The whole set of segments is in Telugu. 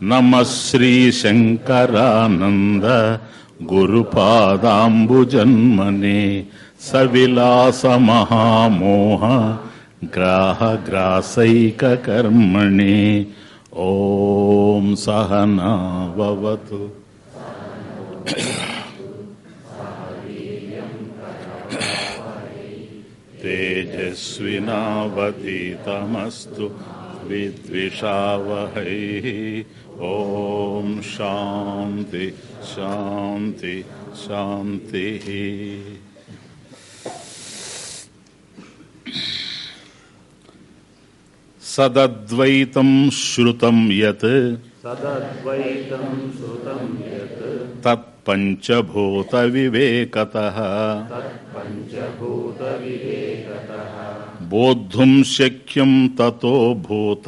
भगवत्पादं शङ्करं लोकशङ्करं नमः श्रीशङ्करानन्द गुरुपादाम्बुजन्मने सविलासमहामोह ग्राहग्रासैककर्मणि ॐ सहनावतु तेजस्विनावतीतमस्तु विद्विषावहैः ॐ शान्ति शान्ति शान्तिः सदद्वैतं श्रुतं यत् सदद्वैतं श्रुतं यत् तत्पञ्चभूतविवेकतः तत्पञ्चभूतविवेकतः बोद्धुं शक्यं ततो भूत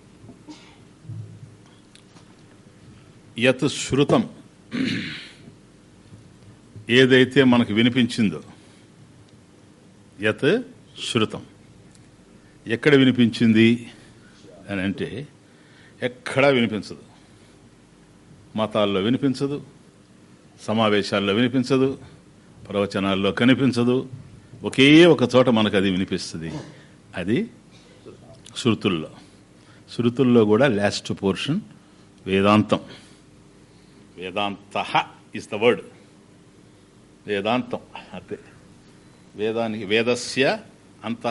యత్ శృతం. ఏదైతే మనకు వినిపించిందో యత్ శృతం. ఎక్కడ వినిపించింది అని అంటే ఎక్కడా వినిపించదు. మతాల్లో వినిపించదు సమావేశాల్లో వినిపించదు ప్రవచనాల్లో కనిపించదు. ఒకే ఒక చోట మనకు అది వినిపిస్తుంది. అది శృతుల్లో. శృతుల్లో కూడా last portion Vedantam. Vedanta is the word వేదాంతం అంతే వేదానికి వేదస్య అంత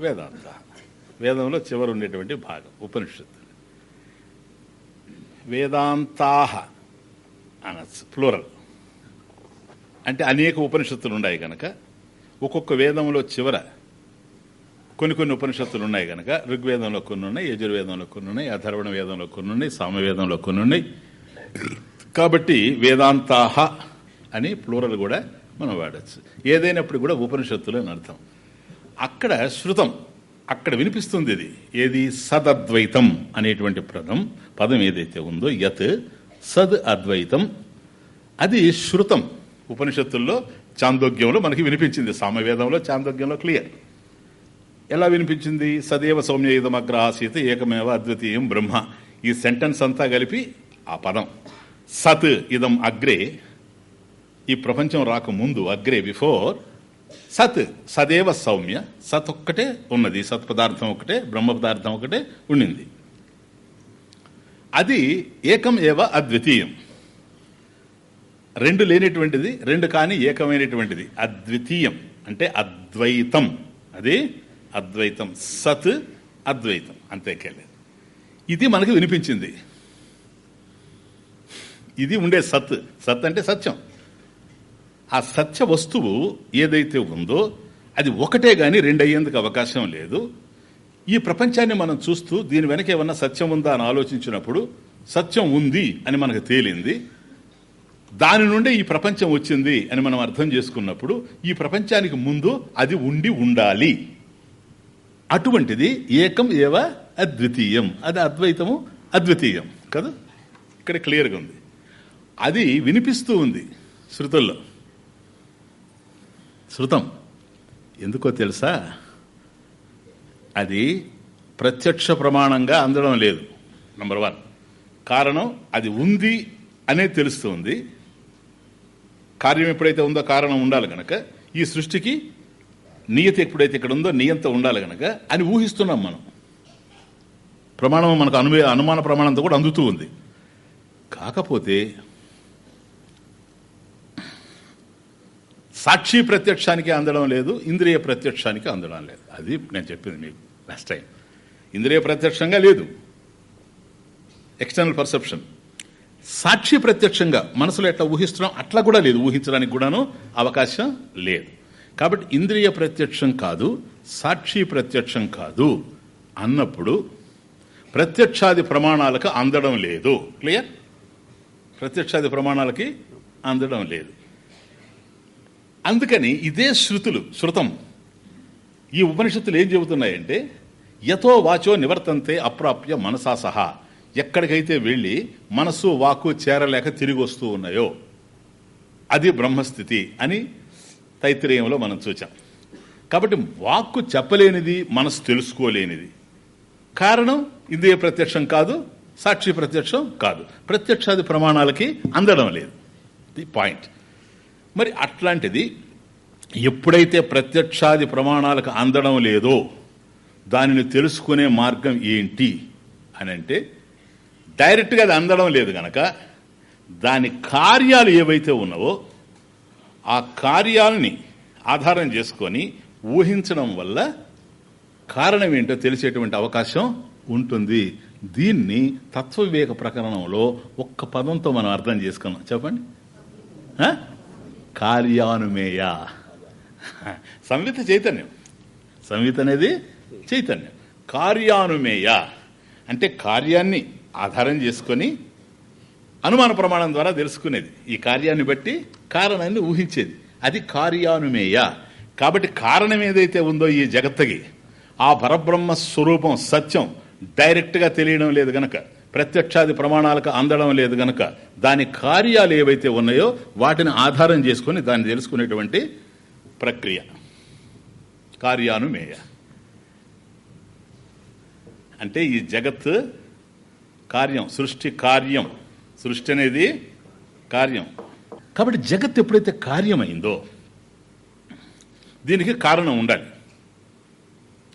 వేదాంత. వేదంలో చివరి ఉండేటువంటి భాగం ఉపనిషత్తు. వేదాంతాహ అనొచ్చు ప్లూరల్. అంటే అనేక ఉపనిషత్తులు ఉన్నాయి కనుక ఒక్కొక్క వేదంలో చివర కొన్ని కొన్ని ఉపనిషత్తులు ఉన్నాయి కనుక ఋగ్వేదంలో కొన్ని ఉన్నాయి యజుర్వేదంలో కొన్ని ఉన్నాయి అథర్వణ వేదంలో కొన్ని ఉన్నాయి సామవేదంలో కొన్ని ఉన్నాయి. కాబట్టి వేదాంతాహ అని ప్లూరల్ కూడా మనం వాడచ్చు. ఏదైనప్పుడు కూడా ఉపనిషత్తులు అని అర్థం. అక్కడ శృతం అక్కడ వినిపిస్తుంది ఇది. ఏది సదద్వైతం అనేటువంటి పదం పదం ఏదైతే ఉందో యత్ సద్ అద్వైతం. అది శృతం. ఉపనిషత్తుల్లో చాందోగ్యంలో మనకి వినిపించింది. సామవేదంలో చాందోగ్యంలో క్లియర్. ఎలా వినిపించింది? సదేవ సౌమ్య ఇదమగ్ర ఆసీత ఏకమేవ అద్వితీయం బ్రహ్మ. ఈ సెంటెన్స్ అంతా కలిపి ఆ పదం. సత్ ఇదం అగ్రే. ఈ ప్రపంచం రాకముందు అగ్రే బిఫోర్. సత్ సదేవ సౌమ్య. సత్ ఒక్కటే ఉన్నది. సత్ పదార్థం ఒకటే బ్రహ్మ పదార్థం ఒకటే ఉండింది. అది ఏకం ఏవ అద్వితీయం. రెండు లేనిటువంటిది రెండు కాని ఏకమైనటువంటిది. అద్వితీయం అంటే అద్వైతం. అది అద్వైతం. సత్ అద్వైతం. అంతేకేలేదు ఇది మనకు వినిపించింది. ఇది ఉండే సత్. సత్ అంటే సత్యం. ఆ సత్య వస్తువు ఏదైతే ఉందో అది ఒకటే గాని రెండు అయ్యేందుకు అవకాశం లేదు. ఈ ప్రపంచాన్ని మనం చూస్తూ దీని వెనక ఏమన్నా సత్యం ఉందా అని ఆలోచించినప్పుడు సత్యం ఉంది అని మనకు తేలింది. దాని నుండే ఈ ప్రపంచం వచ్చింది అని మనం అర్థం చేసుకున్నప్పుడు ఈ ప్రపంచానికి ముందు అది ఉండి ఉండాలి. అటువంటిది ఏకం ఏవ అద్వితీయం. అది అద్వైతము అద్వితీయం. కదా? ఇక్కడ క్లియర్గా ఉంది. అది వినిపిస్తూ ఉంది శృతుల్లో. శృతం. ఎందుకో తెలుసా? అది ప్రత్యక్ష ప్రమాణంగా అందడం లేదు నంబర్ వన్ కారణం అది ఉంది అనే తెలుస్తుంది. కార్యం ఎప్పుడైతే ఉందో కారణం ఉండాలి కనుక ఈ సృష్టికి నియత ఎప్పుడైతే ఇక్కడ ఉందో నియంత ఉండాలి కనుక అని ఊహిస్తున్నాం మనం. ప్రమాణం మనకు అను అనుమాన ప్రమాణంతో కూడా అందుతూ ఉంది. కాకపోతే సాక్షి ప్రత్యక్షానికి అందడం లేదు ఇంద్రియ ప్రత్యక్షానికి అందడం లేదు. అది నేను చెప్పింది మీకు లాస్ట్ టైం ఇంద్రియ ప్రత్యక్షంగా లేదు. ఎక్స్టర్నల్ పర్సెప్షన్ సాక్షి ప్రత్యక్షంగా మనసులో ఎట్లా ఊహిస్తున్నాం? అట్లా కూడా లేదు. ఊహించడానికి కూడాను అవకాశం లేదు. కాబట్టి ఇంద్రియ ప్రత్యక్షం కాదు సాక్షి ప్రత్యక్షం కాదు అన్నప్పుడు ప్రత్యక్షాది ప్రమాణాలకు అందడం లేదు. క్లియర్ ప్రత్యక్షాది ప్రమాణాలకి అందడం లేదు. అందుకని ఇదే శృతులు శృతం. ఈ ఉపనిషత్తులు ఏం చెబుతున్నాయంటే యథో వాచో నివర్తంతే అప్రాప్య మనసా సహా. ఎక్కడికైతే వెళ్ళి మనస్సు వాకు చేరలేక తిరిగి వస్తూ ఉన్నాయో అది బ్రహ్మస్థితి అని తైత్రేయంలో మనం చూచాం. కాబట్టి వాక్కు చెప్పలేనిది మనసు తెలుసుకోలేనిది. కారణం ఇంద్రియ ప్రత్యక్షం కాదు సాక్షి ప్రత్యక్షం కాదు. ప్రత్యక్షాది ప్రమాణాలకి అందడం లేదు. The point. మరి అట్లాంటిది ఎప్పుడైతే ప్రత్యక్షాది ప్రమాణాలకు అందడం లేదో దానిని తెలుసుకునే మార్గం ఏంటి అని అంటే డైరెక్ట్గా అది అందడం లేదు గనక దాని కార్యాలు ఏవైతే ఉన్నావో ఆ కార్యాలని ఆధారం చేసుకొని ఊహించడం వల్ల కారణం ఏంటో తెలిసేటువంటి అవకాశం ఉంటుంది. దీన్ని తత్వవివేక ప్రకరణంలో ఒక్క పదంతో మనం అర్థం చేసుకున్నాం చెప్పండి. కార్యానుమేయ. సంవిత చైతన్యం. సంవిత అనేది చైతన్యం. కార్యానుమేయ. అంటే కార్యాన్ని ఆధారం చేసుకొని అనుమాన ప్రమాణం ద్వారా తెలుసుకునేది. ఈ కార్యాన్ని బట్టి కారణాన్ని ఊహించేది. అది కార్యానుమేయ. కాబట్టి కారణం ఏదైతే ఉందో ఈ జగత్తుకి ఆ పరబ్రహ్మ స్వరూపం సత్యం డైరెక్ట్గా తెలియడం లేదు గనక. ప్రత్యక్షాది ప్రమాణాలకు అందడం లేదు గనక దాని కార్యాలు ఏవైతే ఉన్నాయో వాటిని ఆధారం చేసుకుని దాన్ని తెలుసుకునేటువంటి ప్రక్రియ. కార్యానుమేయ. అంటే ఈ జగత్ కార్యం సృష్టి కార్యం. సృష్టి అనేది కార్యం. కాబట్టి జగత్ ఎప్పుడైతే కార్యమైందో దీనికి కారణం ఉండాలి.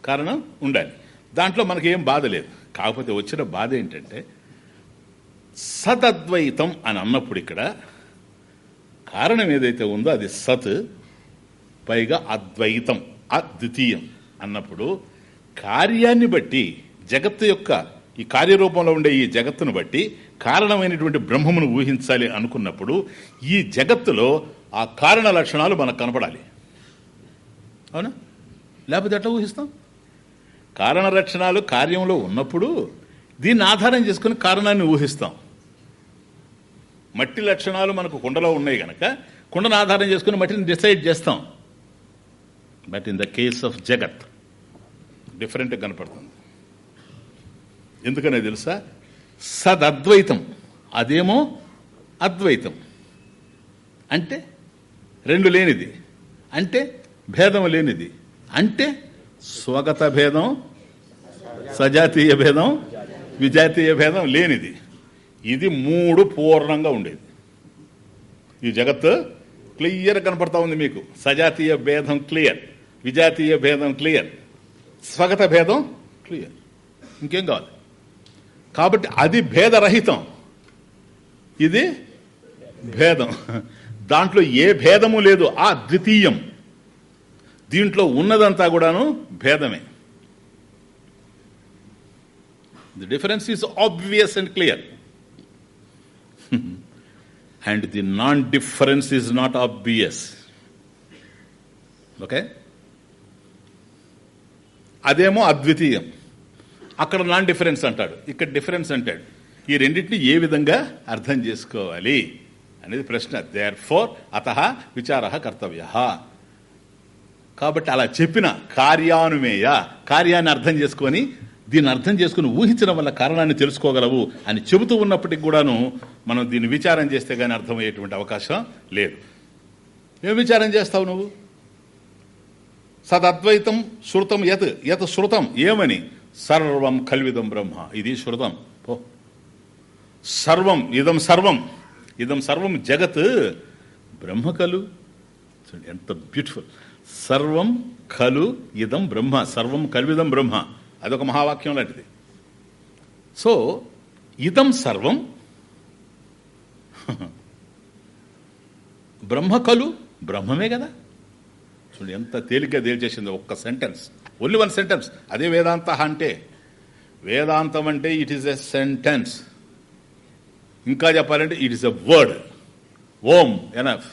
కారణం ఉండాలి. దాంట్లో మనకి ఏం బాధ లేదు. కాకపోతే వచ్చిన బాధ ఏంటంటే సతద్వైతం అని అన్నప్పుడు ఇక్కడ కారణం ఏదైతే ఉందో అది సత్ పైగా అద్వైతం అద్వితీయం అన్నప్పుడు కార్యాన్ని బట్టి జగత్తు యొక్క ఈ కార్యరూపంలో ఉండే ఈ జగత్తును బట్టి కారణమైనటువంటి బ్రహ్మమును ఊహించాలి అనుకున్నప్పుడు ఈ జగత్తులో ఆ కారణ లక్షణాలు మనకు కనపడాలి. అవునా? లేకపోతే ఎట్లా ఊహిస్తాం? కారణ లక్షణాలు కార్యంలో ఉన్నప్పుడు దీన్ని ఆధారం చేసుకుని కారణాన్ని ఊహిస్తాం. మట్టి లక్షణాలు మనకు కుండలో ఉన్నాయి కనుక కుండను ఆధారం చేసుకుని మట్టిని డిసైడ్ చేస్తాం. But in the case of జగత్ డిఫరెంట్గా కనపడుతుంది. ఎందుకనే తెలుసా? సదద్వైతం. అదేమో అద్వైతం. అంటే రెండు లేనిది. అంటే భేదం లేనిది. అంటే స్వగత భేదం సజాతీయ భేదం విజాతీయ భేదం లేనిది. ఇది మూడు పూర్ణంగా ఉండేది. ఈ జగత్తు క్లియర్ కనపడతా ఉంది మీకు. సజాతీయ భేదం క్లియర్ విజాతీయ భేదం క్లియర్ స్వగత భేదం క్లియర్. ఇంకేం కావాలి? కాబట్టి అది భేదరహితం. ఇది భేదం. దాంట్లో ఏ భేదము లేదు ఆ ద్వితీయం. దీంట్లో ఉన్నదంతా కూడాను భేదమే. The difference is obvious and clear and the non difference is not obvious okay అదేమో అద్వితీయం. అక్కడ నాన్ డిఫరెన్స్ అంటాడు. ఇక్కడ డిఫరెన్స్ అంటాడు. ఈ రెండింటిని ఏ విధంగా అర్థం చేసుకోవాలి అనేది ప్రశ్న. దేర్ ఫోర్ అత విచార కర్తవ్య. కాబట్టి అలా చెప్పిన కార్యానుమేయ కార్యాన్ని అర్థం చేసుకొని దీన్ని అర్థం చేసుకుని ఊహించడం వల్ల కారణాన్ని తెలుసుకోగలవు అని చెబుతూ ఉన్నప్పటికి కూడాను మనం దీన్ని విచారం చేస్తే కానీ అర్థమయ్యేటువంటి అవకాశం లేదు. ఏం విచారం చేస్తావు నువ్వు? సదద్వైతం శృతం యత్ యత్ శృతం ఏమని? సర్వం కల్విదం బ్రహ్మ. ఇది శృతం. పో. సర్వం ఇదం సర్వం. ఇదం సర్వం జగత్ బ్రహ్మ కలు ఎంత బ్యూటిఫుల్ సర్వం ఖలు ఇదం బ్రహ్మ. సర్వం కల్విదం బ్రహ్మ. అదొక మహావాక్యం లాంటిది. సో ఇదం సర్వం బ్రహ్మ కలు బ్రహ్మమే కదా? చూడండి ఎంత తేలిగ్గా తేల్చేసింది ఒక్క సెంటెన్స్ ఓన్లీ వన్ సెంటెన్స్ అదే వేదాంత అంటే వేదాంతం అంటే ఇట్ ఈస్ ఎ సెంటెన్స్ ఇంకా చెప్పాలంటే it is a word Om enough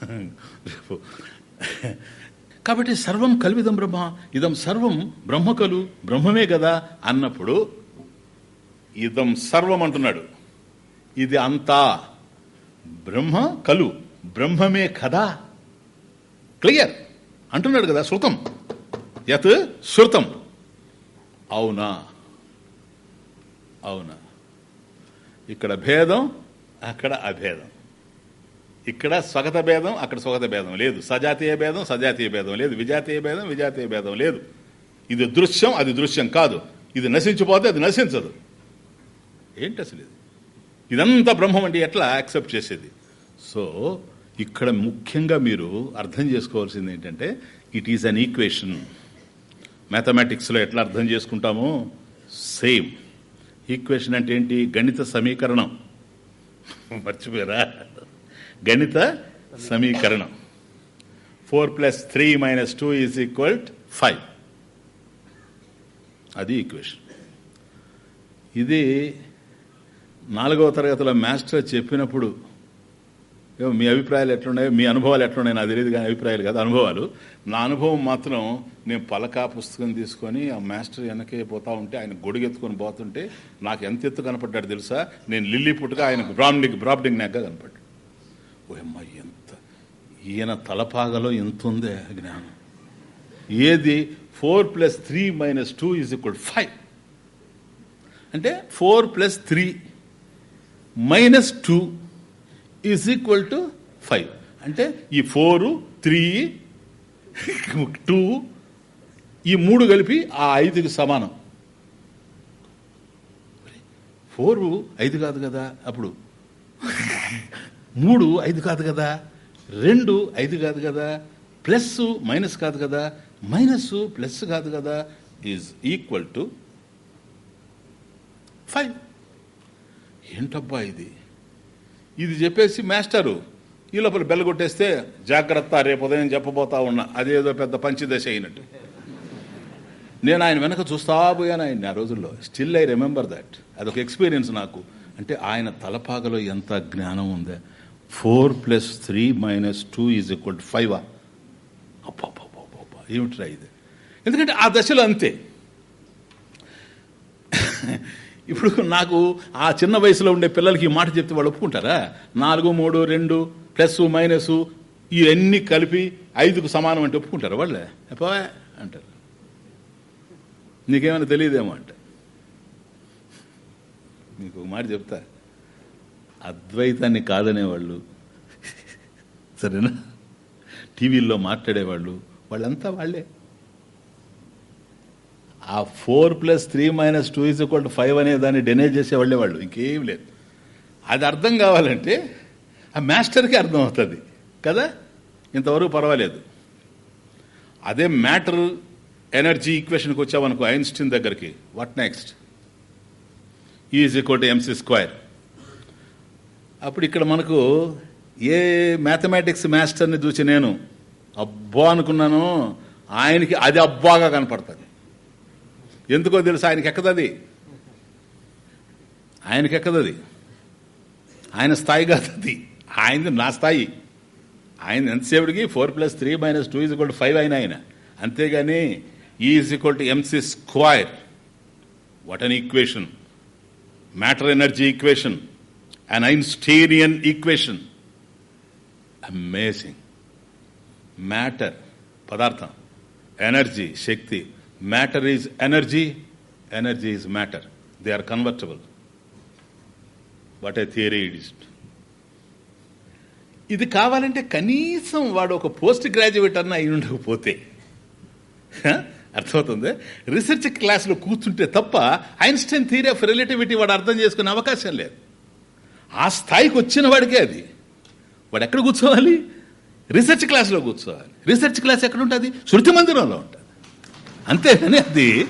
కాబట్టి సర్వం కల్విదం బ్రహ్మ ఇదం సర్వం బ్రహ్మ కలు బ్రహ్మమే కదా అన్నప్పుడు ఇదం సర్వం అంటున్నాడు ఇది అంతా బ్రహ్మ కలు బ్రహ్మమే కదా. క్లియర్? అంటున్నాడు కదా శృతం. యత్ శృతం. అవునా? అవునా? ఇక్కడ భేదం అక్కడ అభేదం. ఇక్కడ స్వగత భేదం అక్కడ స్వగత భేదం లేదు. సజాతీయ భేదం సజాతీయ భేదం లేదు. విజాతీయ భేదం విజాతీయ భేదం లేదు. ఇది దృశ్యం అది దృశ్యం కాదు. ఇది నశించిపోతే అది నశించదు. ఏంటి అసలు ఇది? ఇదంతా బ్రహ్మం అంటే ఎట్లా యాక్సెప్ట్ చేసేది? సో ఇక్కడ ముఖ్యంగా మీరు అర్థం చేసుకోవాల్సింది ఏంటంటే ఇట్ ఈజ్ అన్ ఈక్వేషన్ మ్యాథమెటిక్స్లో ఎట్లా అర్థం చేసుకుంటామో సేమ్ ఈక్వేషన్ అంటే ఏంటి? గణిత సమీకరణం. మర్చిపోయారా? గణిత సమీకరణం. Four plus three minus two is equal five అది ఈక్వేషన్ ఇది నాలుగవ తరగతిలో మాస్టర్ చెప్పినప్పుడు మీ అభిప్రాయాలు ఎట్లున్నాయో మీ అనుభవాలు ఎట్లున్నాయో నాకు తెలియదు కానీ అభిప్రాయాలు కాదు అనుభవాలు. నా అనుభవం మాత్రం నేను పలకా పుస్తకం తీసుకొని ఆ మాస్టర్ వెనకే పోతా ఉంటే ఆయన గొడుగెత్తుకొని పోతుంటే నాకు ఎంత ఎత్తు కనపడ్డాడు తెలుసా? నేను లిల్లీ పుట్టుగా ఆయన బ్రాహ్మణికి బ్రాబ్డింగ్ నెగ్గా కనపడ్డాడు. ఓ ఎంత? ఈయన తలపాగలో ఎంత ఉందే జ్ఞానం? ఏది? Four plus three minus two is equal five. అంటే four plus three minus two is equal to five. అంటే ఈ ఫోరు త్రీ టూ ఈ మూడు కలిపి ఆ ఐదుకి సమానం. ఫోర్ ఐదు కాదు కదా అప్పుడు. మూడు ఐదు కాదు కదా రెండు ఐదు కాదు కదా ప్లస్ మైనస్ కాదు కదా మైనస్ ప్లస్ కాదు కదా ఈజ్ ఈక్వల్ టు ఫైవ్ ఏంటబ్బా ఇది? ఇది చెప్పేసి మాస్టరు ఈ లోపల బెల్ల కొట్టేస్తే జాగ్రత్త రేపు ఉదయం చెప్పబోతా ఉన్నా. అదేదో పెద్ద పంచదశ అయినట్టు. నేను ఆయన వెనక చూస్తా పోయాను ఆయన ఆ రోజుల్లో. స్టిల్ ఐ రిమెంబర్ దట్ అదొక ఎక్స్పీరియన్స్ నాకు. అంటే ఆయన తలపాగలో ఎంత జ్ఞానం ఉందా? Four plus three minus two is equal to five అబ్బా ఏమిట్రా ఇది? ఎందుకంటే ఆ దశలో అంతే. ఇప్పుడు నాకు ఆ చిన్న వయసులో ఉండే పిల్లలకి ఈ మాట చెప్తే వాళ్ళు ఒప్పుకుంటారా? నాలుగు మూడు రెండు ప్లస్ మైనస్ ఇవన్నీ కలిపి ఐదుకు సమానం అంటే ఒప్పుకుంటారా వాళ్ళే? ఎప్పవే అంటారు. నీకేమైనా తెలియదేమో అంటే. మీకు ఒక మాట చెప్తా. అద్వైతాన్ని కాదనేవాళ్ళు. సరేనా? టీవీల్లో మాట్లాడేవాళ్ళు. వాళ్ళంతా వాళ్ళే. ఆ four plus three minus two is equal to five అనే దాన్ని డెనేజ్ చేసేవాళ్ళే వాళ్ళు ఇంకేం లేదు. అది అర్థం కావాలంటే ఆ మాస్టర్కి అర్థం అవుతుంది. కదా? ఇంతవరకు పర్వాలేదు. అదే మ్యాటర్ ఎనర్జీ ఈక్వేషన్కి వచ్చామనుకో ఐన్స్టీన్ దగ్గరికి. What next? Is equal to MC square అప్పుడు ఇక్కడ మనకు ఏ మ్యాథమెటిక్స్ మాస్టర్ని చూసి నేను అబ్బా అనుకున్నాను ఆయనకి అది అబ్బాగా కనపడుతుంది. ఎందుకో తెలుసు ఆయనకి ఎక్కదది? ఆయనకి ఎక్కదది? ఆయన స్థాయి కాదది ఆయనది నా స్థాయి. ఆయన ఎంతసేపటికి four plus three minus two is equal to five అయిన ఆయన. అంతేగాని is equal to MC square what an equation matter energy equation an Einsteinian equation amazing matter పదార్థం. Energy Shakti. Matter is energy energy is matter They are convertible What a theory it is. ఇది కావాలంటే కనీసం వాడు ఒక పోస్ట్ గ్రాడ్యుయేట్ అన్న అయి ఉండకపోతే. అర్థమవుతుంది? రీసెర్చ్ క్లాస్లో కూర్చుంటే తప్ప ఐన్స్టైన్ థియరీ ఆఫ్ రిలేటివిటీ వాడు అర్థం చేసుకునే అవకాశం లేదు. ఆ స్థాయికి వచ్చిన వాడికే అది. వాడు ఎక్కడ కూర్చోవాలి? రీసెర్చ్ క్లాస్లో కూర్చోవాలి. రీసెర్చ్ క్లాస్ ఎక్కడ ఉంటుంది శృతి మందిరంలో ఉంటుంది. అంతేగాని అది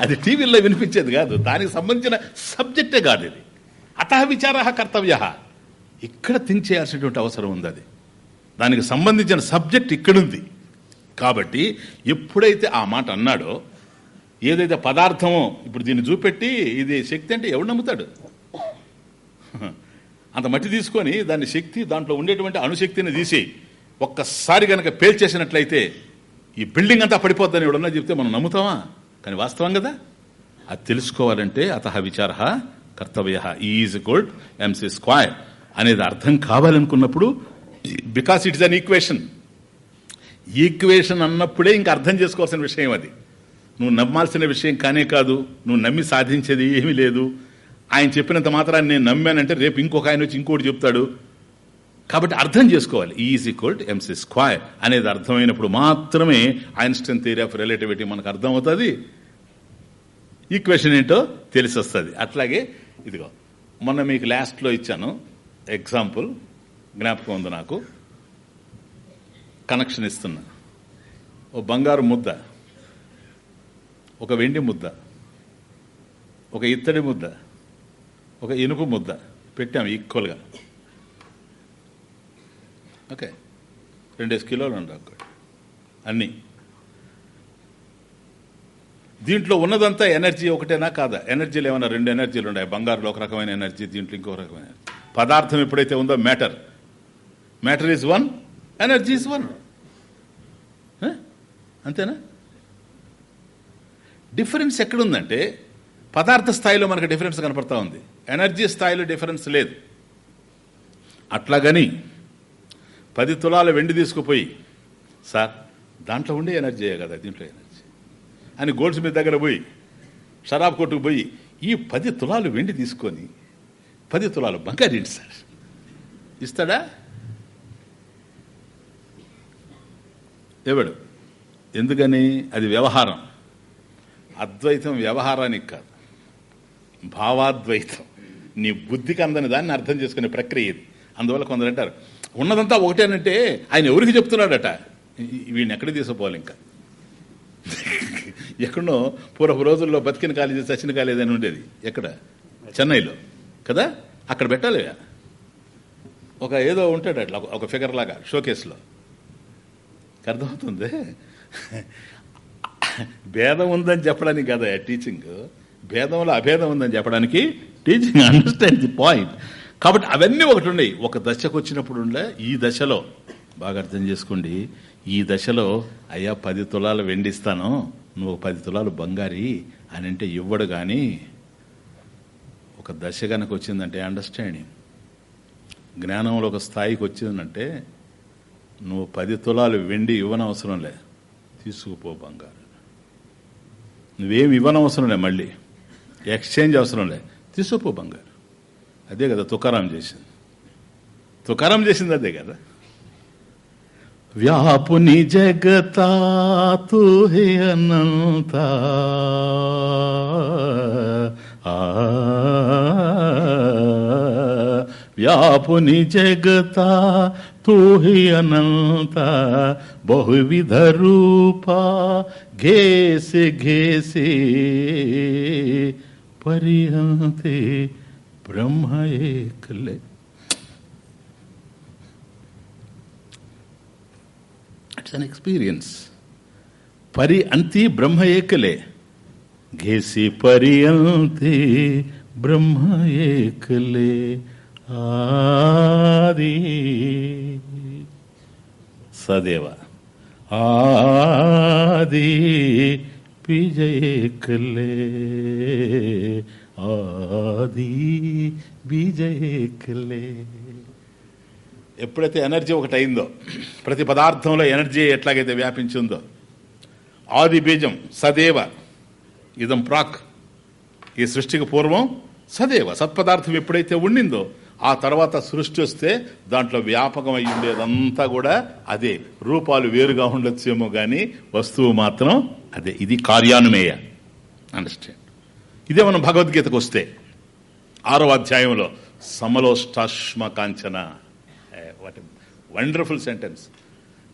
అది టీవీల్లో వినిపించేది కాదు. దానికి సంబంధించిన సబ్జెక్టే కాదు ఇది. అత విచార కర్తవ్య. ఇక్కడ థింక్ చేయాల్సినటువంటి అవసరం ఉంది అది. దానికి సంబంధించిన సబ్జెక్ట్ ఇక్కడుంది. కాబట్టి ఎప్పుడైతే ఆ మాట అన్నాడో ఏదైతే పదార్థమో ఇప్పుడు దీన్ని చూపెట్టి ఇది శక్తి అంటే ఎవడు నమ్ముతాడు? అంత మట్టి తీసుకొని దాని శక్తి దాంట్లో ఉండేటువంటి అణుశక్తిని తీసి ఒక్కసారి కనుక పేల్చేసినట్లయితే ఈ బిల్డింగ్ అంతా పడిపోద్దని ఎవడన్నా చెప్తే మనం నమ్ముతామా? కానీ వాస్తవం కదా? అది తెలుసుకోవాలంటే అత విచార కర్తవ్య ఈజ్ గోల్డ్ ఎంసీ స్క్వైర్ అనేది అర్థం కావాలనుకున్నప్పుడు because it's an equation. Equation అన్నప్పుడే ఇంకా అర్థం చేసుకోవాల్సిన విషయం అది. నువ్వు నమ్మాల్సిన విషయం కానే కాదు నువ్వు నమ్మి సాధించేది ఏమీ లేదు. ఆయన చెప్పినంత మాత్రాన్ని నేను నమ్మానంటే రేపు ఇంకొక ఆయన వచ్చి ఇంకోటి చెప్తాడు. కాబట్టి అర్థం చేసుకోవాలి. Is equal to MC square అనేది అర్థమైనప్పుడు మాత్రమే ఐన్స్టైన్ థియరీ ఆఫ్ రిలేటివిటీ మనకు అర్థమవుతుంది. ఈక్వేషన్ ఏంటో తెలిసి వస్తుంది అట్లాగే ఇదిగో మొన్న మీకు లాస్ట్లో ఇచ్చాను ఎగ్జాంపుల్ జ్ఞాపకం ఉంది నాకు. కనెక్షన్ ఇస్తున్నా. ఓ బంగారు ముద్ద. ఒక వెండి ముద్ద. ఒక ఇత్తడి ముద్ద. ఒక ఇనుపు ముద్ద పెట్టాం ఈక్వల్గా ఓకే. రెండేసి కిలోలు ఉండే ఒక్కటి అన్నీ. దీంట్లో ఉన్నదంతా ఎనర్జీ ఒకటేనా కాదా? ఎనర్జీలు ఏమైనా రెండు ఎనర్జీలు ఉన్నాయి? బంగారులో ఒక రకమైన ఎనర్జీ దీంట్లో ఇంకో రకమైన పదార్థం ఎప్పుడైతే ఉందో matter. Matter is one energy is one. అంతేనా? డిఫరెన్స్ ఎక్కడుందంటే పదార్థ స్థాయిలో మనకు డిఫరెన్స్ కనపడతా ఉంది. ఎనర్జీ స్థాయిలో డిఫరెన్స్ లేదు. అట్లాగని పది తులాల వెండి తీసుకుపోయి సార్ దాంట్లో ఉండే ఎనర్జీ కదా దీంట్లో ఎనర్జీ? అని గోల్డ్స్ మీద దగ్గర పోయి షరాబ్ కొట్టుకు పోయి ఈ పది తులాలు వెండి తీసుకొని పది తులాలు బంగారు ఏంటి సార్. ఇస్తాడా? ఎవడు? ఎందుకని? అది వ్యవహారం. అద్వైతం వ్యవహారానికి కాదు. భావాద్వైతం. నీ బుద్ధికి అందని దాన్ని అర్థం చేసుకునే ప్రక్రియ ఇది. అందువల్ల కొందరు అంటారు ఉన్నదంతా ఒకటేనంటే ఆయన ఎవరికి చెప్తున్నాడట? వీడిని ఎక్కడ తీసుకుపోవాలి ఇంకా? ఎక్కడో పూర్వపు రోజుల్లో బతికిన కాలేజీ చచ్చిన కాలేజీ అని ఉండేది. ఎక్కడ? చెన్నైలో. కదా? అక్కడ పెట్టాలి ఒక ఏదో ఉంటాడు అట్లా ఒక- ఒక ఫిగర్ లాగా షోకేస్లో. అర్థమవుతుంది? భేదం ఉందని చెప్పడానికి కదా టీచింగ్. భేదంలో అభేదం ఉందని చెప్పడానికి టీచింగ్ అండర్స్టాండ్ ది పాయింట్ కాబట్టి అవన్నీ ఒకటి ఉన్నాయి. ఒక దశకు వచ్చినప్పుడు ఉండే ఈ దశలో బాగా అర్థం చేసుకోండి. ఈ దశలో అయ్యా పది తులాలు వెండిస్తాను. నువ్వు పది తులాలు బంగారి అని అంటే ఇవ్వడు కానీ ఒక దశ కనుక వచ్చిందంటే అండర్స్టాండింగ్ జ్ఞానంలో ఒక స్థాయికి వచ్చిందంటే నువ్వు పది తులాలు వెండి ఇవ్వనవసరం లే. తీసుకుపో బంగారు. నువ్వేమి ఇవ్వనవసరం లే మళ్ళీ. ఎక్స్చేంజ్ అవసరం లే. తీసుకుపో బంగారు. అదే కదా తుకారం చేసింది. తుకారం చేసింది అదే కదా. వ్యాపుని జగతా తూ అనంత. వ్యాపుని జగతా తుహి అనంత. బహువిధ రూపా ఘేసి ఘేసి. పరిహంతే బ్రహ్మ ఏకలే ఇట్స్ అన్ ఎక్స్పీరియన్స్ పరి అంతి బ్రహ్మ ఏకలే ఘేసి పరి అంతి బ్రహ్మ ఏకలే ఆది సదేవ ఆది విజయకలే ఆది విజయకలే ఎప్పుడైతే ఎనర్జీ ఒకటి అయిందో ప్రతి పదార్థంలో ఎనర్జీ ఎట్లాగైతే వ్యాపించిందో ఆది బీజం సదేవ ఇదం ప్రాక్. ఈ సృష్టికి పూర్వం సదేవ సత్పదార్థం ఎప్పుడైతే ఉండిందో ఆ తర్వాత సృష్టి వస్తే దాంట్లో వ్యాపకం అయి ఉండేదంతా కూడా అదే. రూపాలు వేరుగా ఉండొచ్చేమో కానీ వస్తువు మాత్రం అదే. ఇది కార్యానుమేయ. అండర్స్టాండ్ ఇదే మనం భగవద్గీతకు వస్తే ఆరో అధ్యాయంలో సమలోష్టాశ్మ కాంచన. వాట్ వండర్ఫుల్ సెంటెన్స్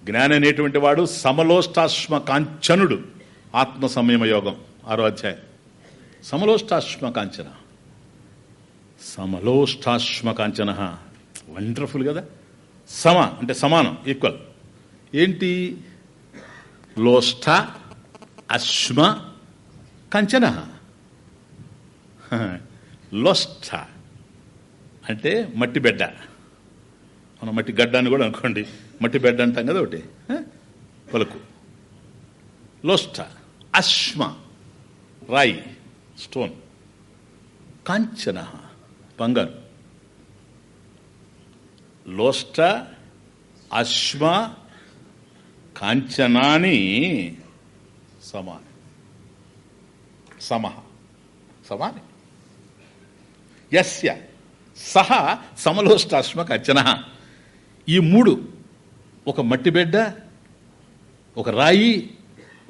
జ్ఞాని అనేటువంటి వాడు సమలోష్టాశ్మ కాంచనుడు. ఆత్మ సంయమ యోగం ఆరో అధ్యాయం. సమలోష్టాశ్మ కాంచన. సమలోష్టాశ్మ కాంచన వండర్ఫుల్ కదా? సమ అంటే సమానం ఈక్వల్ ఏంటి? లోష్ట అశ్మ కంచన. లోష్ట అంటే మట్టి బెడ్డ. మనం మట్టి గడ్డ అని కూడా అనుకోండి. మట్టి బెడ్డ అంటాం కదా ఒకటి. పలుకు. లోష్ట అశ్మ రాయి స్టోన్. కాంచన. బంగారు. లోష్ట అశ్వ కాంచనాని సమాని. సమహ. సమాని. ఎస్య సహ సమలోష్టాశ్మ కంచన. ఈ మూడు ఒక మట్టి బిడ్డ ఒక రాయి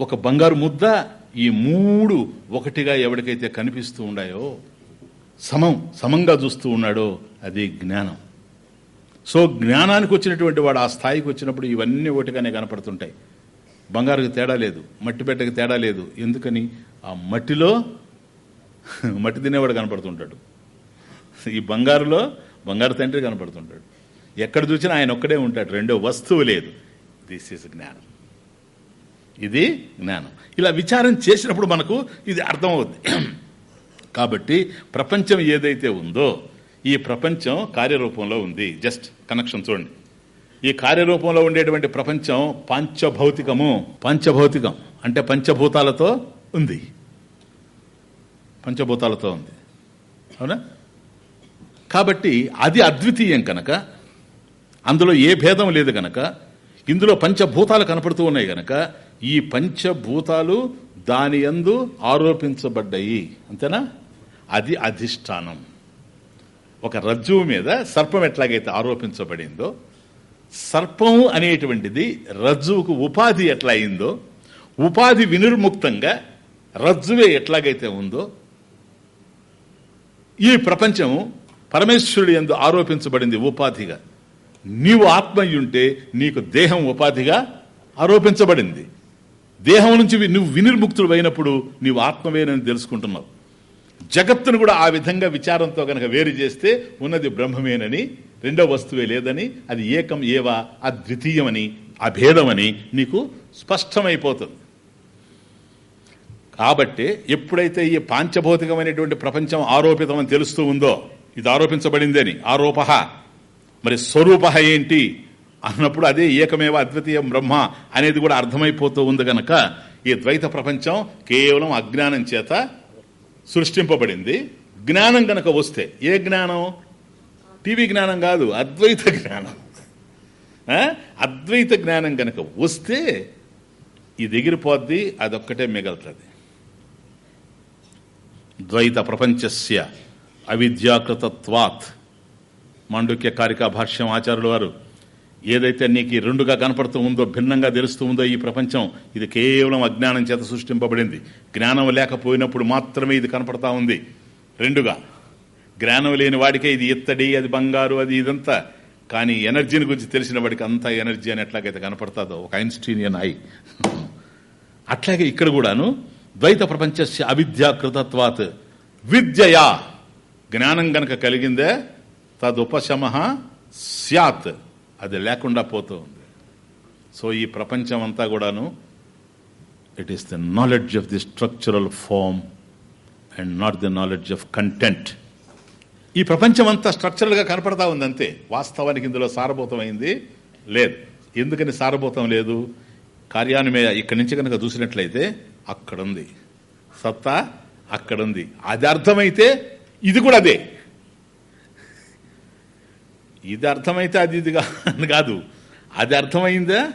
ఒక బంగారు ముద్ద ఈ మూడు ఒకటిగా ఎవరికైతే కనిపిస్తూ ఉన్నాయో సమం సమంగా చూస్తూ ఉన్నాడో అది జ్ఞానం. సో జ్ఞానానికి వచ్చినటువంటి వాడు ఆ స్థాయికి వచ్చినప్పుడు ఇవన్నీ ఒకటిగానే కనపడుతుంటాయి. బంగారుకి తేడా లేదు మట్టి పెట్టకి తేడా లేదు. ఎందుకని? ఆ మట్టిలో మట్టి తినేవాడు కనపడుతుంటాడు. ఈ బంగారులో బంగారు తండ్రి కనపడుతుంటాడు. ఎక్కడ చూసినా ఆయన ఒక్కడే ఉంటాడు రెండో వస్తువు లేదు. దిస్ ఈజ్ జ్ఞానం. ఇది జ్ఞానం. ఇలా విచారం చేసినప్పుడు మనకు ఇది అర్థమవుద్ది. కాబట్టి ప్రపంచం ఏదైతే ఉందో ఈ ప్రపంచం కార్యరూపంలో ఉంది. జస్ట్ కనెక్షన్ చూడండి. ఈ కార్యరూపంలో ఉండేటువంటి ప్రపంచం పంచభౌతికము. పంచభౌతికం అంటే పంచభూతాలతో ఉంది. పంచభూతాలతో ఉంది. అవునా? కాబట్టి అది అద్వితీయం కనుక అందులో ఏ భేదం లేదు కనుక ఇందులో పంచభూతాలు కనపడుతూ ఉన్నాయి కనుక ఈ పంచభూతాలు దాని యందు ఆరోపించబడ్డాయి. అంతేనా? అది అధిష్టానం. ఒక రజ్జువు మీద సర్పం ఎట్లాగైతే ఆరోపించబడిందో సర్పం అనేటువంటిది రజ్జువుకు ఉపాధి ఎట్లా అయిందో ఉపాధి వినిర్ముక్తంగా రజ్జువే ఎట్లాగైతే ఉందో ఈ ప్రపంచము పరమేశ్వరుడు ఎందు ఆరోపించబడింది ఉపాధిగా. నీవు ఆత్మయ్యుంటే నీకు దేహం ఉపాధిగా ఆరోపించబడింది. దేహం నుంచి నువ్వు వినిర్ముక్తుడు అయినప్పుడు నీవు ఆత్మవేనని తెలుసుకుంటున్నావు. జగత్తును కూడా ఆ విధంగా విచారంతో కనుక వేరు చేస్తే ఉన్నది బ్రహ్మమేనని రెండో వస్తువే లేదని అది ఏకం ఏవా అద్వితీయమని అభేదమని నీకు స్పష్టమైపోతుంది. కాబట్టి ఎప్పుడైతే ఈ పాంచభౌతికమైనటువంటి ప్రపంచం ఆరోపితమని తెలుస్తూ ఉందో ఇది ఆరోపించబడిందని ఆరోప మరి స్వరూప ఏంటి? అన్నప్పుడు అదే ఏకమేవ అద్వితీయం బ్రహ్మ అనేది కూడా అర్థమైపోతూ ఉంది కనుక ఈ ద్వైత ప్రపంచం కేవలం అజ్ఞానం చేత సృష్టింపబడింది. జ్ఞానం కనుక వస్తే ఏ జ్ఞానం? టీవీ జ్ఞానం కాదు అద్వైత జ్ఞానం. ఆ? అద్వైత జ్ఞానం కనుక వస్తే ఇది ఎగిరిపోద్ది అదొక్కటే మిగులుతుంది. ద్వైత ప్రపంచస్య అవిద్యాకృతత్వాత్. మాండుక్య కారికా భాష్యం ఆచార్యుల వారు ఏదైతే నీకు రెండుగా కనపడుతూ ఉందో భిన్నంగా తెలుస్తూ ఉందో ఈ ప్రపంచం ఇది కేవలం అజ్ఞానం చేత సృష్టింపబడింది. జ్ఞానం లేకపోయినప్పుడు మాత్రమే ఇది కనపడతా ఉంది. రెండుగా జ్ఞానం లేని వాడికే ఇది ఇత్తడి అది బంగారు అది ఇదంతా. కానీ ఎనర్జీని గురించి తెలిసిన వాడికి అంతా ఎనర్జీ అని ఎట్లాగైతే కనపడుతుందో ఒక ఐన్స్టీనియన్ ఐ. అట్లాగే ఇక్కడ కూడాను ద్వైత ప్రపంచస్య అవిద్యాకృతత్వాత్ విద్యయా. జ్ఞానం గనక కలిగిందే తదుపశమ స్యాత్. అది లేకుండా పోతూ ఉంది. సో ఈ ప్రపంచం అంతా కూడాను it is the knowledge of the structural form and not the knowledge of content ఈ ప్రపంచం అంతా స్ట్రక్చరల్గా కనపడతా ఉంది అంతే వాస్తవానికి ఇందులో సారభూతమైంది లేదు. ఎందుకని సారభూతం లేదు? కార్యాన్మయ ఇక్కడి నుంచి కనుక చూసినట్లయితే అక్కడుంది. సత్తా అక్కడుంది. అది అర్థమైతే ఇది కూడా అదే. ఇది అర్థమైతే అది ఇది కాదు. అది అర్థమైందా?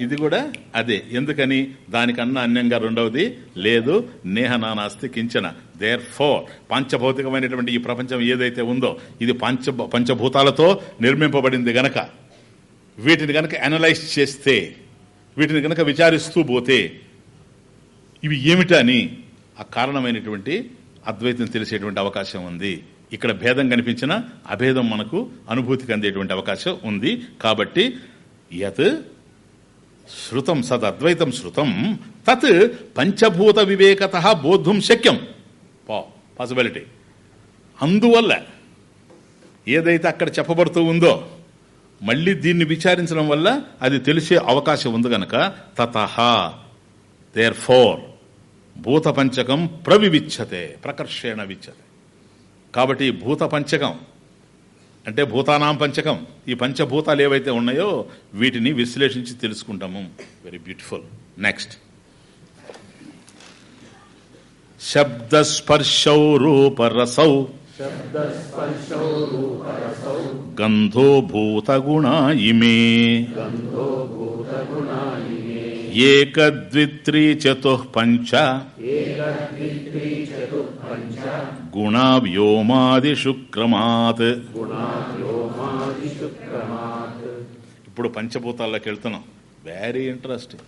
ఇది కూడా అదే. ఎందుకని? దానికన్నా అన్యంగా రెండవది లేదు నేహ నానాస్తి కించన. దేర్ ఫోర్ పంచభౌతికమైనటువంటి ఈ ప్రపంచం ఏదైతే ఉందో ఇది పంచ పంచభూతాలతో నిర్మింపబడింది గనక. వీటిని గనక అనలైజ్ చేస్తే వీటిని గనక విచారిస్తూ పోతే ఇవి ఏమిటని ఆ కారణమైనటువంటి అద్వైతం తెలిసేటువంటి అవకాశం ఉంది. ఇక్కడ భేదం కనిపించిన అభేదం మనకు అనుభూతికి అందేటువంటి అవకాశం ఉంది. కాబట్టి యత్ శృతం సదద్వైతం శృతం తత్ పంచభూత వివేకత బోద్ధుం శక్యం. పాసిబిలిటీ అందువల్ల ఏదైతే అక్కడ చెప్పబడుతూ ఉందో మళ్ళీ దీన్ని విచారించడం వల్ల అది తెలిసే అవకాశం ఉంది గనక తత దేర్ ఫోర్ భూత పంచకం ప్రవివిచ్చతే ప్రకర్షేణ విచ్చతే. కాబట్టి భూత పంచకం అంటే భూతానాం పంచకం ఈ పంచభూతాలు ఏవైతే ఉన్నాయో వీటిని విశ్లేషించి తెలుసుకుంటాము. వెరీ బ్యూటిఫుల్ నెక్స్ట్ శబ్దస్పర్శౌ రూపరసౌ గంధో భూతగుణా ఇమే ఏకద్విత్రీ చతుః పంచ గుణవ్యోమాదిషు క్రమాత్ ఇప్పుడు పంచభూతాల్లోకి వెళ్తున్నాం. వెరీ ఇంట్రెస్టింగ్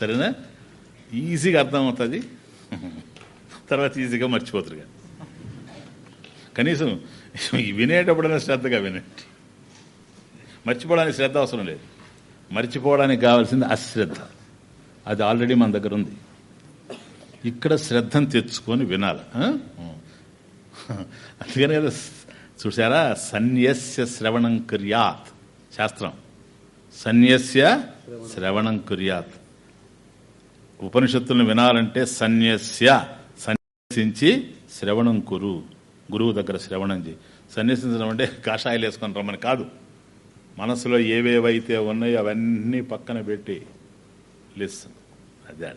సరేనా? ఈజీగా అర్థమవుతుంది. తర్వాత ఈజీగా మర్చిపోతారు కనీసం వినేటప్పుడైనా శ్రద్ధగా వినండి. మర్చిపోవడానికి శ్రద్ధ అవసరం లేదు. మర్చిపోవడానికి కావాల్సింది అశ్రద్ధ. అది ఆల్రెడీ మన దగ్గర ఉంది. ఇక్కడ శ్రద్ధను తెచ్చుకొని వినాలి. అందుకనే కదా చూసారా సన్యస్య శ్రవణం కుర్యాత్. శాస్త్రం. సన్యస్య శ్రవణం కుర్యాత్. ఉపనిషత్తులను వినాలంటే సన్యస్య సన్యసించి శ్రవణం కురు. గురువు దగ్గర శ్రవణం చేయి. సన్యసించడం అంటే కాషాయాలు వేసుకొని రమ్మని కాదు. మనసులో ఏవేవైతే ఉన్నాయో అవన్నీ పక్కన పెట్టి లిస్ అదే.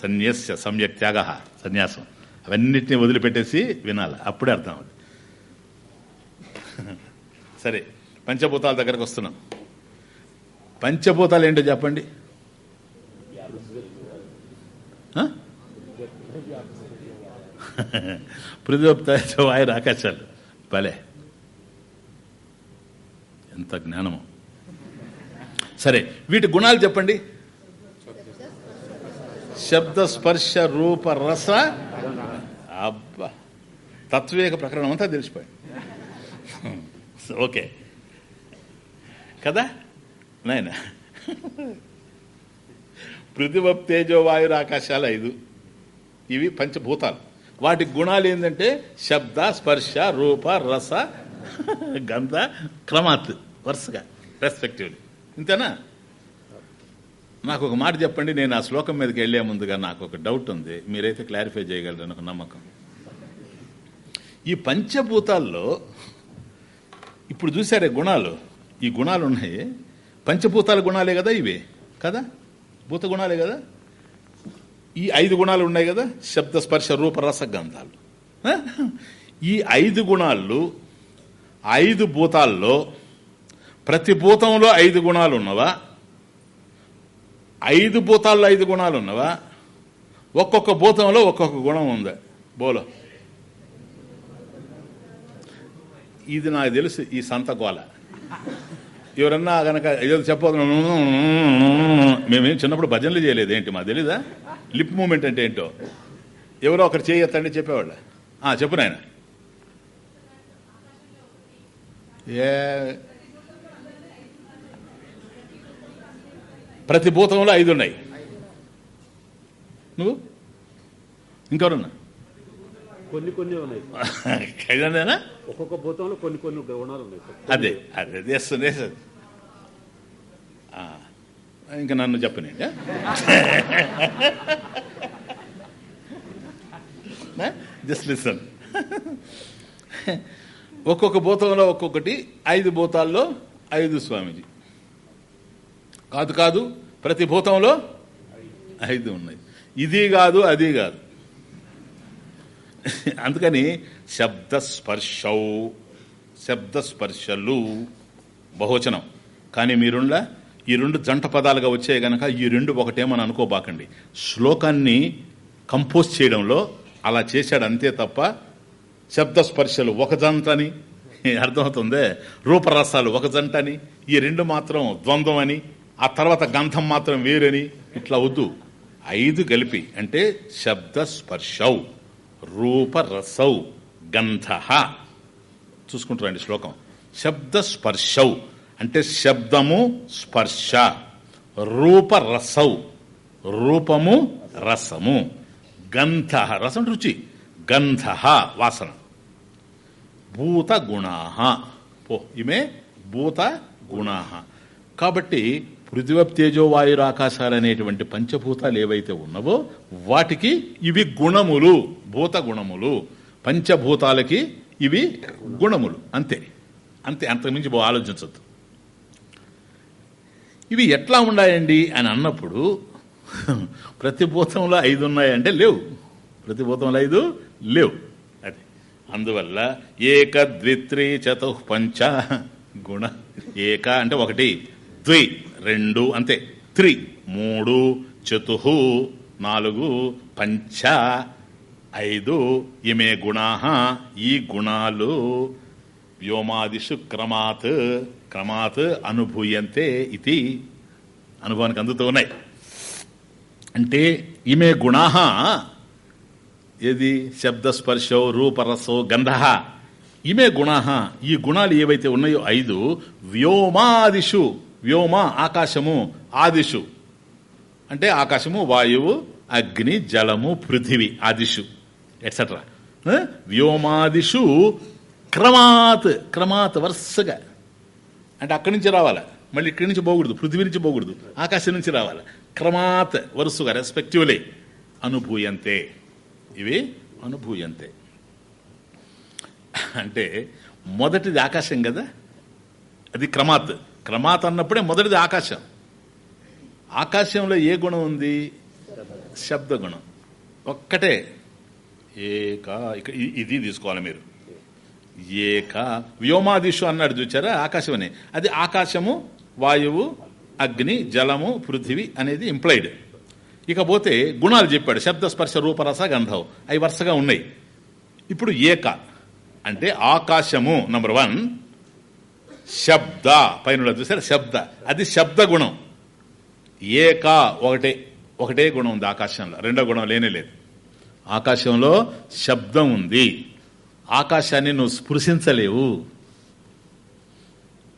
సన్యస్య సమ్యక్ త్యాగ సన్యాసం. అవన్నిటిని వదిలిపెట్టేసి వినాలి. అప్పుడే అర్థం అవుతుంది సరే పంచభూతాల దగ్గరకు వస్తున్నాం. పంచభూతాలు ఏంటో చెప్పండి. ఆ? పృథ్వీ వాయు ఆకాశాలు. భలే. ఎంత జ్ఞానము. సరే వీటి గుణాలు చెప్పండి. శబ్ద స్పర్శ రూప రస అబ్బా. తత్వేక ప్రకరణం అంతా తెలిసిపోయింది ఓకే. కదా? నైనా పృథివప్ తేజో వాయుర ఆకాశాలు ఐదు. ఇవి పంచభూతాలు. వాటి గుణాలు ఏంటంటే శబ్ద స్పర్శ రూప రస గంధ క్రమాత్ వరుసగా రెస్పెక్టివ్లీ ఇంతేనా? నాకు ఒక మాట చెప్పండి నేను ఆ శ్లోకం మీదకి వెళ్ళే ముందుగా నాకు ఒక డౌట్ ఉంది. మీరైతే క్లారిఫై చేయగలరని ఒక నమ్మకం. ఈ పంచభూతాల్లో ఇప్పుడు చూసారే గుణాలు. ఈ గుణాలు ఉన్నాయి. పంచభూతాల గుణాలే కదా ఇవి కదా? భూత గుణాలే కదా? ఈ ఐదు గుణాలు ఉన్నాయి కదా? శబ్ద స్పర్శ రూప రస గంధాలు. ఈ ఐదు గుణాలు ఐదు భూతాల్లో ప్రతి భూతంలో ఐదు గుణాలు ఉన్నవా? ఐదు భూతాల్లో ఐదు గుణాలు ఉన్నవా? ఒక్కొక్క భూతంలో ఒక్కొక్క గుణం ఉంది. బోలో. ఇది నాకు తెలుసు ఈ సంత గోల. ఎవరన్నా కనుక ఏదో చెప్పదు మేమేం చిన్నప్పుడు భజనలు చేయలేదు ఏంటి మా తెలీదా? లిప్ మూమెంట్ అంటే ఏంటో? ఎవరో ఒకరు చేయొత్తండి చెప్పేవాళ్ళ? చెప్పు నాయన. ఏ ప్రతి భూతంలో ఐదు ఉన్నాయి. నువ్వు? ఇంకెవరన్నా? కొన్ని కొన్ని ఉన్నాయి. ఐదందేనా? ఒక్కొక్క భూతంలో కొన్ని కొన్ని గుణాలు ఉన్నాయి. అదే అదే చేస్తుంది ఇంకా నన్ను చెప్పనండి జస్ట్ లిసన్ ఒక్కొక్క భూతంలో ఒక్కొక్కటి ఐదు భూతాల్లో ఐదు స్వామీజీ. కాదు కాదు. ప్రతి భూతంలో ఐదు ఉన్నాయి. ఇది కాదు అది కాదు. అందుకని శబ్దస్పర్శౌ శబ్దస్పర్శలు బహువచనం. కానీ మీరుండ్లా ఈ రెండు జంట పదాలుగా వచ్చాయి గనక ఈ రెండు ఒకటేమని అనుకోబాకండి. శ్లోకాన్ని కంపోజ్ చేయడంలో అలా చేశాడు అంతే తప్ప శబ్ద స్పర్శలు ఒక జంటని అర్థమవుతుందే? రూపరసాలు ఒక జంటని ఈ రెండు మాత్రం ద్వంద్వం అని ఆ తర్వాత గంధం మాత్రం వేరని ఇట్లా వద్దు. ఐదు కలిపి అంటే శబ్ద స్పర్శౌ రూపరసౌ గంధ. చూసుకుంటారండి శ్లోకం. శబ్ద స్పర్శౌ అంటే శబ్దము స్పర్శ రూపరసౌ రూపము రసము. గంధ రసం రుచి. గంధ వాసన. భూత గుణా పో ఇమే భూత గుణా కాబట్టి పృథివప్ తేజో వాయురు ఆకాశాలు అనేటువంటి పంచభూతాలు ఏవైతే ఉన్నవో వాటికి ఇవి గుణములు భూత గుణములు. పంచభూతాలకి ఇవి గుణములు. అంతే. అంతే. అంతకుమించి ఆలోచించద్దు. ఇవి ఎట్లా ఉన్నాయండి అని అన్నప్పుడు ప్రతి భూతంలో ఐదు ఉన్నాయంటే లేవు. ప్రతిభూతంలో ఐదు లేవు. అది. అందువల్ల ఏక ద్విత్రి చతు పంచ గుణ ఏక అంటే ఒకటి ద్వి. రెండు అంతే. త్రి మూడు చతు నాలుగు పంచ ఐదు ఇమే గుణా ఈ గుణాలు వ్యోమాదిషు క్రమాత్ క్రమాత్ అనుభూయంతే ఇది అనుభవానికి అందుతూ ఉన్నాయి. అంటే ఇమే గుణా ఏది? శబ్దస్పర్శో రూపరసో గంధ. ఇమే గుణా ఈ గుణాలు ఏవైతే ఉన్నాయో ఐదు వ్యోమాదిషు వ్యోమ ఆకాశము ఆదిషు. అంటే ఆకాశము వాయువు అగ్ని జలము పృథివి ఆదిషు ఎట్సెట్రా వ్యోమాదిషు క్రమాత్ క్రమాత్ వరుసగా. అంటే అక్కడి నుంచి రావాలి. మళ్ళీ ఇక్కడి నుంచి పోకూడదు పృథివీ నుంచి పోకూడదు ఆకాశం నుంచి రావాలి. క్రమాత్ వరుసగా రెస్పెక్టివ్లీ అనుభూయంతే. ఇవి అనుభూయంతే. అంటే మొదటిది ఆకాశం కదా? అది క్రమాత్. క్రమాత్ అన్నప్పుడే మొదటిది ఆకాశం. ఆకాశంలో ఏ గుణం ఉంది? శబ్ద గుణం ఒక్కటే. ఏక ఇక- ఇది తీసుకోవాలి మీరు. ఏక వ్యోమాదిషు అన్నాడు చూచారా? ఆకాశం అది ఆకాశము వాయువు అగ్ని జలము పృథివి అనేది ఇంప్లైడ్ ఇకపోతే గుణాలు చెప్పాడు. శబ్ద స్పర్శ రూపరస గంధం. అవి వరుసగా ఉన్నాయి. ఇప్పుడు ఏక. అంటే ఆకాశము నంబర్ వన్ శబ్ద పైన చూసారా? శబ్ద. అది శబ్ద గుణం. ఏక ఒకటే ఒకటే గుణం ఉంది ఆకాశంలో. రెండో గుణం లేనే లేదు. ఆకాశంలో శబ్దం ఉంది. ఆకాశాన్ని నువ్వు స్పృశించలేవు.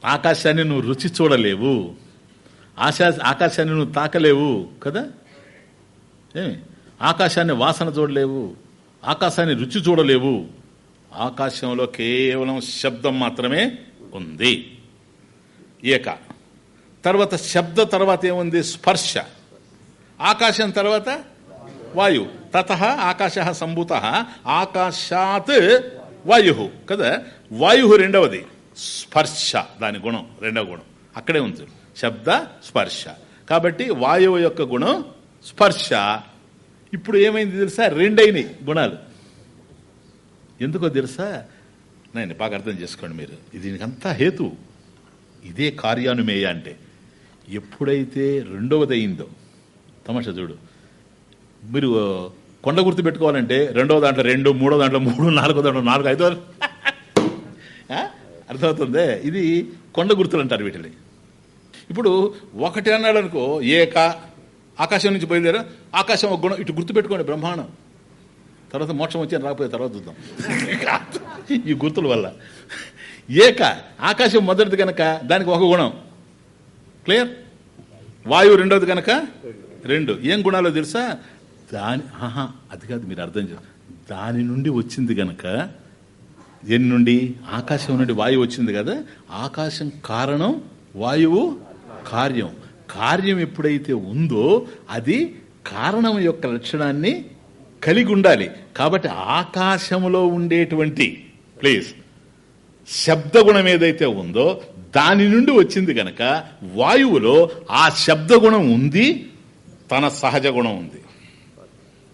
ఆకాశాన్ని నువ్వు రుచి చూడలేవు. ఆశా ఆకాశాన్ని నువ్వు తాకలేవు కదా? ఏమి? ఆకాశాన్ని వాసన చూడలేవు. ఆకాశాన్ని రుచి చూడలేవు. ఆకాశంలో కేవలం శబ్దం మాత్రమే ఉంది. ఏక. తర్వాత శబ్ద తర్వాత ఏముంది? స్పర్శ. ఆకాశం తర్వాత వాయు. తత ఆకాశ సంభూత ఆకాశాత్ వాయు. కదా? వాయు రెండవది. స్పర్శ. దాని గుణం. రెండవ గుణం. అక్కడే ఉంది. శబ్ద స్పర్శ. కాబట్టి వాయువు యొక్క గుణం స్పర్శ. ఇప్పుడు ఏమైంది తెలుసా? రెండైనవి గుణాలు. ఎందుకో తెలుసా? నేను బాగా అర్థం చేసుకోండి మీరు. దీనికంతా హేతు. ఇదే కార్యానుమేయ అంటే. ఎప్పుడైతే రెండవది అయిందో తమాషా చూడు. మీరు కొండ గుర్తు పెట్టుకోవాలంటే రెండవ దాంట్లో రెండు మూడో దాంట్లో మూడు నాలుగో దాంట్లో నాలుగు ఐదో అర్థమవుతుంది? ఇది కొండ గుర్తులు అంటారు వీటిని. ఇప్పుడు ఒకటి అన్నాడు అనుకో ఏక ఆకాశం నుంచి బయలుదేరా ఆకాశం ఒక గుణం ఇటు గుర్తు పెట్టుకోండి బ్రహ్మాండం. తర్వాత మోక్షం వచ్చి రాకపోయే తర్వాత చూద్దాం. ఈ గుర్తుల వల్ల. ఏక ఆకాశం మొదటిది కనుక దానికి ఒక గుణం. క్లియర్ వాయువు రెండవది కనుక రెండు. ఏం గుణాలో తెలుసా? దాని ఆహా అది కాదు మీరు అర్థం చేస్తారు దాని నుండి వచ్చింది గనక దేని నుండి? ఆకాశం నుండి వాయువు వచ్చింది కదా? ఆకాశం కారణం వాయువు కార్యం. కార్యం ఎప్పుడైతే ఉందో అది కారణం యొక్క లక్షణాన్ని కలిగి ఉండాలి. కాబట్టి ఆకాశంలో ఉండేటువంటి ప్లీజ్. శబ్దగుణం ఏదైతే ఉందో దాని నుండి వచ్చింది గనక వాయువులో ఆ శబ్దగుణం ఉంది తన సహజ గుణం ఉంది.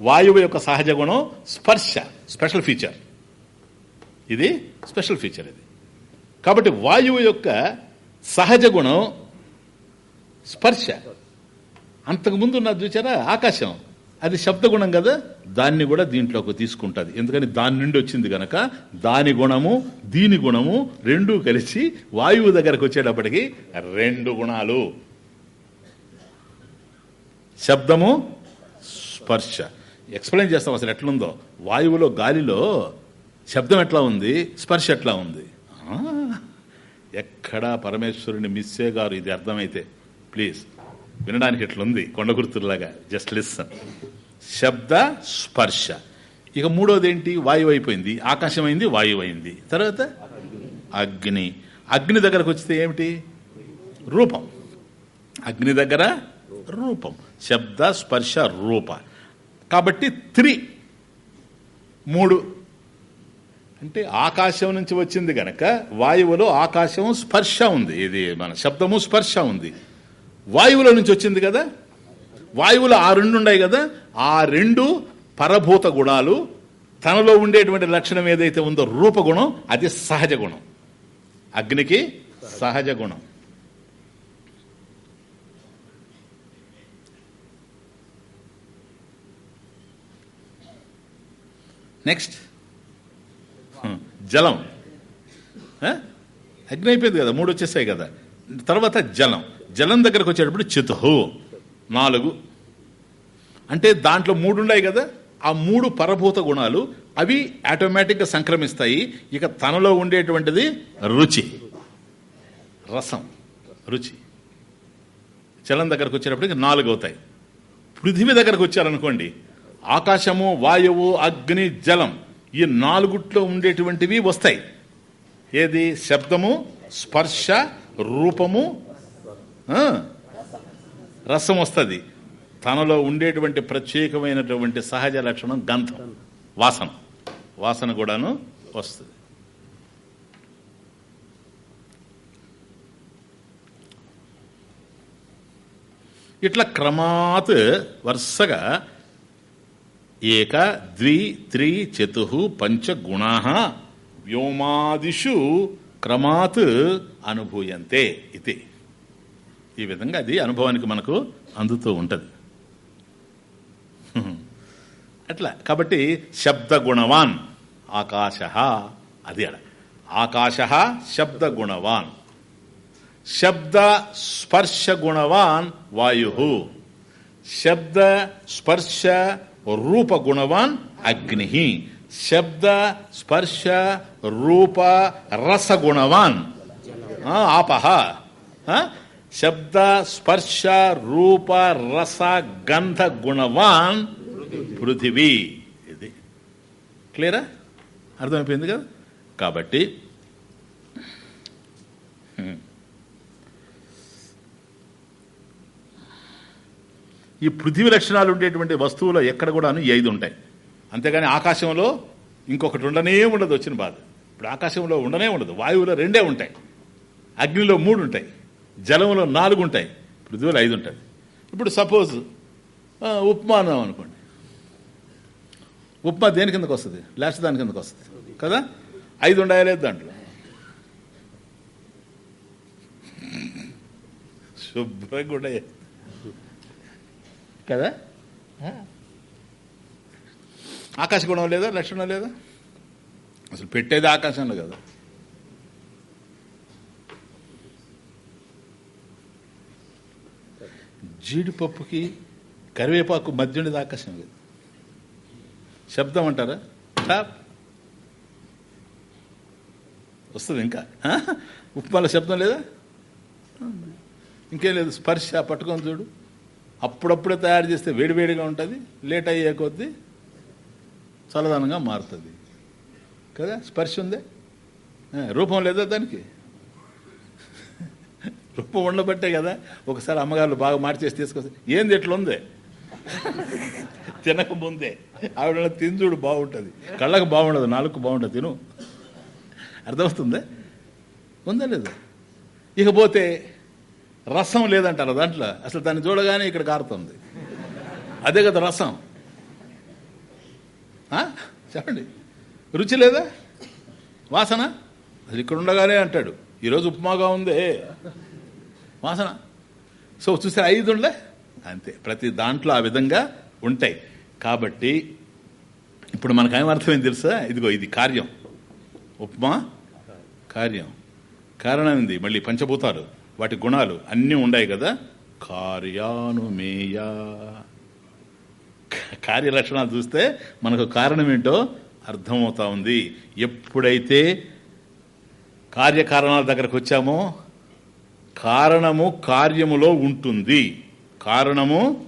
వాయువు యొక్క సహజ గుణం స్పర్శ స్పెషల్ ఫీచర్. ఇది స్పెషల్ ఫీచర్ ఇది. కాబట్టి వాయువు యొక్క సహజ గుణం స్పర్శ. అంతకుముందు ఉన్నది చూచారా ఆకాశం. అది శబ్దగుణం కదా? దాన్ని కూడా దీంట్లోకి తీసుకుంటుంది. ఎందుకని దాని నుండి వచ్చింది కనుక దాని గుణము దీని గుణము రెండూ కలిసి వాయువు దగ్గరకు వచ్చేటప్పటికి రెండు గుణాలు. శబ్దము స్పర్శ. ఎక్స్ప్లెయిన్ చేస్తాం అసలు ఎట్లుందో. వాయువులో గాలిలో శబ్దం ఎట్లా ఉంది? స్పర్శ ఎట్లా ఉంది? ఆ, ఎక్కడా పరమేశ్వరుని మిస్సే గారు ఇది అర్థమైతే. ప్లీజ్ వినడానికి ఎట్లుంది? కొండ గుర్తులాగా జస్ట్ లిసన్ శబ్ద స్పర్శ. ఇక మూడోది ఏంటి వాయువు అయిపోయింది ఆకాశం అయింది వాయువు అయింది తర్వాత అగ్ని. అగ్ని దగ్గరకు వచ్చితే ఏమిటి? రూపం. అగ్ని దగ్గర రూపం. శబ్ద స్పర్శ రూప. కాబట్టి త్రి. మూడు. అంటే ఆకాశం నుంచి వచ్చింది గనక వాయువులో ఆకాశం స్పర్శ ఉంది. ఇది మన శబ్దము స్పర్శ ఉంది. వాయువులో నుంచి వచ్చింది కదా? వాయువులు ఆ రెండు ఉన్నాయి కదా ఆ రెండు పరభూత గుణాలు తనలో ఉండేటువంటి లక్షణం ఏదైతే ఉందో రూపగుణం అది సహజ గుణం. అగ్నికి సహజ గుణం. నెక్స్ట్. జలం. అగ్ని అయిపోయింది కదా మూడు వచ్చేసాయి కదా. తర్వాత జలం. జలం దగ్గరకు వచ్చేటప్పుడు చితుహు. నాలుగు. అంటే దాంట్లో మూడు ఉన్నాయి కదా ఆ మూడు పరభూత గుణాలు అవి ఆటోమేటిక్గా సంక్రమిస్తాయి. ఇక తనలో ఉండేటువంటిది రుచి. రసం రుచి. జలం దగ్గరకు వచ్చేటప్పటికి నాలుగు అవుతాయి. పృథివీ దగ్గరకు వచ్చారనుకోండి ఆకాశము వాయువు అగ్ని జలం ఈ నాలుగుట్లో ఉండేటువంటివి వస్తాయి. ఏది? శబ్దము స్పర్శ రూపము రసం వస్తుంది. తనలో ఉండేటువంటి ప్రత్యేకమైనటువంటి సహజ లక్షణం గంధం వాసన. వాసన కూడాను వస్తుంది. ఇట్లా క్రమాత్ వరుసగా ఏక ద్వి త్రి చతు పంచ గుణా వ్యోమాదిషు క్రమాత్ అనుభూయంతే. ఇది ఈ విధంగా అది అనుభవానికి మనకు అందుతూ ఉంటుంది. అట్లా. కాబట్టి శబ్ద గుణవాన్ ఆకాశ అది అడ ఆకాశ శబ్ద గుణవాన్ శబ్ద స్పర్శ గుణవాన్ వాయు. శబ్ద స్పర్శ రూప గుణవాన్ అగ్ని. శబ్ద స్పర్శ రూప రసగుణవాన్ ఆపహ శబ్ద స్పర్శ రూప రస గంధ గుణవాన్ పృథివీ. ఇది. క్లియరా? అర్థమైపోయింది కదా? కాబట్టి ఈ పృథివీ లక్షణాలు ఉండేటువంటి వస్తువులు ఎక్కడ కూడాను ఈ ఐదు ఉంటాయి. అంతేగాని ఆకాశంలో ఇంకొకటి ఉండనే ఉండదు వచ్చిన బాధ. ఇప్పుడు ఆకాశంలో ఉండనే ఉండదు వాయువులో రెండే ఉంటాయి. అగ్నిలో మూడు ఉంటాయి. జలంలో నాలుగు ఉంటాయి పృథ్వీలో ఐదు ఉంటాయి ఇప్పుడు సపోజ్ ఉప్మా అన్నాం అనుకోండి. ఉప్మా దేని కిందకు వస్తుంది? లాస్ట్ దాని కిందకు వస్తుంది. కదా? ఐదు ఉండాలి లేదు దాంట్లో? శుభ్రంగా ఉండాయి కదా? ఆకాశ గుణం లేదా? లక్షణం లేదా? అసలు పెట్టేది ఆకాశంలో కదా. జీడిపప్పుకి కరివేపాకు మధ్య ఉండేది ఆకాశం లేదు శబ్దం అంటారా టాప్ వస్తుంది ఇంకా. ఉప్మాల శబ్దం లేదా? ఇంకేం లేదు స్పర్శ పట్టుకొని చూడు. అప్పుడప్పుడే తయారు చేస్తే వేడివేడిగా ఉంటుంది లేట్ అయ్యే కొద్దీ చల్లదనంగా మారుతుంది. కదా? స్పర్శ ఉందే? రూపం లేదా దానికి? ఉప్పు ఉండబట్టే కదా ఒకసారి అమ్మగారు బాగా మార్చేసి తీసుకొస్తే ఏంది ఎట్లుంది తినకముందే తినక ముందే. ఆవిడ తిందుడు బాగుంటుంది. కళ్ళకు బాగుండదు నాలుగు బాగుంటుంది తిను. అర్థమవుతుందా? ఉందా లేదా? ఇకపోతే రసం లేదంటారు దాంట్లో. అసలు దాన్ని చూడగానే ఇక్కడ కారుతుంది. అదే కదా రసం. ఆ? చెప్పండి. రుచి లేదా? వాసన? అసలు ఇక్కడ ఉండగానే అంటాడు. ఈరోజు ఉప్మాగా ఉందే. వాసన. సో చూసారు ఐదు ఉండలే? అంతే. ప్రతి దాంట్లో ఆ విధంగా ఉంటాయి. కాబట్టి ఇప్పుడు మనకు అర్థమైంది తెలుసా? ఇదిగో ఇది కార్యం. ఉప్మా కార్యం. కారణం ఉంది మళ్ళీ పంచభూతాలు వాటి గుణాలు అన్నీ ఉన్నాయి కదా? కార్యానుమేయ. కార్యలక్షణాలు చూస్తే మనకు కారణం ఏంటో అర్థమవుతా ఉంది. ఎప్పుడైతే కార్యకారణాల దగ్గరకు వచ్చామో కారణము కార్యములో ఉంటుంది. కారణము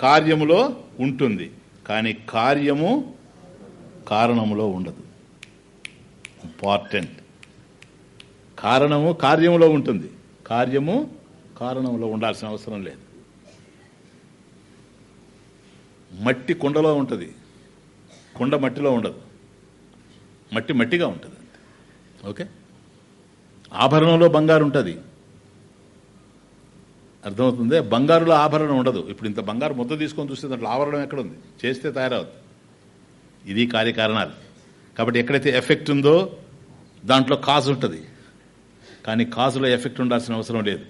కార్యములో ఉంటుంది. కానీ కార్యము కారణములో ఉండదు. ఇంపార్టెంట్ కారణము కార్యములో ఉంటుంది. కార్యము కారణంలో ఉండాల్సిన అవసరం లేదు. మట్టి కుండలో ఉంటుంది. కుండ మట్టిలో ఉండదు. మట్టి మట్టిగా ఉంటుంది. ఓకే? ఆభరణంలో బంగారు ఉంటుంది. అర్థమవుతుంది? బంగారులో ఆభరణం ఉండదు. ఇప్పుడు ఇంత బంగారు ముద్ద తీసుకొని చూస్తే దాంట్లో ఆభరణం ఎక్కడ ఉంది చేస్తే తయారవుతుంది ఇది కార్యకారణాలు. కాబట్టి ఎక్కడైతే ఎఫెక్ట్ ఉందో దాంట్లో కాజు ఉంటుంది. కానీ కాజులో ఎఫెక్ట్ ఉండాల్సిన అవసరం లేదు.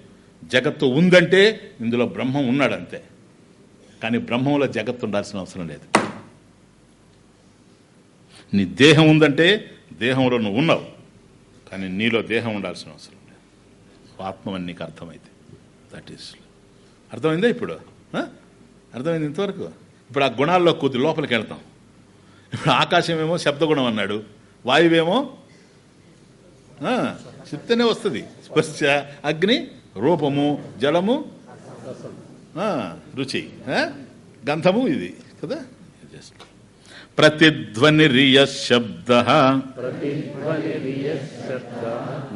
జగత్తు ఉందంటే ఇందులో బ్రహ్మం ఉన్నాడు అంతే కానీ బ్రహ్మంలో జగత్తు ఉండాల్సిన అవసరం లేదు. నీ దేహం ఉందంటే దేహంలో నువ్వు ఉన్నావు. కానీ నీలో దేహం ఉండాల్సిన అవసరం లేదు. ఆత్మ అని నీకు అర్థమైతే. దట్ ఈస్ అర్థమైందా ఇప్పుడు? అర్థమైంది ఇంతవరకు? ఇప్పుడు ఆ గుణాల్లో కొద్ది లోపలికి వెళ్తాం. ఇప్పుడు ఆకాశమేమో శబ్దగుణం అన్నాడు. వాయువేమో? చెప్తేనే వస్తుంది. స్పర్శ అగ్ని రూపము జలము రుచి. గంధము ఇది కదా? జస్ట్ ప్రతిధ్వనిరియ శబ్ద प्रतिध्वनिर्यशब्द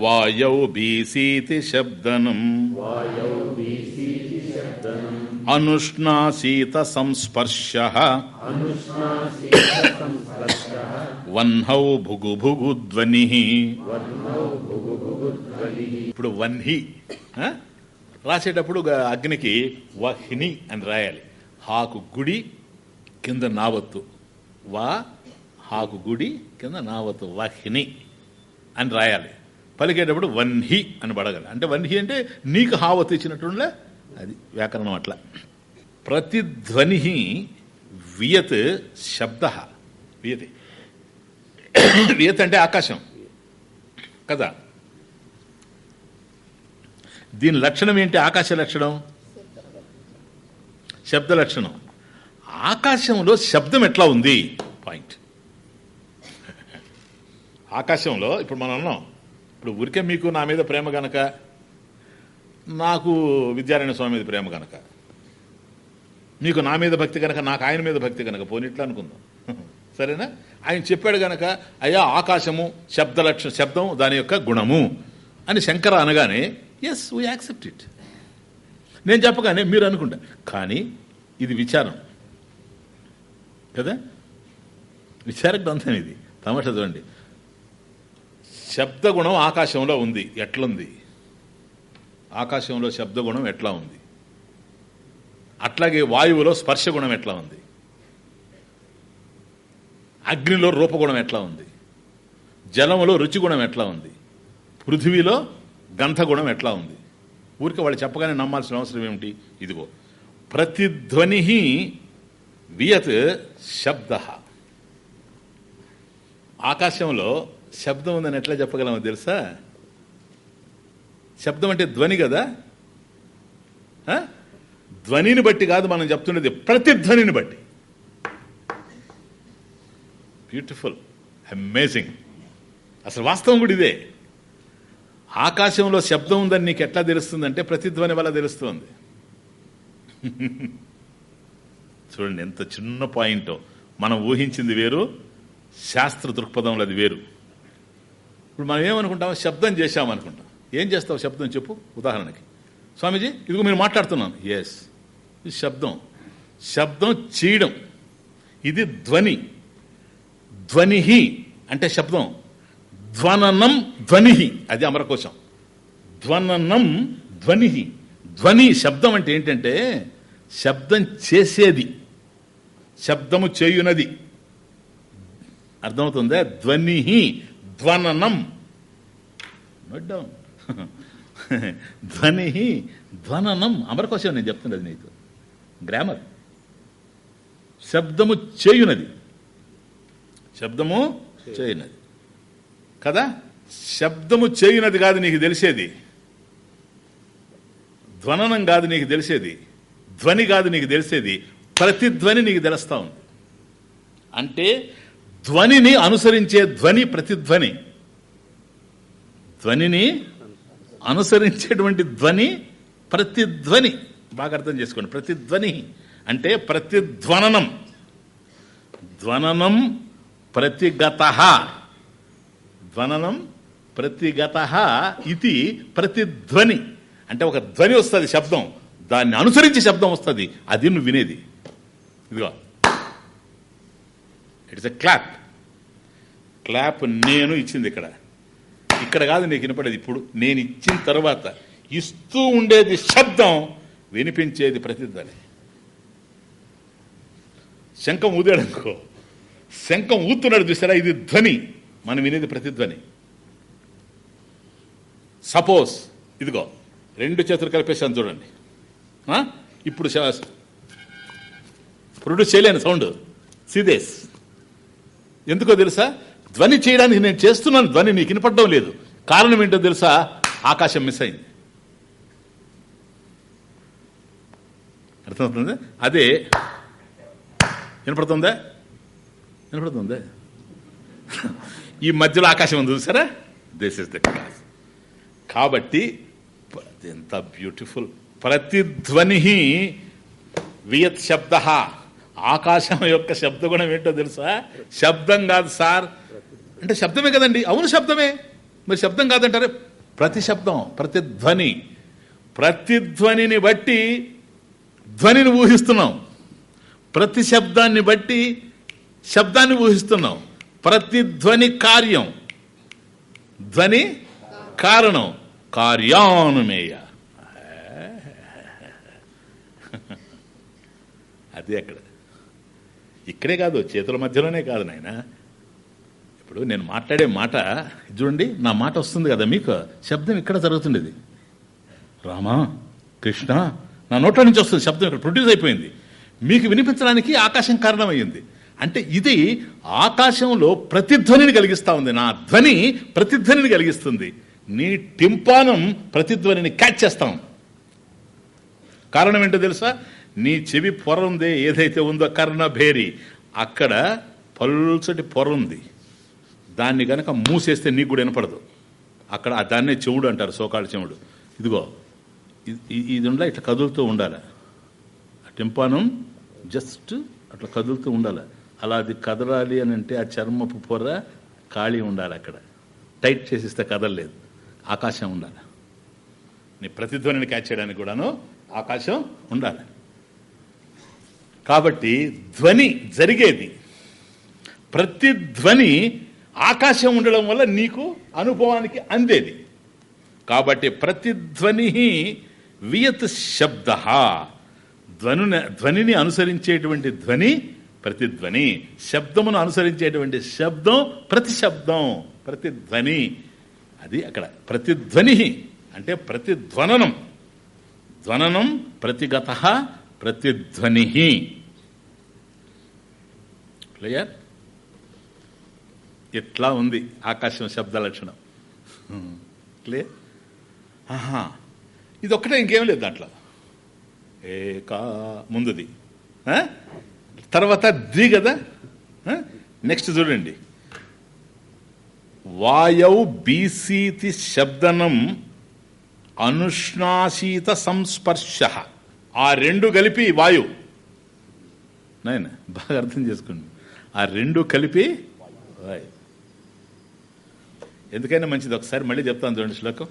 వాయౌ బీసీతి శబ్దనం वायौ वीसीति शब्दनम् అనుష్ణాసీత సంస్పర్శ अनुष्णासीतसंस्पर्शः వన్హౌ భుగు భుగు ధ్వని वर्णौ भुगुभुगुध्वनिः ఇప్పుడు వన్హి ఆ? రాసేటప్పుడు గ- అగ్నికి వహిని అని రాయాలి హాకు గుడి కింద నావత్తు వా హాకు గుడి కింద నావతు వహిని అని రాయాలి. పలికేటప్పుడు వన్హి అని పడగాలి. అంటే వన్హి అంటే నీకు హావత్ ఇచ్చినట్టుండే అది వ్యాకరణం అట్లా. ప్రతిధ్వని వియత్ శబ్ద. వియతి. వియత్ అంటే ఆకాశం. కదా? దీని లక్షణం ఏంటి? ఆకాశ లక్షణం? శబ్ద లక్షణం. ఆకాశంలో శబ్దం ఎట్లా ఉంది? పాయింట్ ఆకాశంలో ఇప్పుడు మనం అన్నాం. ఇప్పుడు ఊరికే మీకు నా మీద ప్రేమ గనక నాకు విద్యారాయణ స్వామి మీద ప్రేమ గనక మీకు నా మీద భక్తి కనుక నాకు ఆయన మీద భక్తి కనుక పోనీట్లా అనుకుందాం. సరేనా? ఆయన చెప్పాడు గనక అయ్యా ఆకాశము శబ్ద లక్ష శబ్దం దాని యొక్క గుణము అని శంకర అనగానే ఎస్ వీ యాక్సెప్ట్ ఇట్ నేను చెప్పగానే మీరు అనుకుంటా. కానీ ఇది విచారం. కదా? విచార గ్రంథం ఇది. తమాషా చూడండి. శబ్దగుణం ఆకాశంలో ఉంది. ఎట్లుంది? ఆకాశంలో శబ్దగుణం ఎట్లా ఉంది? అట్లాగే వాయువులో స్పర్శగుణం ఎట్లా ఉంది? అగ్నిలో రూపగుణం ఎట్లా ఉంది? జలములో రుచిగుణం ఎట్లా ఉంది? పృథివీలో గంధగుణం ఎట్లా ఉంది? ఊరికే వాళ్ళు చెప్పగానే నమ్మాల్సిన అవసరం ఏమిటి? ఇదిగో. ప్రతిధ్వని వియత్ శబ్ద. ఆకాశంలో శబ్దం ఉందని ఎట్లా చెప్పగలమో తెలుసా? శబ్దం అంటే ధ్వని కదా? ఆ? ధ్వనిని బట్టి కాదు మనం చెప్తున్నది ప్రతిధ్వనిని బట్టి. బ్యూటిఫుల్ అమేజింగ్ అసలు వాస్తవం కూడా ఇదే. ఆకాశంలో శబ్దం ఉందని నీకు ఎట్లా తెలుస్తుందంటే ప్రతిధ్వని వల్ల తెలుస్తుంది. చూడండి ఎంత చిన్న పాయింటో. మనం ఊహించింది వేరు శాస్త్ర దృక్పథంలో అది వేరు. ఇప్పుడు మనం ఏమనుకుంటాం? శబ్దం చేశామనుకుంటాం. ఏం చేస్తావు శబ్దం చెప్పు ఉదాహరణకి. స్వామీజీ ఇదిగో మీరు మాట్లాడుతున్నాను. ఎస్ ఇది శబ్దం. శబ్దం చేయడం ఇది ధ్వని. ధ్వనిహి అంటే శబ్దం. ధ్వననం ధ్వనిహి. అది అమరకోశం. ధ్వననం ధ్వనిహి. ధ్వని శబ్దం అంటే ఏంటంటే శబ్దం చేసేది. శబ్దము చేయునది. అర్థమవుతుందా? ధ్వని ధ్వననం. నోట్ డౌన్ ధ్వని ధ్వననం. అమరకోశం నేను చెప్తున్నది నీకు. గ్రామర్ శబ్దము చేయునది. శబ్దము చేయునది. కదా? శబ్దము చేయునది కాదు నీకు తెలిసేది. ధ్వననం కాదు నీకు తెలిసేది. ధ్వని కాదు నీకు తెలిసేది. ప్రతిధ్వని నీకు తెలుస్తా ఉంది. అంటే ధ్వనిని అనుసరించే ధ్వని ప్రతిధ్వని ధ్వనిని అనుసరించేటువంటి ధ్వని ప్రతిధ్వని బాగా అర్థం చేసుకోండి. ప్రతిధ్వని అంటే ప్రతిధ్వననం ధ్వననం. ప్రతిగత ధ్వననం ప్రతిగత ఇది ప్రతిధ్వని అంటే ఒక ధ్వని వస్తుంది శబ్దం. దాన్ని అనుసరించి శబ్దం వస్తుంది. అది నువ్వు వినేది. ఇదిగో ఇట్స్ ఎ క్లాప్ క్లాప్ నేను ఇచ్చింది ఇక్కడ. ఇక్కడ కాదు నీకు వినపడేది ఇప్పుడు. నేను ఇచ్చిన తర్వాత ఇస్తూ ఉండేది శబ్దం వినిపించేది ప్రతిధ్వని. శంఖం ఊదాడనుకో. శంఖం ఊతున్నాడు చూసారా? ఇది ధ్వని. మనం వినేది ప్రతిధ్వని. సపోజ్ ఇదిగో రెండు చేతులు కలిపేసాను చూడండి. ఆ? ఇప్పుడు ప్రొడ్యూస్ చేయలేను సౌండ్. సీదేస్ ఎందుకో తెలుసా? ధ్వని చేయడానికి నేను చేస్తున్నాను ధ్వని నీకు వినపడడం లేదు. కారణం ఏంటో తెలుసా? ఆకాశం మిస్ అయింది. అర్థమవుతుంది? అదే. వినపడుతుందా? వినపడుతుందా? ఈ మధ్యలో ఆకాశం ఉంది చూసారా? దిస్ ఇస్ ద క్లాస్ కాబట్టి ఎంత బ్యూటిఫుల్ ప్రతిధ్వని వియత్ శబ్ద ఆకాశం యొక్క శబ్దగుణం ఏంటో తెలుసా? శబ్దం కాదు సార్. అంటే శబ్దమే కదండి. అవును శబ్దమే. మరి శబ్దం కాదంటారే. ప్రతి శబ్దం ప్రతిధ్వని ప్రతిధ్వనిని బట్టి ధ్వనిని ఊహిస్తున్నాం. ప్రతి శబ్దాన్ని బట్టి శబ్దాన్ని ఊహిస్తున్నాం. ప్రతిధ్వని కార్యం. ధ్వని కారణం. కార్యానుమేయ. అదే అక్కడ. ఇక్కడే కాదు చేతుల మధ్యలోనే కాదు నాయన. ఇప్పుడు నేను మాట్లాడే మాట చూడండి నా మాట వస్తుంది కదా మీకు? శబ్దం ఇక్కడ జరుగుతుండేది. రామా కృష్ణ నా నోట్ల నుంచి వస్తుంది శబ్దం ఇక్కడ ప్రొడ్యూస్ అయిపోయింది. మీకు వినిపించడానికి ఆకాశం కారణమయ్యింది. అంటే ఇది ఆకాశంలో ప్రతిధ్వనిని కలిగిస్తా ఉంది. నా ధ్వని ప్రతిధ్వనిని కలిగిస్తుంది. నీ టింపానం ప్రతిధ్వనిని క్యాచ్ చేస్తాం కారణం ఏంటో తెలుసా? నీ చెవి పొర ఉంది ఏదైతే ఉందో కర్ణభేరి అక్కడ పల్చటి పొర ఉంది దాన్ని గనక మూసేస్తే నీకు కూడా వినపడదు. అక్కడ ఆ దాన్నే చెవుడు అంటారు సోకాళ్ళ చెవుడు. ఇదిగో ఇది- ఉండాలి ఇట్లా కదులుతూ ఉండాలి. ఆ టింపానం జస్ట్ అట్లా కదులుతూ ఉండాలి. అలా అది కదలాలి అని అంటే ఆ చర్మపు పొర ఖాళీ ఉండాలి అక్కడ. టైట్ చేసిస్తే కదలలేదు. ఆకాశం ఉండాలి. నీ ప్రతిధ్వనిని క్యాచ్ చేయడానికి కూడాను ఆకాశం ఉండాలి. కాబట్టి ధ్వని జరిగేది. ప్రతి ధ్వని ఆకాశం ఉండడం వల్ల నీకు అనుభవానికి అందేది. కాబట్టి ప్రతిధ్వని వియత్ శబ్ద ధ్వను ధ్వనిని అనుసరించేటువంటి ధ్వని ప్రతిధ్వని శబ్దమును అనుసరించేటువంటి శబ్దం ప్రతి శబ్దం ప్రతిధ్వని అది అక్కడ ప్రతిధ్వని అంటే ప్రతిధ్వననం ధ్వననం. ప్రతిగత ప్రతిధ్వని క్లియర్? ఇట్లా ఉంది ఆకాశం శబ్ద లక్షణం? క్లియర్? ఆహా ఇది ఒక్కటే ఇంకేం లేదు దాంట్లో. ఏకా ముందుది. తర్వాత ది కదా? నెక్స్ట్ చూడండి. వాయౌ బీసీతి శబ్దనం అనుష్ణాశీత సంస్పర్శ. ఆ రెండు కలిపి వాయు. నాయన బాగా అర్థం చేసుకోండి. ఆ రెండు కలిపి వాయు ఎందుకైనా మంచిది. ఒకసారి మళ్ళీ చెప్తాను చూడండి శ్లోకం.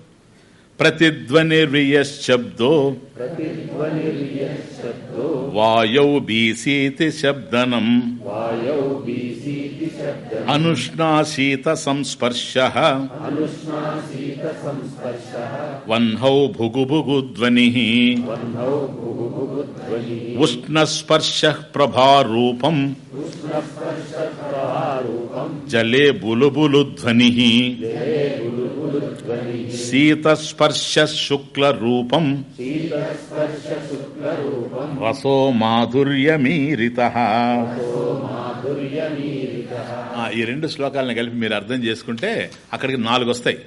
ప్రతిధ్వనిర్వియ శబ్దో వాయౌ బీసీతి శబ్దనం అనుష్ణాశీత సంస్పర్శ అనుష్ణాసీత సంస్పర్శ వన్హౌ భుగు భుగు ఉష్ణస్పర్శ ప్రభారూపం జలే బులుబులు ధ్వని శీతస్పర్శ శుక్ల రూపం శుక్లరూపం రసో మాధుర్యమీరిత. ఈ రెండు శ్లోకాలను కలిపి మీరు అర్థం చేసుకుంటే అక్కడికి నాలుగు వస్తాయి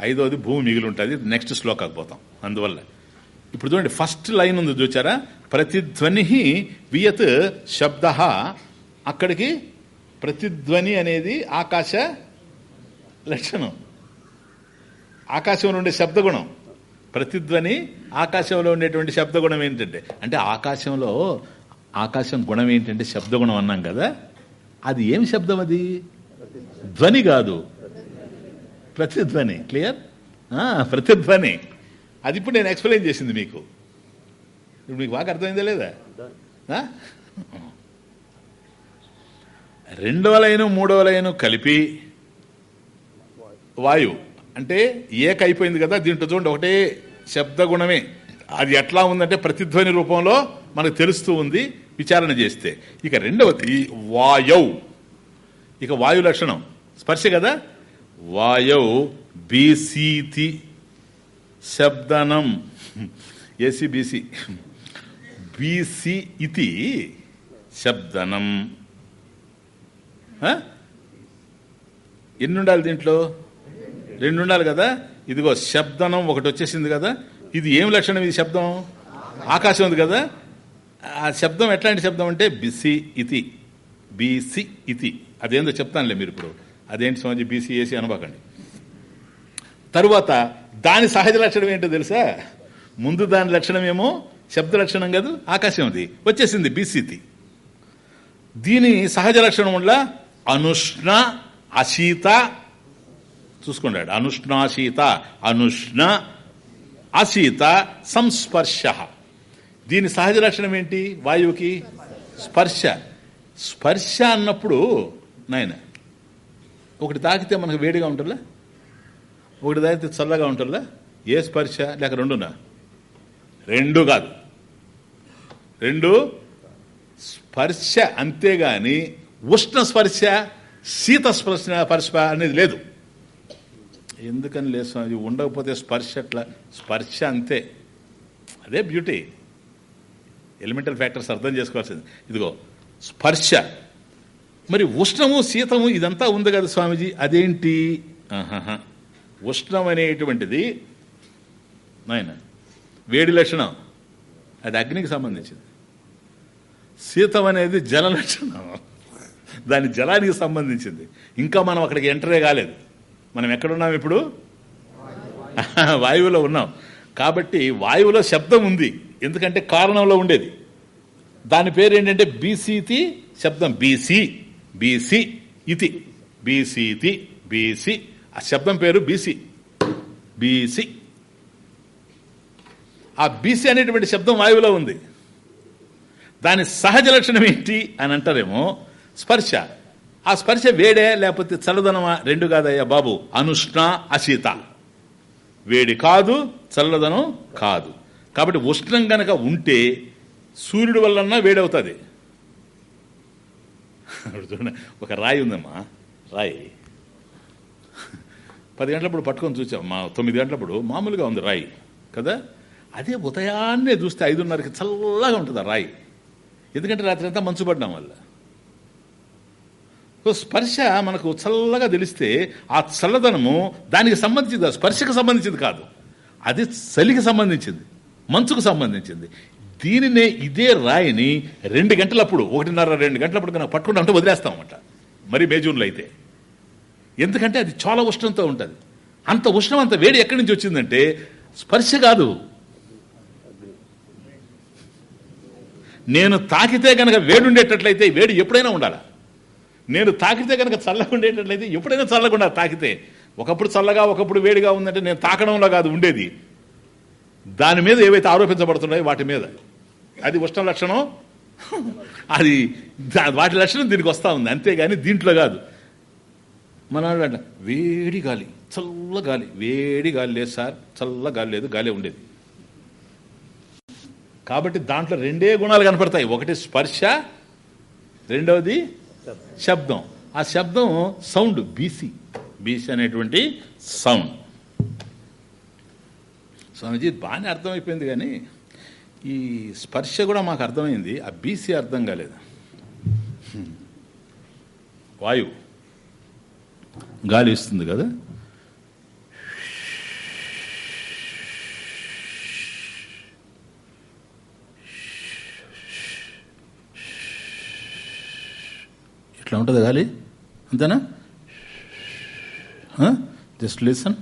ఐదోది భూమి మిగిలి ఉంటుంది నెక్స్ట్ శ్లోకాకు పోతాం. అందువల్ల ఇప్పుడు చూడండి ఫస్ట్ లైన్ ఉంది చూచారా? ప్రతిధ్వని వియత్ శబ్ద. అక్కడికి ప్రతిధ్వని అనేది ఆకాశ లక్షణం. ఆకాశంలో ఉండే శబ్దగుణం. ప్రతిధ్వని ఆకాశంలో ఉండేటువంటి శబ్దగుణం ఏంటంటే అంటే ఆకాశంలో ఆకాశం గుణం ఏంటంటే శబ్దగుణం అన్నాం కదా? అది ఏం శబ్దం అది? ధ్వని కాదు. ప్రతిధ్వని. క్లియర్? ప్రతిధ్వని. అది ఇప్పుడు నేను ఎక్స్ప్లెయిన్ చేసింది మీకు. ఇప్పుడు మీకు బాగా అర్థమైందా లేదా? ఆ? రెండవ లైను మూడవ లైను కలిపి వాయువు. అంటే ఏక అయిపోయింది కదా దీంట్లో చూడండి ఒకటే శబ్దగుణమే అది ఎట్లా ఉందంటే ప్రతిధ్వని రూపంలో మనకు తెలుస్తూ ఉంది విచారణ చేస్తే. ఇక రెండవది వాయౌ. ఇక వాయు లక్షణం. స్పర్శ కదా? వాయౌ బీసీతి శబ్దనం. ఏసీ బీసీ బీసీ ఇది శబ్దనం. ఎన్ని ఉండాలి దీంట్లో? రెండు ఉండాలి కదా? ఇదిగో శబ్దనం ఒకటి వచ్చేసింది కదా? ఇది ఏం లక్షణం? ఇది శబ్దం? ఆకాశం ఉంది కదా? ఆ శబ్దం ఎట్లాంటి శబ్దం అంటే బిసి ఇతి బీసీ ఇతి అదేందో చెప్తానులే మీరు ఇప్పుడు. అదేంటి స్వామి బీసీ ఏసీ అనబాకండి. తరువాత దాని సహజ లక్షణం ఏంటో తెలుసా? ముందు దాని లక్షణం ఏమో శబ్ద లక్షణం కాదు ఆకాశం అది. వచ్చేసింది బీసీతి. దీని సహజ లక్షణం వల్ల అనుష్ణ అశీత. చూసుకున్నాడు అనుష్ణాశీత అనుష్ణ అశీత సంస్పర్శ. దీని సహజ లక్షణం ఏంటి? వాయువుకి స్పర్శ. స్పర్శ అన్నప్పుడు నాయన ఒకటి తాకితే మనకు వేడిగా ఉంటుందా? ఒకటి దానికి చల్లగా ఉంటుందా? ఏ స్పర్శ? లేక రెండునా? రెండు కాదు. రెండు స్పర్శ అంతేగాని ఉష్ణ స్పర్శ శీత స్పర్శ స్పర్శ అనేది లేదు. ఎందుకని లేదు స్వామి? ఉండకపోతే స్పర్శ అట్లా స్పర్శ అంతే. అదే బ్యూటీ ఎలిమెంటల్ ఫ్యాక్టర్స్ అర్థం చేసుకోవాల్సింది. ఇదిగో స్పర్శ. మరి ఉష్ణము శీతము ఇదంతా ఉంది కదా స్వామీజీ? అదేంటి? ఆహాహా. ఉష్ణం అనేటువంటిది నాయన వేడి లక్షణం. అది అగ్నికి సంబంధించింది. శీతం అనేది జల లక్షణం. దాని జలానికి సంబంధించింది. ఇంకా మనం అక్కడికి ఎంటరే కాలేదు. మనం ఎక్కడున్నాం ఇప్పుడు? వాయువులో ఉన్నాం. కాబట్టి వాయువులో శబ్దం ఉంది. ఎందుకంటే కారణంలో ఉండేది. దాని పేరు ఏంటంటే బీసీతి శబ్దం. బీసీ బీసీ ఇతి. బీసీతి బీసీ. ఆ శబ్దం పేరు బీసీ బీసీ ఆ బీసీ అనేటువంటి శబ్దం వాయువులో ఉంది. దాని సహజ లక్షణం ఏంటి అని అంటారేమో స్పర్శ. ఆ స్పర్శ వేడే లేకపోతే చల్లదనమా? రెండు కాదయ్యా బాబు. అనుష్ణ అశీత. వేడి కాదు చల్లదనం కాదు. కాబట్టి ఉష్ణం గనక ఉంటే సూర్యుడి వల్లన్నా వేడవుతుంది. చూడండి ఒక రాయి ఉందమ్మా. రాయి. పది గంటలప్పుడు పట్టుకొని చూసాం. మా తొమ్మిది గంటలప్పుడు మామూలుగా ఉంది రాయి. కదా? అదే ఉదయాన్నే చూస్తే ఐదున్నరకి చల్లగా ఉంటుంది ఆ రాయి. ఎందుకంటే రాత్రి అంతా మంచు పడ్డాం వల్ల. సో స్పర్శ మనకు చల్లగా తెలిస్తే ఆ చల్లదనము దానికి సంబంధించింది ఆ స్పర్శకు సంబంధించింది కాదు. అది చలికి సంబంధించింది. మంచుకు సంబంధించింది. దీనినే ఇదే రాయిని రెండు గంటలప్పుడు ఒకటిన్నర రెండు గంటలప్పుడు కనుక పట్టుకుంటూ అంటే వదిలేస్తామన్నమాట మరి మే జూన్లో అయితే. ఎందుకంటే అది చాలా ఉష్ణంతో ఉంటుంది. అంత ఉష్ణం అంత వేడి ఎక్కడి నుంచి వచ్చిందంటే స్పర్శ కాదు. నేను తాకితే గనక వేడి ఉండేటట్లయితే వేడి ఎప్పుడైనా ఉండాలా? నేను తాకితే కనుక చల్లగా ఉండేటట్లయితే ఎప్పుడైనా చల్లకుండా తాకితే. ఒకప్పుడు చల్లగా ఒకప్పుడు వేడిగా ఉందంటే నేను తాకడంలో కాదు ఉండేది. దాని మీద ఏవైతే ఆరోపించబడుతున్నాయో వాటి మీద. అది ఉష్ణ లక్షణం? అది వాటి లక్షణం దీనికి వస్తూ ఉంది. అంతేగాని దీంట్లో కాదు. మన అంట వేడి గాలి చల్ల గాలి వేడి గాలి లేదు సార్ చల్ల గాలి లేదు గాలి ఉండేది. కాబట్టి దాంట్లో రెండే గుణాలు కనపడతాయి. ఒకటి స్పర్శ రెండవది శబ్దం. ఆ శబ్దం సౌండ్ బీసీ. బీసీ అనేటువంటి సౌండ్. స్వామీజీ బాగానే అర్థమైపోయింది కానీ ఈ స్పర్శ కూడా మాకు అర్థమైంది ఆ బీసీ అర్థం కాలేదు. వాయువు. గాలి ఇస్తుంది కదా. ఇట్లా ఉంటుంది గాలి? అంతేనా? Just listen.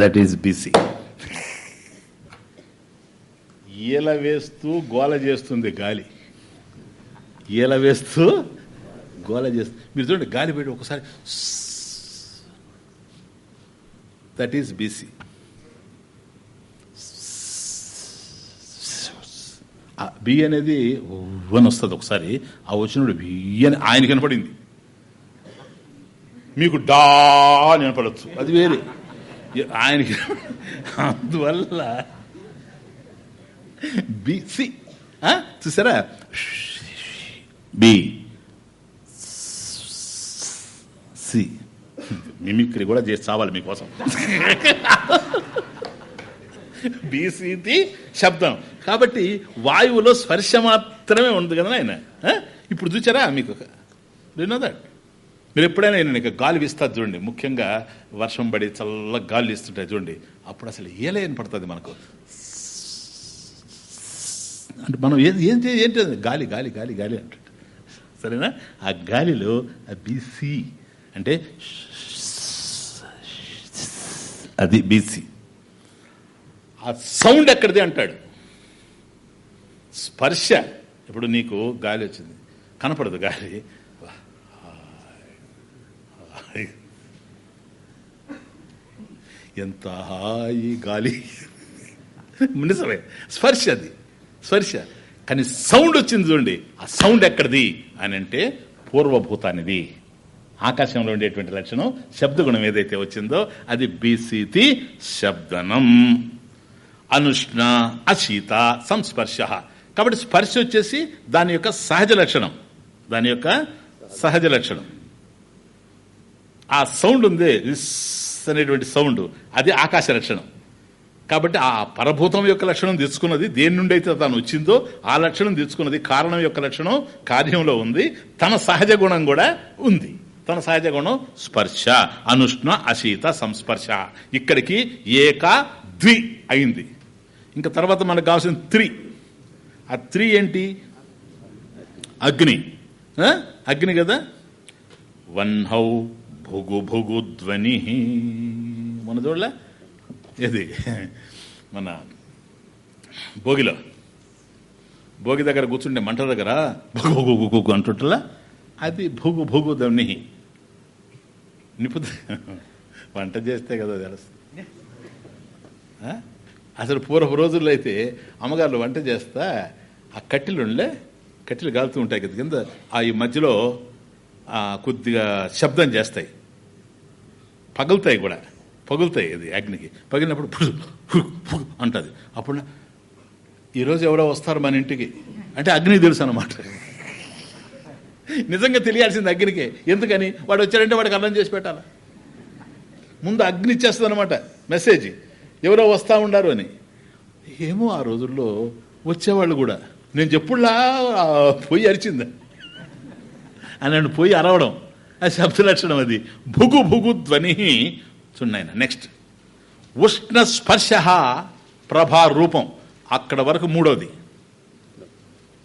That is busy ఈల వేస్తూ గోల చేస్తుంది గాలి. ఈల వేస్తూ గోల చేస్తుంది మీరు చూడండి గాలి పెట్టి ఒకసారి దట్ ఈస్ బీసీ బి అనేది అని వస్తుంది ఒకసారి. ఆ వచ్చినప్పుడు బి అని ఆయన కనపడింది మీకు డా అని కనపడచ్చు అది వేరే. ఆయనకి అందువల్ల బిసి చూసారా? బి. సి. మిమిక్రీ కూడా చేసి చావాలి మీకోసం. బీసీతి శబ్దం. కాబట్టి వాయువులో స్పర్శ మాత్రమే ఉంది కదా ఆయన? ఇప్పుడు చూచారా మీకు? నో దట్ మీరు ఎప్పుడైనా నేను ఇక గాలి వీస్తారు చూడండి. ముఖ్యంగా వర్షం పడి చల్ల గాలి ఇస్తుంటాయి చూడండి. అప్పుడు అసలు ఏలే పడుతుంది మనకు. అంటే మనం ఏం ఏం ఏంటి గాలి గాలి గాలి గాలి అంటుంట సరేనా? ఆ గాలిలో ఆ బీసీ అంటే అది బీసీ ఆ సౌండ్ ఎక్కడిది అంటాడు. స్పర్శ. ఇప్పుడు నీకు గాలి వచ్చింది. కనపడదు గాలి హాయ్. ఎంత హాయి గాలి నిజమే స్పర్శ అది స్పర్శ కానీ సౌండ్ వచ్చింది చూడండి ఆ సౌండ్ ఎక్కడిది అని అంటే పూర్వభూతానిది ఆకాశంలో ఉండేటువంటి లక్షణం శబ్దగుణం ఏదైతే వచ్చిందో అది బీసీతి శబ్దనం అనుష్ణ అశీత సంస్పర్శ కాబట్టి స్పర్శ వచ్చేసి దాని యొక్క సహజ లక్షణం దాని యొక్క సహజ లక్షణం ఆ సౌండ్ ఉంది అనేటువంటి సౌండ్ అది ఆకాశ లక్షణం. కాబట్టి ఆ పరభూతం యొక్క లక్షణం తెచ్చుకున్నది దేని నుండి అయితే తాను వచ్చిందో ఆ లక్షణం తెచ్చుకున్నది కారణం యొక్క లక్షణం కార్యంలో ఉంది తన సహజ గుణం కూడా ఉంది. తన సహజ గుణం స్పర్శ అనుష్ణ అశీత సంస్పర్శ. ఇక్కడికి ఏక ద్వి అయింది. ఇంకా తర్వాత మనకు కావాల్సిన త్రి. ఆ త్రి ఏంటి? అగ్ని. అగ్ని కదా? వన్ హౌ భుగు భుగు ధ్వని. మన చూడలే ఏది? మన భోగిలో. భోగి దగ్గర కూర్చుంటే మంట దగ్గర భుగు భుగు అంటుంటలా? అది భుగు భుగు ధ్వని. నిపుత వంట చేస్తే కదా తెలుస్తుంది. అసలు పూర్వపు రోజుల్లో అయితే అమ్మగారులు వంట చేస్తా ఆ కట్టెలు ఉండలే కట్టెలు కాలుతూ ఉంటాయి కదా కింద ఆ ఈ మధ్యలో కొద్దిగా శబ్దం చేస్తాయి. పగులుతాయి కూడా. పగులుతాయి అది అగ్నికి. పగిలినప్పుడు అంటుంది అంటది. అప్పుడు ఈరోజు ఎవరో వస్తారు మన ఇంటికి. అంటే అగ్ని తెలుసు అనమాట నిజంగా తెలియాల్సింది అగ్నికే. ఎందుకని? వాడు వచ్చాడంటే వాడికి అర్థం చేసి పెట్టాలి? ముందు అగ్ని ఇచ్చేస్తుంది అనమాట మెసేజ్. ఎవరో వస్తూ ఉండారు అని. ఏమో ఆ రోజుల్లో వచ్చేవాళ్ళు కూడా. నేను చెప్పుడులా పోయి పొయ్యి అరిచింది. అని నన్ను పోయి అరవడం. అది శబ్ద లక్షణం అది. భుగు భుగు ధ్వని చూడాయన నెక్స్ట్ ఉష్ణ స్పర్శ ప్రభా రూపం. అక్కడ వరకు మూడోది.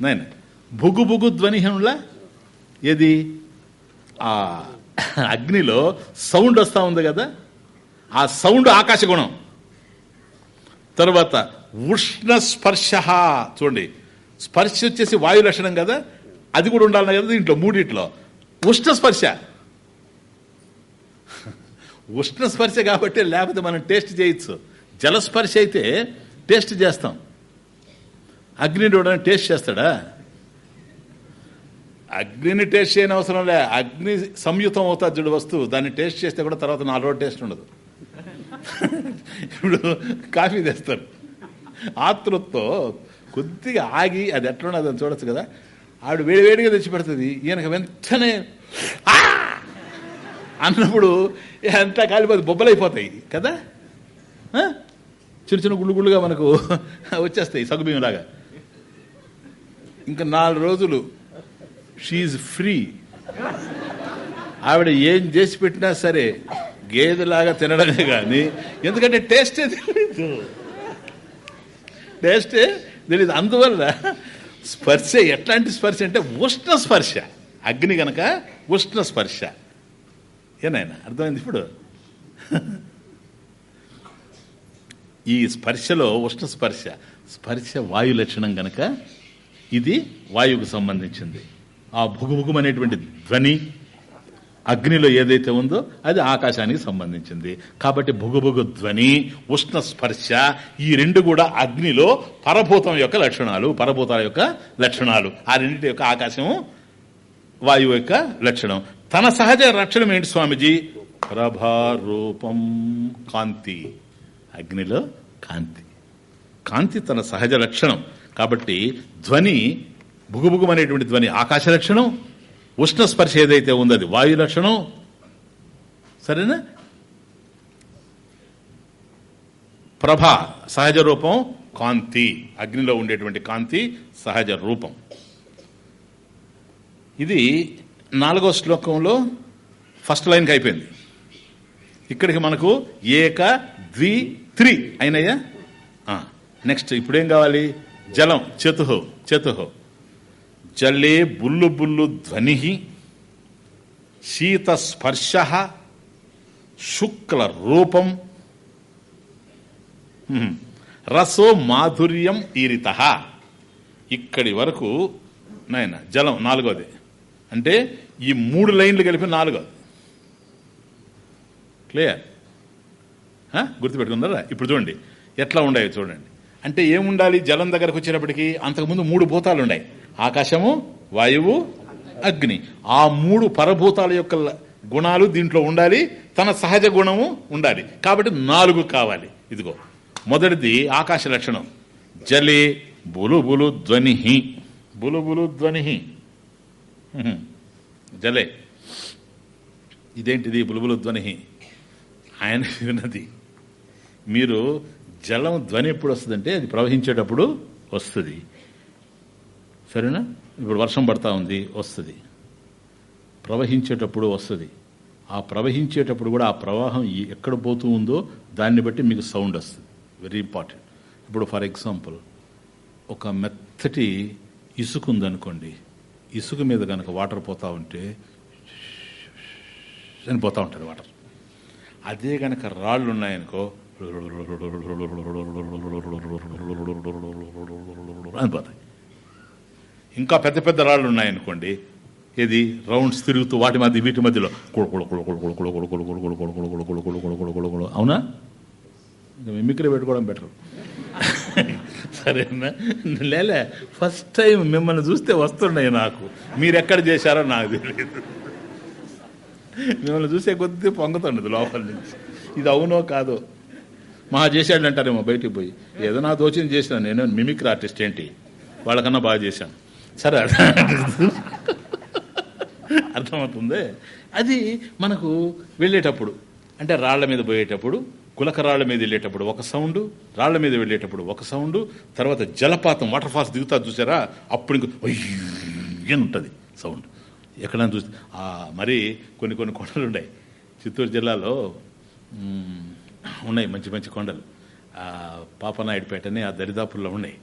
నాయన. భుగు భుగు ధ్వని హనులా ఏది? ఆ అగ్నిలో సౌండ్ వస్తూ ఉంది కదా? ఆ సౌండ్ ఆకాశ గుణం. తర్వాత ఉష్ణ స్పర్శ చూడండి. స్పర్శ వచ్చేసి వాయు లక్షణం కదా? అది కూడా ఉండాలి కదా దీంట్లో మూడిట్లో. ఉష్ణ స్పర్శ ఉష్ణ స్పర్శ కాబట్టి లేకపోతే మనం టేస్ట్ చేయొచ్చు. జలస్పర్శ అయితే టేస్ట్ చేస్తాం. అగ్ని చూడడానికి టేస్ట్ చేస్తాడా? అగ్నిని టేస్ట్ చేయని అవసరం లే. అగ్ని సంయుతం అవుతుంది చూడు వస్తువు. దాన్ని టేస్ట్ చేస్తే కూడా తర్వాత నాలుగు రోజు టేస్ట్ ఉండదు. ఇప్పుడు కాఫీ తెస్తారు. ఆతృతతో కొద్దిగా ఆగి అది ఎట్లా ఉన్నదో అది చూడొచ్చు కదా. ఆవిడ వేడివేడిగా తెచ్చి పెడుతుంది. ఈయనకు వెంటనే అన్నప్పుడు అంతా కాలిపోతే బొబ్బలైపోతాయి కదా? చిన్న చిన్న గుళ్ళు గుళ్ళుగా మనకు వచ్చేస్తాయి సగుబియ్యంలాగా. ఇంకా నాలుగు రోజులు షీఈ్ ఫ్రీ ఆవిడ ఏం చేసి పెట్టినా సరే గేదెలాగా తినడమే కానీ ఎందుకంటే టేస్టే తెలియదు టేస్టే తెలియదు అందువల్ల స్పర్శ ఎట్లాంటి స్పర్శ అంటే ఉష్ణ స్పర్శ. అగ్ని గనక ఉష్ణ స్పర్శ. ఏనాయన అర్థమైంది ఇప్పుడు? ఈ స్పర్శలో ఉష్ణ స్పర్శ. స్పర్శ వాయు లక్షణం గనక ఇది వాయువుకు సంబంధించింది. ఆ భుగుభుగుమనేటువంటి ధ్వని అగ్నిలో ఏదైతే ఉందో అది ఆకాశానికి సంబంధించింది. కాబట్టి భుగభుగు ధ్వని ఉష్ణ స్పర్శ ఈ రెండు కూడా అగ్నిలో పరభూతం యొక్క లక్షణాలు పరభూతాల యొక్క లక్షణాలు. ఆ రెండింటి యొక్క ఆకాశము వాయువు యొక్క లక్షణం. తన సహజ లక్షణం ఏంటి స్వామిజీ? ప్రభారూపం కాంతి. అగ్నిలో కాంతి. కాంతి తన సహజ లక్షణం. కాబట్టి ధ్వని భుగుభుగుం అనేటువంటి ధ్వని ఆకాశ లక్షణం ఉష్ణ స్పర్శ ఏదైతే ఉందో అది వాయు లక్షణం. సరేనా? ప్రభ సహజ రూపం కాంతి. అగ్నిలో ఉండేటువంటి కాంతి సహజ రూపం. ఇది నాలుగో శ్లోకంలో ఫస్ట్ లైన్కి అయిపోయింది. ఇక్కడికి మనకు ఏక ద్వి త్రి అయినయ్యా నెక్స్ట్ ఇప్పుడేం కావాలి? జలం చతుహో చతుహో జల్లే బుల్లు బుల్లు ధ్వని శీతస్పర్శ శుక్ల రూపం రసో మాధుర్యం ఈరిత. ఇక్కడి వరకు నాయన జలం నాలుగోది. అంటే ఈ మూడు లైన్లు కలిపి నాలుగోది. క్లియర్? గుర్తుపెట్టుకుందా ఇప్పుడు చూడండి. ఎట్లా ఉండేవి చూడండి. అంటే ఏముండాలి? జలం దగ్గరకు వచ్చేటప్పటికి అంతకుముందు మూడు భూతాలు ఉన్నాయి ఆకాశము వాయువు అగ్ని. ఆ మూడు పరభూతాల యొక్క గుణాలు దీంట్లో ఉండాలి తన సహజ గుణము ఉండాలి. కాబట్టి నాలుగు కావాలి. ఇదిగో మొదటిది ఆకాశ లక్షణం. జలే బులుబులు ధ్వని బులుబులు ధ్వని జలే. ఇదేంటిది? బులుబులు ధ్వని ఆయన విన్నది. మీరు జలం ధ్వని ఎప్పుడు వస్తుందంటే అది ప్రవహించేటప్పుడు వస్తుంది. సరేనా? ఇప్పుడు వర్షం పడతా ఉంది వస్తుంది. ప్రవహించేటప్పుడు వస్తుంది. ఆ ప్రవహించేటప్పుడు కూడా ఆ ప్రవాహం ఎక్కడ పోతూ ఉందో దాన్ని బట్టి మీకు సౌండ్ వస్తుంది. వెరీ ఇంపార్టెంట్ ఇప్పుడు ఫర్ ఎగ్జాంపుల్ ఒక మెత్తటి ఇసుక ఉందనుకోండి ఇసుక మీద కనుక వాటర్ పోతూ ఉంటే అని పోతా ఉంటుంది వాటర్. అదే కనుక రాళ్ళు ఉన్నాయనుకో అని పోతాయి. ఇంకా పెద్ద పెద్ద రాళ్ళు ఉన్నాయనుకోండి ఏది రౌండ్స్ తిరుగుతూ వాటి మధ్య వీటి మధ్యలో అవునా మిమిక్రీ పెట్టుకోవడం బెటర్ సరేనా లేలే ఫస్ట్ టైం మిమ్మల్ని చూస్తే వస్తున్నాయి నాకు మీరు ఎక్కడ చేశారో నాకు తెలియదు మిమ్మల్ని చూసే కొద్ది పొంగుతుండదు లోపల నుంచి ఇది అవునో కాదో మహా చేశాడు అంటారేమో బయటికి పోయి ఏదో నా దోచన చేసిన నేను మిమిక్రీ ఆర్టిస్ట్ ఏంటి వాళ్ళకన్నా బాగా చేశాను సరే అర్థమవుతుంది. అది మనకు వెళ్ళేటప్పుడు అంటే రాళ్ళ మీద పోయేటప్పుడు కులక రాళ్ళ మీద వెళ్ళేటప్పుడు ఒక సౌండ్ రాళ్ళ మీద వెళ్ళేటప్పుడు ఒక సౌండ్ తర్వాత జలపాతం వాటర్ ఫాల్స్ దిగుతా చూసారా? అప్పుడు ఇంక అని ఉంటుంది సౌండ్. ఎక్కడైనా చూస్తే మరి కొన్ని కొన్ని కొండలు ఉన్నాయి. చిత్తూరు జిల్లాలో ఉన్నాయి మంచి మంచి కొండలు. ఆ, పాపనాయుడుపేటని ఆ దరిదాపుల్లో ఉన్నాయి.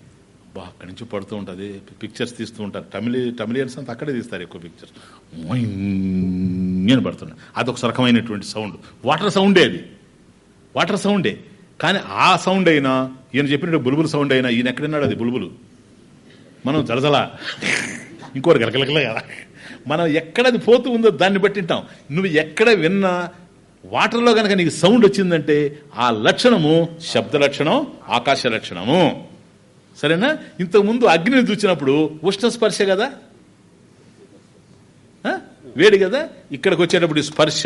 బా అక్కడి నుంచి పడుతూ ఉంటుంది పిక్చర్స్ తీస్తూ ఉంటారు. తమిళ తమిళియన్స్ అంతా అక్కడే తీస్తారు ఎక్కువ పిక్చర్స్ అని పడుతున్నాయి అదొక రకమైనటువంటి సౌండ్ వాటర్ సౌండే అది. వాటర్ సౌండే కానీ ఆ సౌండ్ అయినా ఈయన చెప్పినట్టు బుల్బుల్ సౌండ్ అయినా ఈయన ఎక్కడన్నాడు అది బుల్బులు? మనం జలజల. ఇంకోటి గలగలగల కదా. మనం ఎక్కడ అది పోతూ ఉందో దాన్ని బట్టి వింటాం. నువ్వు ఎక్కడ విన్నా వాటర్లో కనుక నీకు సౌండ్ వచ్చిందంటే ఆ లక్షణము శబ్ద లక్షణం ఆకాశ లక్షణము. సరేనా? ఇంతకుముందు అగ్నిని చూచినప్పుడు ఉష్ణ స్పర్శ కదా? వేడి కదా? ఇక్కడికి వచ్చేటప్పుడు స్పర్శ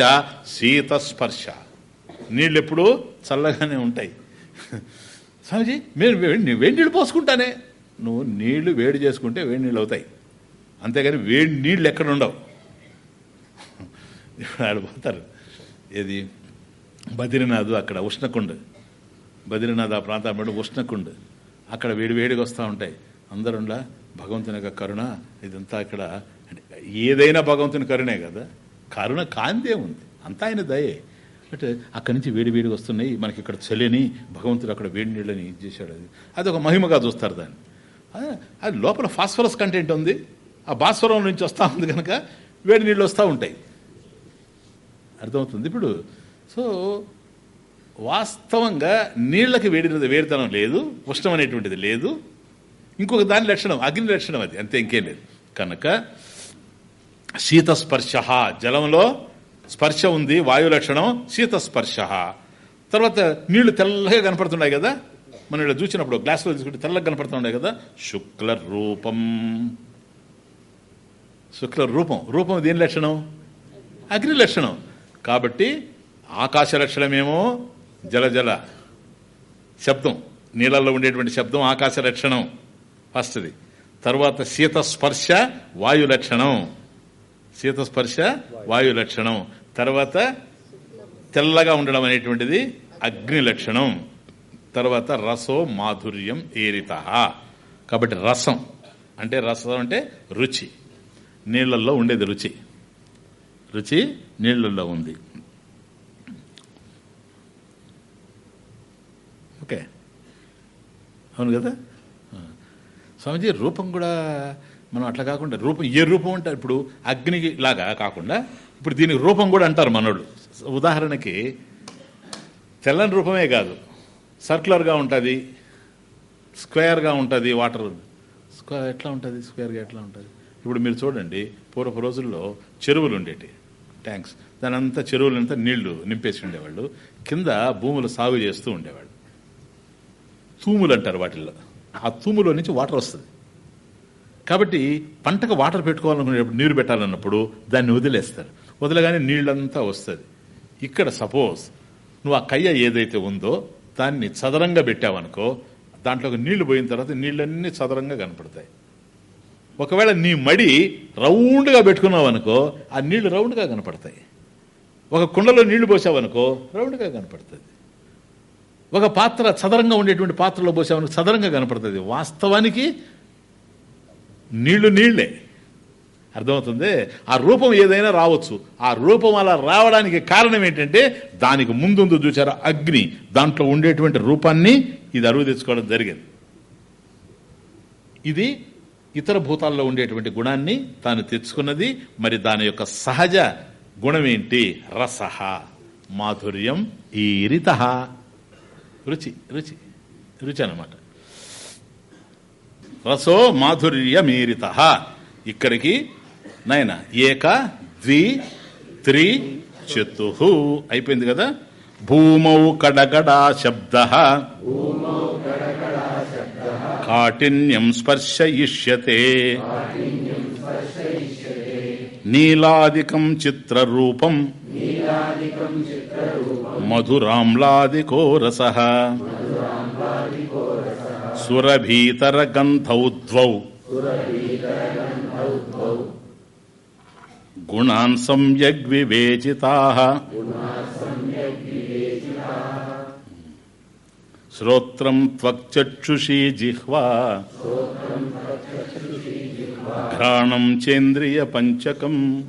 శీత స్పర్శ. నీళ్ళు ఎప్పుడూ చల్లగానే ఉంటాయి. స్వామిజీ మీరు వేడి వేడి నీళ్ళు పోసుకుంటానే. నువ్వు నీళ్ళు వేడి చేసుకుంటే వేడి నీళ్ళు అవుతాయి. అంతేగాని వేడి నీళ్ళు ఎక్కడ ఉండవు. ఇప్పుడు ఆడ పోతారు. ఏది? బద్రీనాథ్ అక్కడ ఉష్ణకుండ్. బద్రీనాథ్ ఆ ప్రాంతం ఉష్ణకుండ్. అక్కడ వేడి వేడిగా వస్తూ ఉంటాయి. అందరుండా భగవంతుని యొక్క కరుణ ఇదంతా ఇక్కడ ఏదైనా భగవంతుని కరుణే కదా. కరుణ కాందే ఉంది. అంతా ఆయన దయే. అంటే అక్కడి నుంచి వేడి వేడిగా వస్తున్నాయి. మనకి ఇక్కడ చలిని భగవంతుడు అక్కడ వేడి నీళ్ళని చేశాడు. అది అది ఒక మహిమగా చూస్తారు దాన్ని. అది లోపల ఫాస్ఫరస్ కంటెంట్ ఉంది. ఆ భాస్వరం నుంచి వస్తూ ఉంది కనుక వేడి నీళ్ళు వస్తూ ఉంటాయి. అర్థమవుతుంది ఇప్పుడు. సో వాస్తవంగా నీళ్ళకి వేడి వేడితనం లేదు ఉష్ణం అనేటువంటిది లేదు. ఇంకొక దాని లక్షణం అగ్ని లక్షణం అది అంతే ఇంకేం లేదు. కనుక శీత స్పర్శ జలంలో స్పర్శ ఉంది వాయు లక్షణం శీతస్పర్శ. తర్వాత నీళ్ళు తెల్లగా కనపడుతున్నాయి కదా మనం ఇలా చూసినప్పుడు గ్లాసులో తీసుకుంటే తెల్లగా కనపడుతున్నాయి కదా శుక్ల రూపం శుక్ల రూపం రూపం దేని లక్షణం? అగ్ని లక్షణం. కాబట్టి ఆకాశ లక్షణమేమో జలజల శబ్దం. నీళ్ళల్లో ఉండేటువంటి శబ్దం ఆకాశ లక్షణం. ఫస్ట్ది. తర్వాత శీతస్పర్శ వాయు లక్షణం. శీతస్పర్శ వాయు లక్షణం. తర్వాత తెల్లగా ఉండడం అనేటువంటిది అగ్ని లక్షణం. తర్వాత రసో మాధుర్యం ఏరిత కాబట్టి రసం. అంటే రసం అంటే రుచి. నీళ్ళల్లో ఉండేది రుచి. రుచి నీళ్ళల్లో ఉంది. ఓకే. అవును కదా? స్వామిజీ రూపం కూడా మనం అట్లా కాకుండా రూపం ఏ రూపం అంటే ఇప్పుడు అగ్నికి లాగా కాకుండా ఇప్పుడు దీనికి రూపం కూడా అంటారు మనోళ్ళు. ఉదాహరణకి తెల్లని రూపమే కాదు. సర్క్యులర్గా ఉంటుంది స్క్వేర్గా ఉంటుంది వాటర్. స్క్వేర్ ఎట్లా ఉంటుంది? స్క్వేర్గా ఎట్లా ఉంటుంది? ఇప్పుడు మీరు చూడండి పూర్వపు రోజుల్లో చెరువులు ఉండేటి ట్యాంక్స్. దాని అంతా చెరువులంతా నీళ్ళు నింపేసి ఉండేవాళ్ళు. కింద భూములు సాగు చేస్తూ ఉండేవాళ్ళు. తూములు అంటారు వాటిల్లో. ఆ తూములో నుంచి వాటర్ వస్తుంది. కాబట్టి పంటకు వాటర్ పెట్టుకోవాలనుకునేటప్పుడు నీరు పెట్టాలన్నప్పుడు దాన్ని వదిలేస్తారు. వదిలేగానే నీళ్ళంతా వస్తుంది. ఇక్కడ సపోజ్ నువ్వు ఆ కయ్య ఏదైతే ఉందో దాన్ని చదరంగా పెట్టావనుకో దాంట్లోకి నీళ్ళు పోయిన తర్వాత నీళ్ళన్నీ చదరంగా కనపడతాయి. ఒకవేళ నీ మడి రౌండ్గా పెట్టుకున్నావు అనుకో ఆ నీళ్ళు రౌండ్గా కనపడతాయి. ఒక కుండలో నీళ్ళు పోసావనుకో రౌండ్గా కనపడుతుంది. ఒక పాత్ర చదరంగా ఉండేటువంటి పాత్రలో పోసేవానికి చదరంగా కనపడుతుంది. వాస్తవానికి నీళ్ళు నీళ్ళే. అర్థమవుతుంది? ఆ రూపం ఏదైనా రావచ్చు. ఆ రూపం అలా రావడానికి కారణం ఏంటంటే దానికి ముందుందు చూసారు అగ్ని. దాంట్లో ఉండేటువంటి రూపాన్ని ఇది అరువు తెచ్చుకోవడం జరిగింది. ఇది ఇతర భూతాల్లో ఉండేటువంటి గుణాన్ని తాను తెచ్చుకున్నది. మరి దాని యొక్క సహజ గుణం ఏంటి? రసహ మాధుర్యం ఈరిత. రుచి రుచి రుచి అనమాట రసో మాధుర్యమీరిత ఇక్కడికి నాయన ఏక ద్వి త్రి చతు. అయిపోయింది కదా? భూమౌ కడగడా శబ్ద. కాఠిన్యం స్పర్శయిష్యతే. నీలాదికం చిత్రరూపం. మధురామ్లాదికో రస సురభీతర గంధౌద్వౌ గుణాన్ సమ్యగ్ వివేచితా శ్రోత్రం త్వక్చక్షుషీ జిహ్వా ఘ్రాణం చేంద్రియ పంచకం.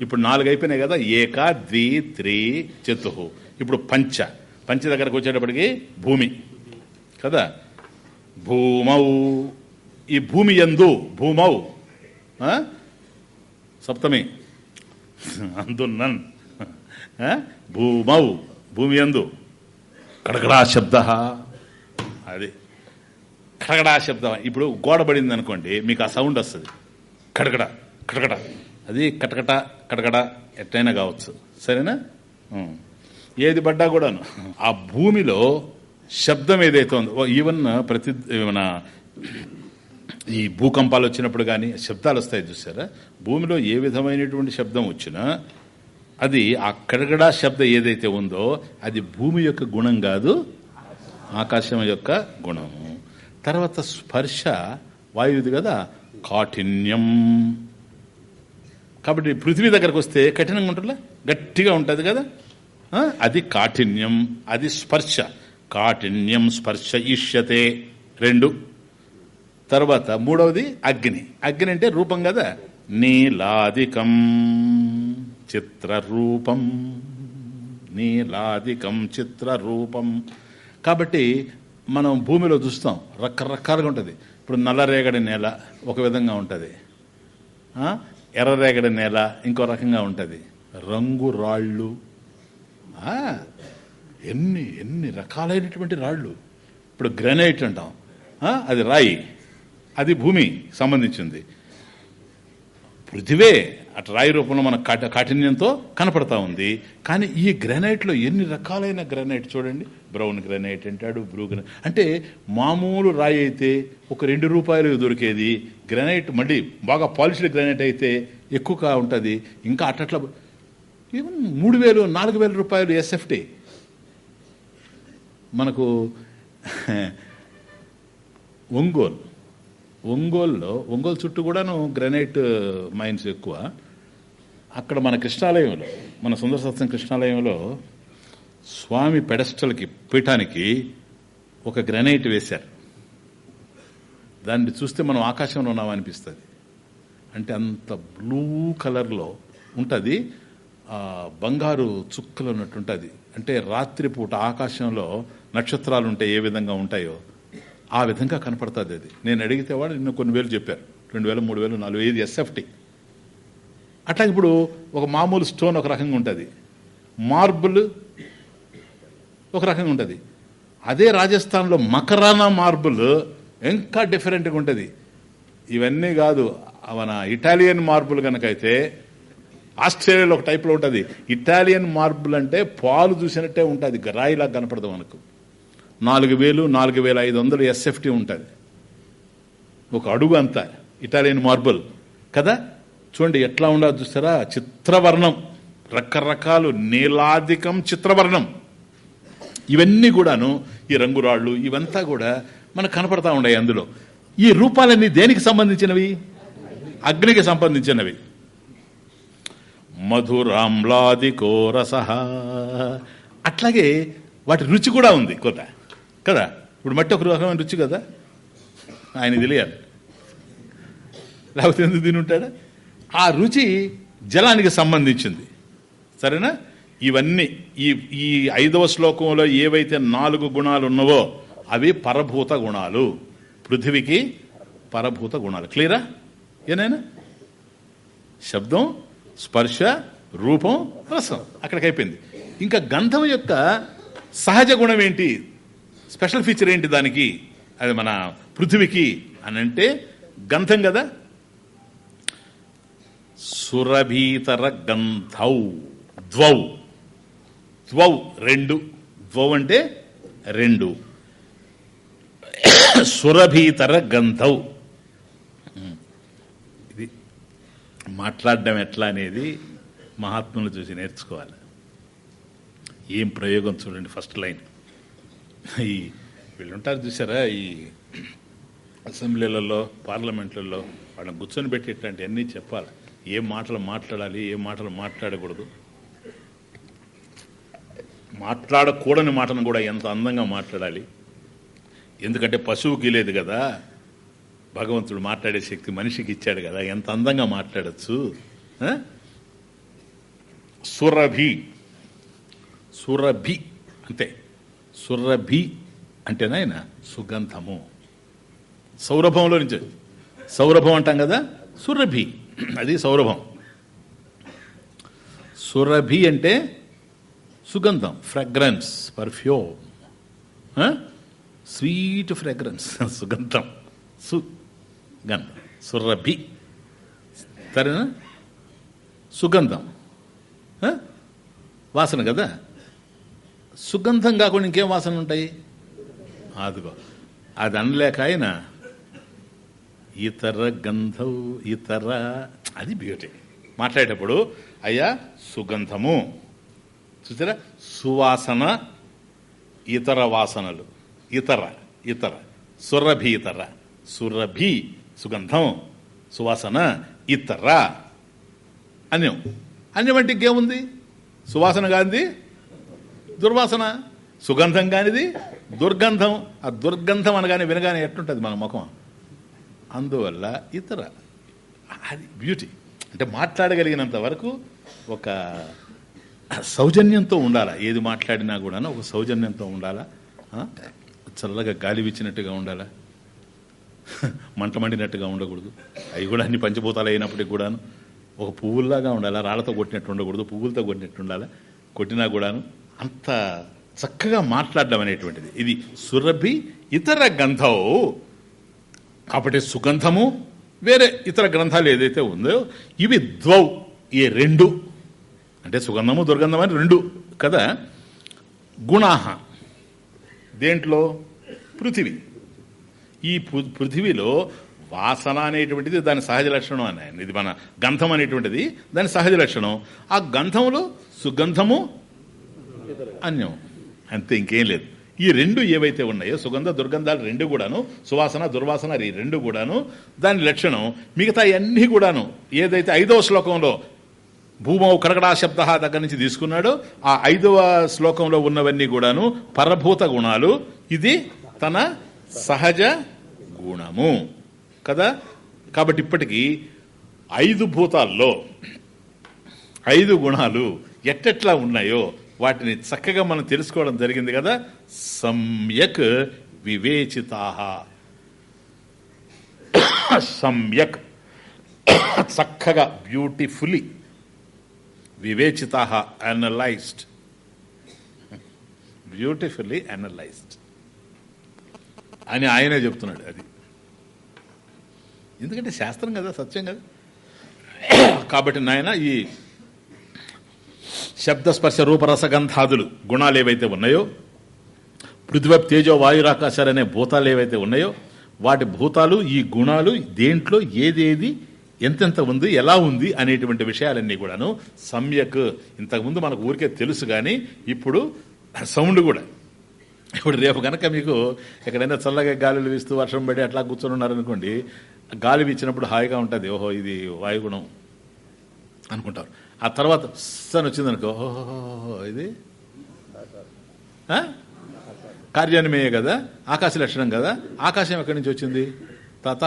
ఇప్పుడు నాలుగు అయిపోయినాయి కదా ఏక ద్వి త్రి చతు. ఇప్పుడు పంచ. పంచ దగ్గరకు వచ్చేటప్పటికి భూమి. కదా? భూమౌ. ఈ భూమి ఎందు భూమౌ. సప్తమి. అందున్నన్ భూమౌ. భూమి ఎందు కడకడా శబ్ద. అది. కడగడా శబ్దం ఇప్పుడు గోడ పడింది అనుకోండి మీకు ఆ సౌండ్ వస్తుంది. కడగడ కడగడ. అది కటకట కడగడ ఎట్లయినా కావచ్చు. సరేనా? ఏది పడ్డా కూడాను. ఆ భూమిలో శబ్దం ఏదైతే ఉందో ఈవెన్ ప్రతి మన ఈ భూకంపాలు వచ్చినప్పుడు కానీ శబ్దాలు వస్తాయి చూసారా? భూమిలో ఏ విధమైనటువంటి శబ్దం వచ్చినా అది ఆ కడగడా శబ్దం ఏదైతే ఉందో అది భూమి యొక్క గుణం కాదు ఆకాశం యొక్క గుణము తర్వాత స్పర్శ వాయువుది కదా కాఠిన్యం. కాబట్టి పృథ్వీ దగ్గరకు వస్తే కఠినంగా ఉంటుందా? గట్టిగా ఉంటుంది కదా? అది కాఠిన్యం అది స్పర్శ. కాఠిన్యం స్పర్శ ఇష్యతే రెండు. తర్వాత మూడవది అగ్ని. అగ్ని అంటే రూపం కదా? నీలాదికం చిత్రరూపం. నీలాదికం చిత్రరూపం. కాబట్టి మనం భూమిలో చూస్తాం. రకరకాలుగా ఉంటుంది. ఇప్పుడు నల్లరేగడి నేల ఒక విధంగా ఉంటుంది. ఎర్రరేగడి నేల ఇంకో రకంగా ఉంటుంది. రంగు రాళ్ళు. ఎన్ని ఎన్ని రకాలైనటువంటి రాళ్ళు. ఇప్పుడు గ్రనైట్ అంటాం. అది రాయి. అది భూమి సంబంధించింది. పృథివే అటు రాయి రూపంలో మన కాఠిన్యంతో కనపడతా ఉంది. కానీ ఈ గ్రానైట్లో ఎన్ని రకాలైన గ్రానైట్ చూడండి. బ్రౌన్ గ్రానైట్ అంటాడు బ్లూ గ్రానైట్ అంటే మామూలు రాయి అయితే ఒక రెండు రూపాయలు దొరికేది. గ్రానైట్ మళ్ళీ బాగా పాలిష్డ్ గ్రానైట్ అయితే ఎక్కువగా ఉంటుంది. ఇంకా అట్లా ఈవెన్ మూడు వేలు నాలుగు వేల రూపాయలు ఎస్ఎఫ్టీ మనకు ఒంగోలు. ఒంగోల్లో ఒంగోలు చుట్టూ కూడాను గ్రనైట్ మైన్స్ ఎక్కువ. అక్కడ మన కృష్ణాలయంలో మన సుందర సత్సం కృష్ణాలయంలో స్వామి పెడస్టల్కి పీఠానికి ఒక గ్రానైట్ వేశారు. దాన్ని చూస్తే మనం ఆకాశంలో ఉన్నాం అనిపిస్తుంది అంటే అంత బ్లూ కలర్లో ఉంటుంది. బంగారు చుక్కలు ఉన్నట్టు ఉంటుంది అంటే రాత్రిపూట ఆకాశంలో నక్షత్రాలు ఉంటే ఏ విధంగా ఉంటాయో ఆ విధంగా కనపడుతుంది అది. నేను అడిగితే వాడు నిన్న కొన్ని వేలు చెప్పారు. రెండు వేలు మూడు వేలు నాలుగు ఐదు ఎస్ఎఫ్టీ అట్లా ఇప్పుడు ఒక మామూలు స్టోన్ ఒక రకంగా ఉంటుంది. మార్బుల్ ఒక రకంగా ఉంటుంది. అదే రాజస్థాన్లో మకరానా మార్బుల్ ఇంకా డిఫరెంట్గా ఉంటుంది. ఇవన్నీ కాదు మన ఇటాలియన్ మార్బుల్ కనుకైతే ఆస్ట్రేలియాలో ఒక టైప్లో ఉంటుంది. ఇటాలియన్ మార్బుల్ అంటే పాలు చూసినట్టే ఉంటుంది రాయిలా కనపడదు మనకు. నాలుగు వేలు నాలుగు వేల ఐదు వందలు ఎస్ఎఫ్టీ ఉంటుంది. ఒక అడుగు అంతా ఇటాలియన్ మార్బుల్. కదా? చూడండి ఎట్లా ఉండదు చూస్తారా? చిత్రవర్ణం. రకరకాలు నీలాధికం చిత్రవర్ణం. ఇవన్నీ కూడాను ఈ రంగురాళ్ళు ఇవంతా కూడా మనకు కనపడతా ఉన్నాయి అందులో. ఈ రూపాలన్నీ దేనికి సంబంధించినవి? అగ్నికి సంబంధించినవి. మధురామ్లాదికో రస అట్లాగే వాటి రుచి కూడా ఉంది కొత్త. కదా? ఇప్పుడు మట్టి ఒక రకమైన రుచి కదా? ఆయన తెలియాలి. లేకపోతే ఎందుకు తిని ఉంటాడా? ఆ రుచి జలానికి సంబంధించింది. సరేనా? ఇవన్నీ ఈ ఈ ఐదవ శ్లోకంలో ఏవైతే నాలుగు గుణాలు ఉన్నవో అవి పరభూత గుణాలు. పృథివికి పరభూత గుణాలు. క్లియరా? ఏనైనా? శబ్దం స్పర్శ రూపం రసం. అక్కడికి అయిపోయింది. ఇంకా గంధం యొక్క సహజ గుణం ఏంటి? స్పెషల్ ఫీచర్ ఏంటి దానికి? అది మన పృథివికి అని అంటే గంధం కదా? సురభీతర గంధౌ ద్వౌ ద్వౌ రెండు. ద్వౌ అంటే రెండు. సురభీతర గంధౌ ఇది మాట్లాడడం ఎట్లా అనేది మహాత్ములు చూసి నేర్చుకోవాలి. ఏం ప్రయోగం చూడండి ఫస్ట్ లైన్. ఈ వీళ్ళుంటారు చూసారా? ఈ అసెంబ్లీలలో పార్లమెంట్లలో వాళ్ళని కూర్చొని పెట్టేటంటే అన్నీ చెప్పాలి. ఏ మాటలు మాట్లాడాలి ఏ మాటలు మాట్లాడకూడదు. మాట్లాడకూడని మాటను కూడా ఎంత అందంగా మాట్లాడాలి. ఎందుకంటే పశువుకి లేదు కదా. భగవంతుడు మాట్లాడే శక్తి మనిషికి ఇచ్చాడు కదా. ఎంత అందంగా మాట్లాడచ్చు? సురభి. సురభి అంతే. సురభి అంటేనా సుగంధము. సౌరభంలో నుంచి. సౌరభం అంటాం కదా? సురభి. అది సౌరభం. సురభి అంటే సుగంధం ఫ్రాగ్రెన్స్ పర్ఫ్యూమ్ స్వీట్ ఫ్రాగ్రెన్స్ సుగంధం. సుగంధం. సురభి. సరేనా? సుగంధం. వాసన కదా? సుగంధం కాకుండా ఇంకేం వాసన ఉంటాయి? అదిగో అది అనలేక ఆయన ఇతర గంధం ఇతర అది బ్యూటీ మాట్లాడేటప్పుడు అయ్యా సుగంధము. చూసారా? సువాసన ఇతర వాసనలు. ఇతర ఇతర. సురభి ఇతర. సురభి సుగంధం. సువాసన ఇతర. అన్యం. అన్యం అంటే ఇంకేముంది? సువాసన కానిది? దుర్వాసన. సుగంధం కానిది? దుర్గంధం. ఆ దుర్గంధం అనగానే వినగానే ఎట్లుంటుంది మన ముఖం? అందువల్ల ఇతర అది బ్యూటీ అంటే మాట్లాడగలిగినంత వరకు ఒక సౌజన్యంతో ఉండాలా? ఏది మాట్లాడినా కూడా ఒక సౌజన్యంతో ఉండాలా? చల్లగా గాలి విచ్చినట్టుగా ఉండాలా? మంట మండినట్టుగా ఉండకూడదు. అవి కూడా అన్ని పంచభూతాలు అయినప్పటికి కూడాను ఒక పువ్వుల్లాగా ఉండాలా? రాళ్ళతో కొట్టినట్టు ఉండకూడదు. పువ్వులతో కొట్టినట్టు ఉండాలా? కొట్టినా కూడాను అంత చక్కగా మాట్లాడడం అనేటువంటిది. ఇది సురభి ఇతర గంధవు కాబట్టి సుగంధము వేరే ఇతర గ్రంథాలు ఏదైతే ఉందో ఇవి ద్వౌ ఈ రెండు. అంటే సుగంధము దుర్గంధం అని రెండు కదా? గుణాహ దేంట్లో? పృథివీ. ఈ పృథివీలో వాసన అనేటువంటిది దాని సహజ లక్షణం అని ఆయన. ఇది మన గంధం అనేటువంటిది దాని సహజ లక్షణం. ఆ గంధంలో సుగంధము అన్యం. అంతే ఇంకేం లేదు. ఈ రెండు ఏవైతే ఉన్నాయో సుగంధ దుర్గంధాలు రెండు కూడాను సువాసన దుర్వాసన ఈ రెండు కూడాను దాని లక్షణం మిగతా అన్నీ కూడాను ఏదైతే ఐదవ శ్లోకంలో భూమౌ కరకడా శబ్ద దగ్గర నుంచి తీసుకున్నాడో ఆ ఐదవ శ్లోకంలో ఉన్నవన్నీ కూడాను పరభూత గుణాలు. ఇది తన సహజ గుణము. కదా? కాబట్టి ఇప్పటికీ ఐదు భూతాల్లో ఐదు గుణాలు ఎట్టెట్లా ఉన్నాయో వాటిని చక్కగా మనం తెలుసుకోవడం జరిగింది కదా? సమ్యక్ వివేచితా. సమ్యక్ చక్కగా బ్యూటిఫుల్లీ వివేచిత అనలైజ్డ్ బ్యూటిఫుల్లీ అనలైజ్డ్ అని ఆయనే చెప్తున్నాడు అది. ఎందుకంటే శాస్త్రం కదా సత్యం కదా. కాబట్టి నాయన ఈ శబ్దస్పర్శ రూపరసగంధాదులు గుణాలు ఏవైతే ఉన్నాయో పృథ్వీ తేజో వాయురాకాశాలు అనే భూతాలు ఏవైతే ఉన్నాయో వాటి భూతాలు ఈ గుణాలు దేంట్లో ఏదేది ఎంతెంత ఉంది ఎలా ఉంది అనేటువంటి విషయాలన్నీ కూడాను సమ్యక్ ఇంతకుముందు మనకు ఊరికే తెలుసు కానీ ఇప్పుడు సౌండ్ కూడా. ఇప్పుడు రేపు కనుక మీకు ఎక్కడైనా చల్లగా గాలులు వీస్తూ వర్షం పడి అట్లా కూర్చొని ఉన్నారనుకోండి గాలి వీచినప్పుడు హాయిగా ఉంటుంది. ఓహో ఇది వాయుగుణం అనుకుంటారు. ఆ తర్వాత సన్ వచ్చిందనుకో ఓహో ఇది? కార్యానిమేయ కదా? ఆకాశ లక్షణం కదా? ఆకాశం ఎక్కడి నుంచి వచ్చింది? తత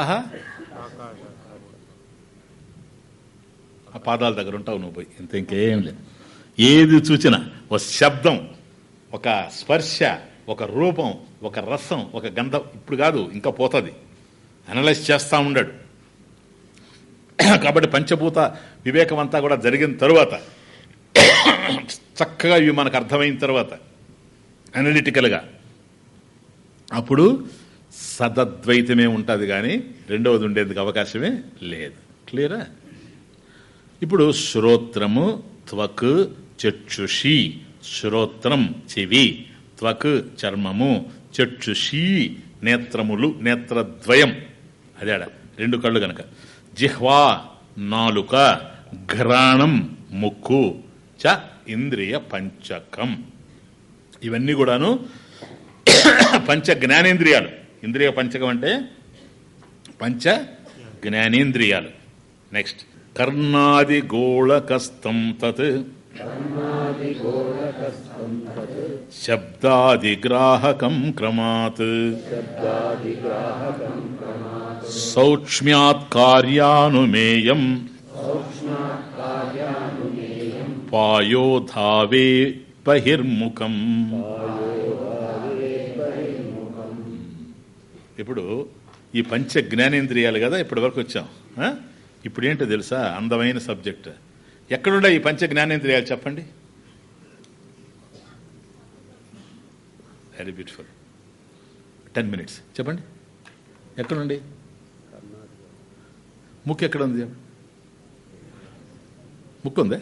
ఆ పాదాల దగ్గర ఉంటావు నువ్వు పోయి. ఇంత ఇంకేం లేదు. ఏది చూచినా ఒక శబ్దం ఒక స్పర్శ ఒక రూపం ఒక రసం ఒక గంధం ఇప్పుడు కాదు ఇంకా పోతుంది. అనలైజ్ చేస్తూ ఉన్నాడు కాబట్టి పంచభూత వివేకం అంతా కూడా జరిగిన తరువాత చక్కగా ఇవి మనకు అర్థమైన తర్వాత అనలిటికల్గా అప్పుడు సదద్వైతమే ఉంటుంది కానీ రెండవది ఉండేందుకు అవకాశమే లేదు. క్లియరా ఇప్పుడు శ్రోత్రము త్వక్ చక్షుషి. శ్రోత్రం చెవి. త్వక్ చర్మము. చక్షుషి నేత్రములు నేత్రద్వయం. అదేడ రెండు కళ్ళు గనక. జిహ్వా నాలుక. ఘ్రాణం ముక్కు. చ ఇంద్రియ పంచకం. ఇవన్నీ కూడాను పంచ జ్ఞానేంద్రియాలు ఇంద్రియ పంచకం అంటే పంచ జ్ఞానేంద్రియాలు నెక్స్ట్ కర్ణాది గోళకస్తం తత్. శబ్దాదిగ్రాహకం క్రమాత్. సౌక్ష్మ్యాత్ కార్యానుమేయం. పాయోధావే బహిర్ముఖం. ఇప్పుడు ఈ పంచ జ్ఞానేంద్రియాలు కదా ఇప్పటి వరకు వచ్చాం ఇప్పుడు ఏంటో తెలుసా? అందమైన సబ్జెక్ట్. ఎక్కడుండే ఈ పంచ జ్ఞానేంద్రియాలు చెప్పండి? వెరీ బ్యూటిఫుల్ టెన్ మినిట్స్ చెప్పండి. ఎక్కడుండి? ముక్కు ఎక్కడ ఉంది? ముక్కు ఉందే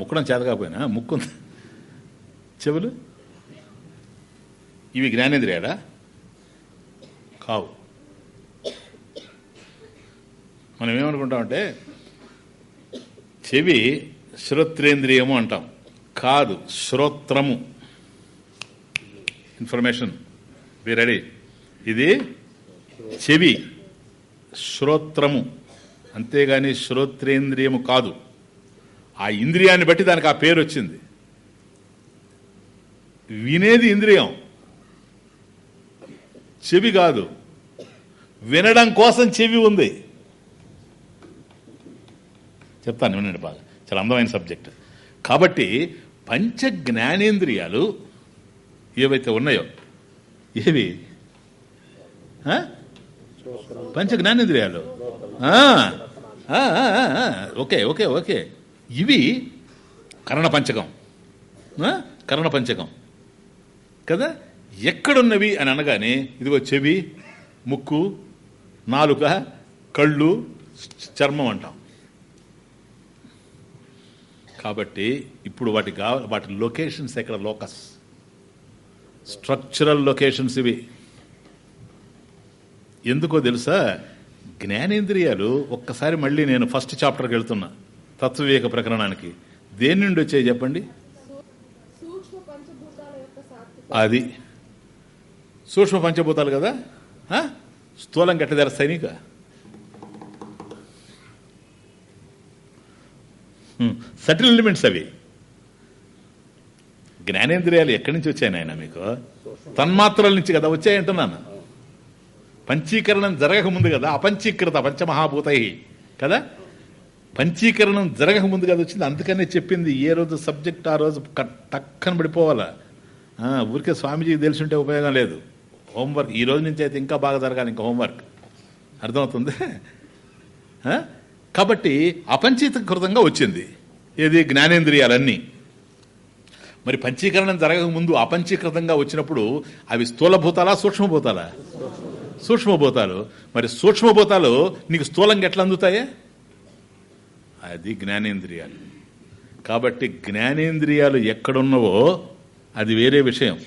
ముక్కడం చేత కాకపోయినా? ముక్కు ఉంది? చెవులు? ఇవి జ్ఞానేంద్రియాడా కావు. మనం ఏమనుకుంటామంటే చెవి శ్రోత్రేంద్రియము అంటాం. కాదు శ్రోత్రము. ఇన్ఫర్మేషన్ బి రెడీ ఇది చెవి శ్రోత్రము. అంతేగాని శ్రోత్రేంద్రియము కాదు. ఆ ఇంద్రియాన్ని బట్టి దానికి ఆ పేరు వచ్చింది వినేది ఇంద్రియం. చెవి కాదు. వినడం కోసం చెవి ఉంది. చెప్తాను వినండి బాగా. చాలా అందమైన సబ్జెక్ట్. కాబట్టి పంచ జ్ఞానేంద్రియాలు ఏవైతే ఉన్నాయో ఏవి? పంచ జ్ఞానేంద్రియాలు ఓకే ఓకే ఓకే. ఇవి కరణ పంచకం కరణ పంచకం కదా? ఎక్కడున్నవి అని అనగానే ఇదిగో చెవి ముక్కు నాలుక కళ్ళు చర్మం అంటాం. కాబట్టి ఇప్పుడు వాటి వాటి లొకేషన్స్ ఎక్కడ? లోకస్. స్ట్రక్చరల్ లొకేషన్స్ ఇవి. ఎందుకో తెలుసా? జ్ఞానేంద్రియాలు ఒక్కసారి మళ్ళీ నేను ఫస్ట్ చాప్టర్కి వెళ్తున్నా తత్వవివేక ప్రకరణానికి. దేని నుండి వచ్చాయి చెప్పండి? అది. సూక్ష్మ పంచభూతాలు కదా? స్థూలం గట్ట తెరస్తాయి నీకు సటిల్ ఎలిమెంట్స్ అవి. జ్ఞానేంద్రియాలు ఎక్కడి నుంచి వచ్చాయి నాయన మీకు? తన్మాత్రల నుంచి కదా వచ్చాయి అంటున్నాను. పంచీకరణం జరగకముందు కదా అపంచీకృత పంచమహాభూతై కదా? పంచీకరణం జరగకముందు కదా వచ్చింది. అందుకనే చెప్పింది ఏ రోజు సబ్జెక్ట్ ఆ రోజు టక్కన పడిపోవాలా? ఊరికే స్వామీజీకి తెలిసి ఉంటే ఉపయోగం లేదు. హోంవర్క్. ఈ రోజు నుంచి అయితే ఇంకా బాగా జరగాలి ఇంకా హోంవర్క్. అర్థమవుతుంది? కాబట్టి అపంచీకృతంగా వచ్చింది. ఏది? జ్ఞానేంద్రియాలన్నీ. మరి పంచీకరణం జరగక ముందు అపంచీకృతంగా వచ్చినప్పుడు అవి స్థూలభూతాలా సూక్ష్మభూతాలా? సూక్ష్మభూతాలు. మరి సూక్ష్మభూతాలు నీకు స్థూలంగా ఎట్లా అందుతాయే? అది జ్ఞానేంద్రియాలు. కాబట్టి జ్ఞానేంద్రియాలు ఎక్కడున్నవో అది వేరే విషయం.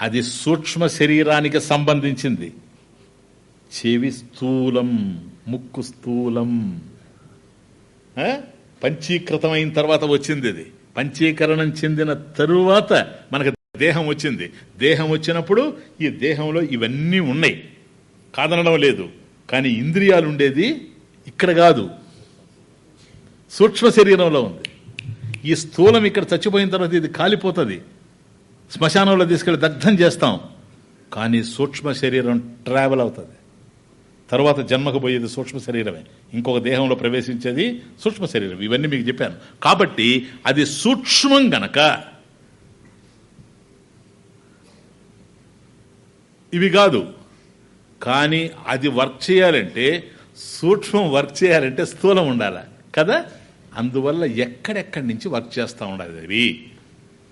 అది సూక్ష్మ శరీరానికి సంబంధించింది. చెవి స్థూలం ముక్కు స్థూలం. పంచీకృతం పంచీకృతమైన తర్వాత వచ్చింది ఇది. పంచీకరణం చెందిన తరువాత మనకు దేహం వచ్చింది. దేహం వచ్చినప్పుడు ఈ దేహంలో ఇవన్నీ ఉన్నాయి. కాదనడం లేదు. కానీ ఇంద్రియాలు ఉండేది ఇక్కడ కాదు. సూక్ష్మ శరీరంలో ఉంది. ఈ స్థూలం ఇక్కడ చచ్చిపోయిన తర్వాత ఇది కాలిపోతుంది. శ్మశానంలో తీసుకెళ్ళి దగ్ధం చేస్తాం. కానీ సూక్ష్మ శరీరం ట్రావెల్ అవుతుంది. తర్వాత జన్మకు పోయేది సూక్ష్మ శరీరమే. ఇంకొక దేహంలో ప్రవేశించేది సూక్ష్మ శరీరం. ఇవన్నీ మీకు చెప్పాను. కాబట్టి అది సూక్ష్మం గనక ఇవి కాదు. కానీ అది వర్క్ చేయాలంటే సూక్ష్మం వర్క్ చేయాలంటే స్థూలం ఉండాలి. కదా? అందువల్ల ఎక్కడెక్కడి నుంచి వర్క్ చేస్తూ ఉండాలి అవి.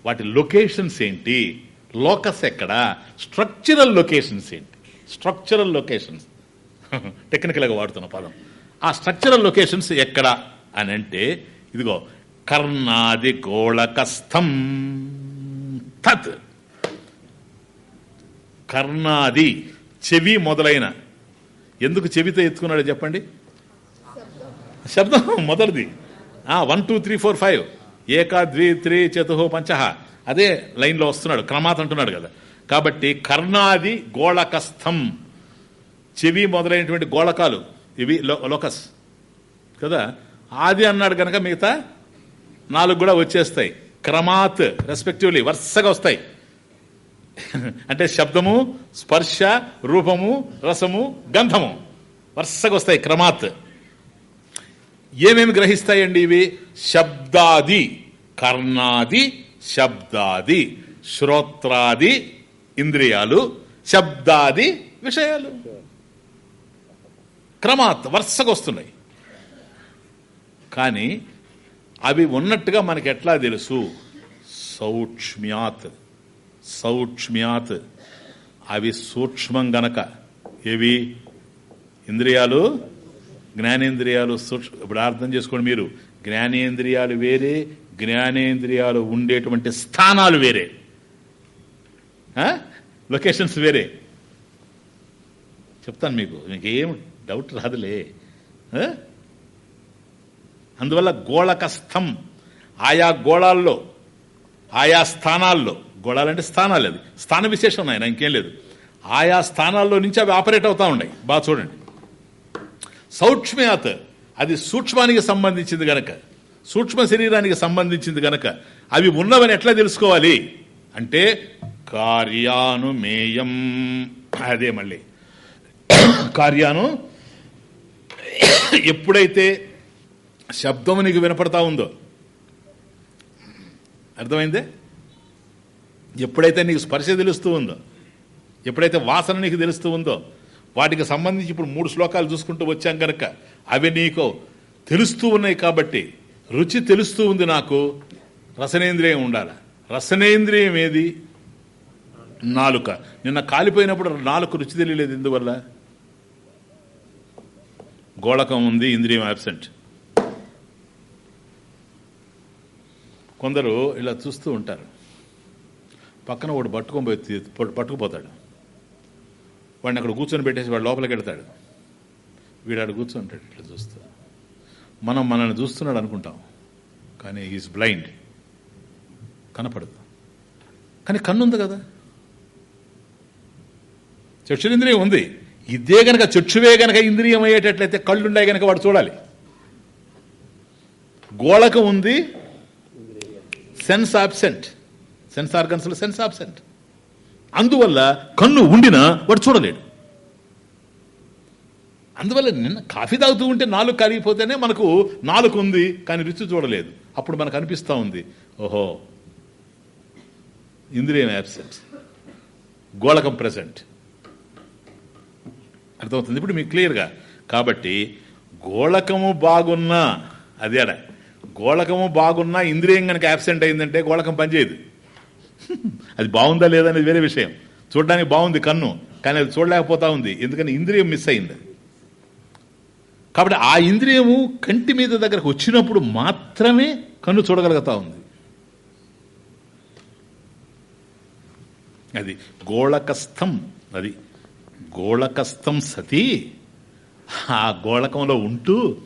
వాటి లొకేషన్స్ ఏంటి? లోకస్ ఎక్కడ? స్ట్రక్చరల్ లొకేషన్స్ ఏంటి? Structural locations. టెక్నికల్గా వాడుతున్న పదం. ఆ స్ట్రక్చరల్ లొకేషన్స్ ఎక్కడ? అని అంటే ఇదిగో కర్ణాది గోళకస్థం. తత్. కర్ణాది చెవి మొదలైన. ఎందుకు చెవితో ఎత్తుకున్నాడో చెప్పండి? శబ్దం. మొదటిది one two three four five ఏకా ద్వి త్రి చతుహో పంచ. అదే లైన్లో వస్తున్నాడు క్రమాత్ అంటున్నాడు కదా. కాబట్టి కర్ణాది గోళకస్థం. చెవి మొదలైనటువంటి గోళకాలు ఇవి లో- లోకస్. కదా? ఆది అన్నాడు కనుక మిగతా నాలుగు కూడా వచ్చేస్తాయి. క్రమాత్ రెస్పెక్టివ్లీ వరుసగా వస్తాయి. అంటే శబ్దము స్పర్శ రూపము రసము గంధము. వరుసగా వస్తాయి క్రమాత్. ఏమేమి గ్రహిస్తాయండి ఇవి? శబ్దాది కర్ణాది శబ్దాది శ్రోత్రాది ఇంద్రియాలు శబ్దాది విషయాలు. క్రమాత్ వరుసగా వస్తున్నాయి. కానీ అవి ఉన్నట్టుగా మనకి ఎట్లా తెలుసు? సౌక్ష్మ్యాత్ సౌక్ష్మ్యాత్. అవి సూక్ష్మం గనక. ఏవి? ఇంద్రియాలు జ్ఞానేంద్రియాలు సూక్ష్మ ఇప్పుడు అర్థం చేసుకోండి మీరు. జ్ఞానేంద్రియాలు వేరే జ్ఞానేంద్రియాలు ఉండేటువంటి స్థానాలు వేరే. లొకేషన్స్ వేరే. చెప్తాను మీకు మీకు ఏం డౌట్ రాదులే. అందువల్ల గోళకస్థం ఆయా గోళాల్లో ఆయా స్థానాల్లో గోళాలంటే స్థానాలు అది. స్థాన విశేషం ఆయన ఇంకేం లేదు. ఆయా స్థానాల్లో నుంచి అవి ఆపరేట్ అవుతూ ఉన్నాయి. బాగా చూడండి. సౌక్ష్మ్యాత్. అది సూక్ష్మానికి సంబంధించింది గనక. సూక్ష్మ శరీరానికి సంబంధించింది గనక. అవి ఉన్నవని ఎట్లా తెలుసుకోవాలి? అంటే కార్యానుమేయం. అదే మళ్ళీ. కార్యాను ఎప్పుడైతే శబ్దము నీకు వినపడతా ఉందో. అర్థమైందే? ఎప్పుడైతే నీకు స్పర్శ తెలుస్తూ ఉందో. ఎప్పుడైతే వాసన నీకు తెలుస్తూ ఉందో. వాటికి సంబంధించి ఇప్పుడు మూడు శ్లోకాలు చూసుకుంటూ వచ్చాం కనుక అవి నీకు తెలుస్తూ ఉన్నాయి కాబట్టి రుచి తెలుస్తూ ఉంది నాకు రసనేంద్రియం ఉండాలి. రసనేంద్రియం ఏది? నాలుక. నిన్న కాలిపోయినప్పుడు నాలుక రుచి తెలియలేదు ఎందువల్ల? గోళకం ఉంది ఇంద్రియం అబ్సెంట్ కొందరు ఇలా చూస్తూ ఉంటారు. పక్కన ఒకటి పట్టుకొని పోయి పట్టు- పట్టుకుపోతాడు. వాడిని అక్కడ కూర్చొని పెట్టేసి వాడు లోపలికి వెళ్తాడు. వీడు ఆడు కూర్చుంటాడు ఇట్లా చూస్తా. మనం మనల్ని చూస్తున్నాడు అనుకుంటాం. కానీ ఈజ్ బ్లైండ్ కనపడదు. కానీ కన్ను ఉంది కదా. చక్షురింద్రియం ఉంది. ఇదే గనక చక్షువే గనక ఇంద్రియం అయ్యేటట్లయితే కళ్ళుండే గనక వాడు చూడాలి. గోళకం ఉంది. సెన్స్ ఆబ్సెంట్ సెన్స్ ఆర్గన్స్లో సెన్స్ ఆబ్సెంట్ అందువల్ల కన్ను ఉండినా వాడు చూడలేడు. అందువల్ల నిన్న కాఫీ తాగుతూ ఉంటే నాలుగు కరిగిపోతేనే మనకు నాలుగు ఉంది కానీ రుచి చూడలేదు. అప్పుడు మనకు అనిపిస్తూ ఉంది ఓహో ఇంద్రియం యాబ్సెంట్ గోళకం ప్రెసెంట్ అర్థమవుతుంది? ఇప్పుడు మీకు క్లియర్గా కాబట్టి గోళకము బాగున్నా అదేడ గోళకము బాగున్నా ఇంద్రియం కనుక యాబ్సెంట్ అయిందంటే గోళకం పనిచేయదు. అది బాగుందా లేదా అనేది వేరే విషయం. చూడడానికి బాగుంది కన్ను కానీ అది చూడలేకపోతా ఉంది. ఎందుకని ఇంద్రియం మిస్ అయింది. కాబట్టి ఆ ఇంద్రియము కంటి మీద దగ్గరకు వచ్చినప్పుడు మాత్రమే కన్ను చూడగలుగుతా ఉంది. అది గోళకస్థం అది గోళకస్థం సతి. ఆ గోళకంలో ఉంటూ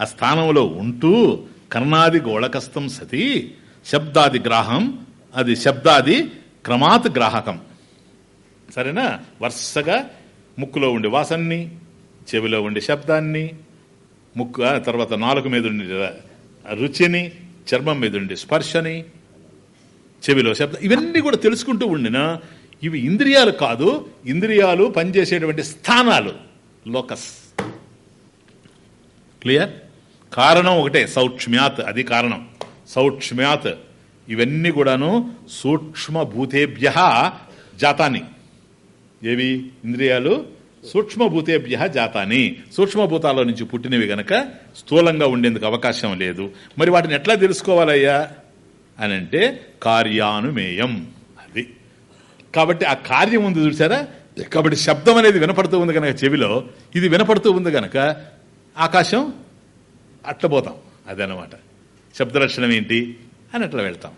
ఆ స్థానంలో ఉంటూ కర్ణాది గోళకస్థం సతి శబ్దాది గ్రాహం అది శబ్దాది క్రమాత్ గ్రాహకం. సరేనా? వరుసగా ముక్కులో ఉండే వాసన్ని చెవిలో ఉండే శబ్దాన్ని ముక్కు తర్వాత నాలుగు మీద ఉండే రుచిని చర్మం మీద ఉండే స్పర్శని చెవిలో శబ్దం ఇవన్నీ కూడా తెలుసుకుంటూ ఉండిన ఇవి ఇంద్రియాలు కాదు ఇంద్రియాలు పనిచేసేటువంటి స్థానాలు. లోకస్. క్లియర్? కారణం ఒకటే సౌక్ష్మ్యాత్ అది కారణం. సౌక్ష్మ్యాత్ ఇవన్నీ కూడాను సూక్ష్మభూతేభ్య జాతాని. ఏవి? ఇంద్రియాలు సూక్ష్మభూతేభ్య జాతాని. సూక్ష్మభూతాల నుంచి పుట్టినవి గనక స్థూలంగా ఉండేందుకు అవకాశం లేదు. మరి వాటిని ఎట్లా తెలుసుకోవాలయ్యా? అని అంటే కార్యానుమేయం. అది. కాబట్టి ఆ కార్యం ఉంది చూసారా కాబట్టి శబ్దం అనేది వినపడుతూ ఉంది కనుక చెవిలో. ఇది వినపడుతూ ఉంది కనుక ఆకాశం అట్లపోతాం అదనమాట శబ్దలక్షణం ఏంటి? అని అట్లా వెళ్తాం.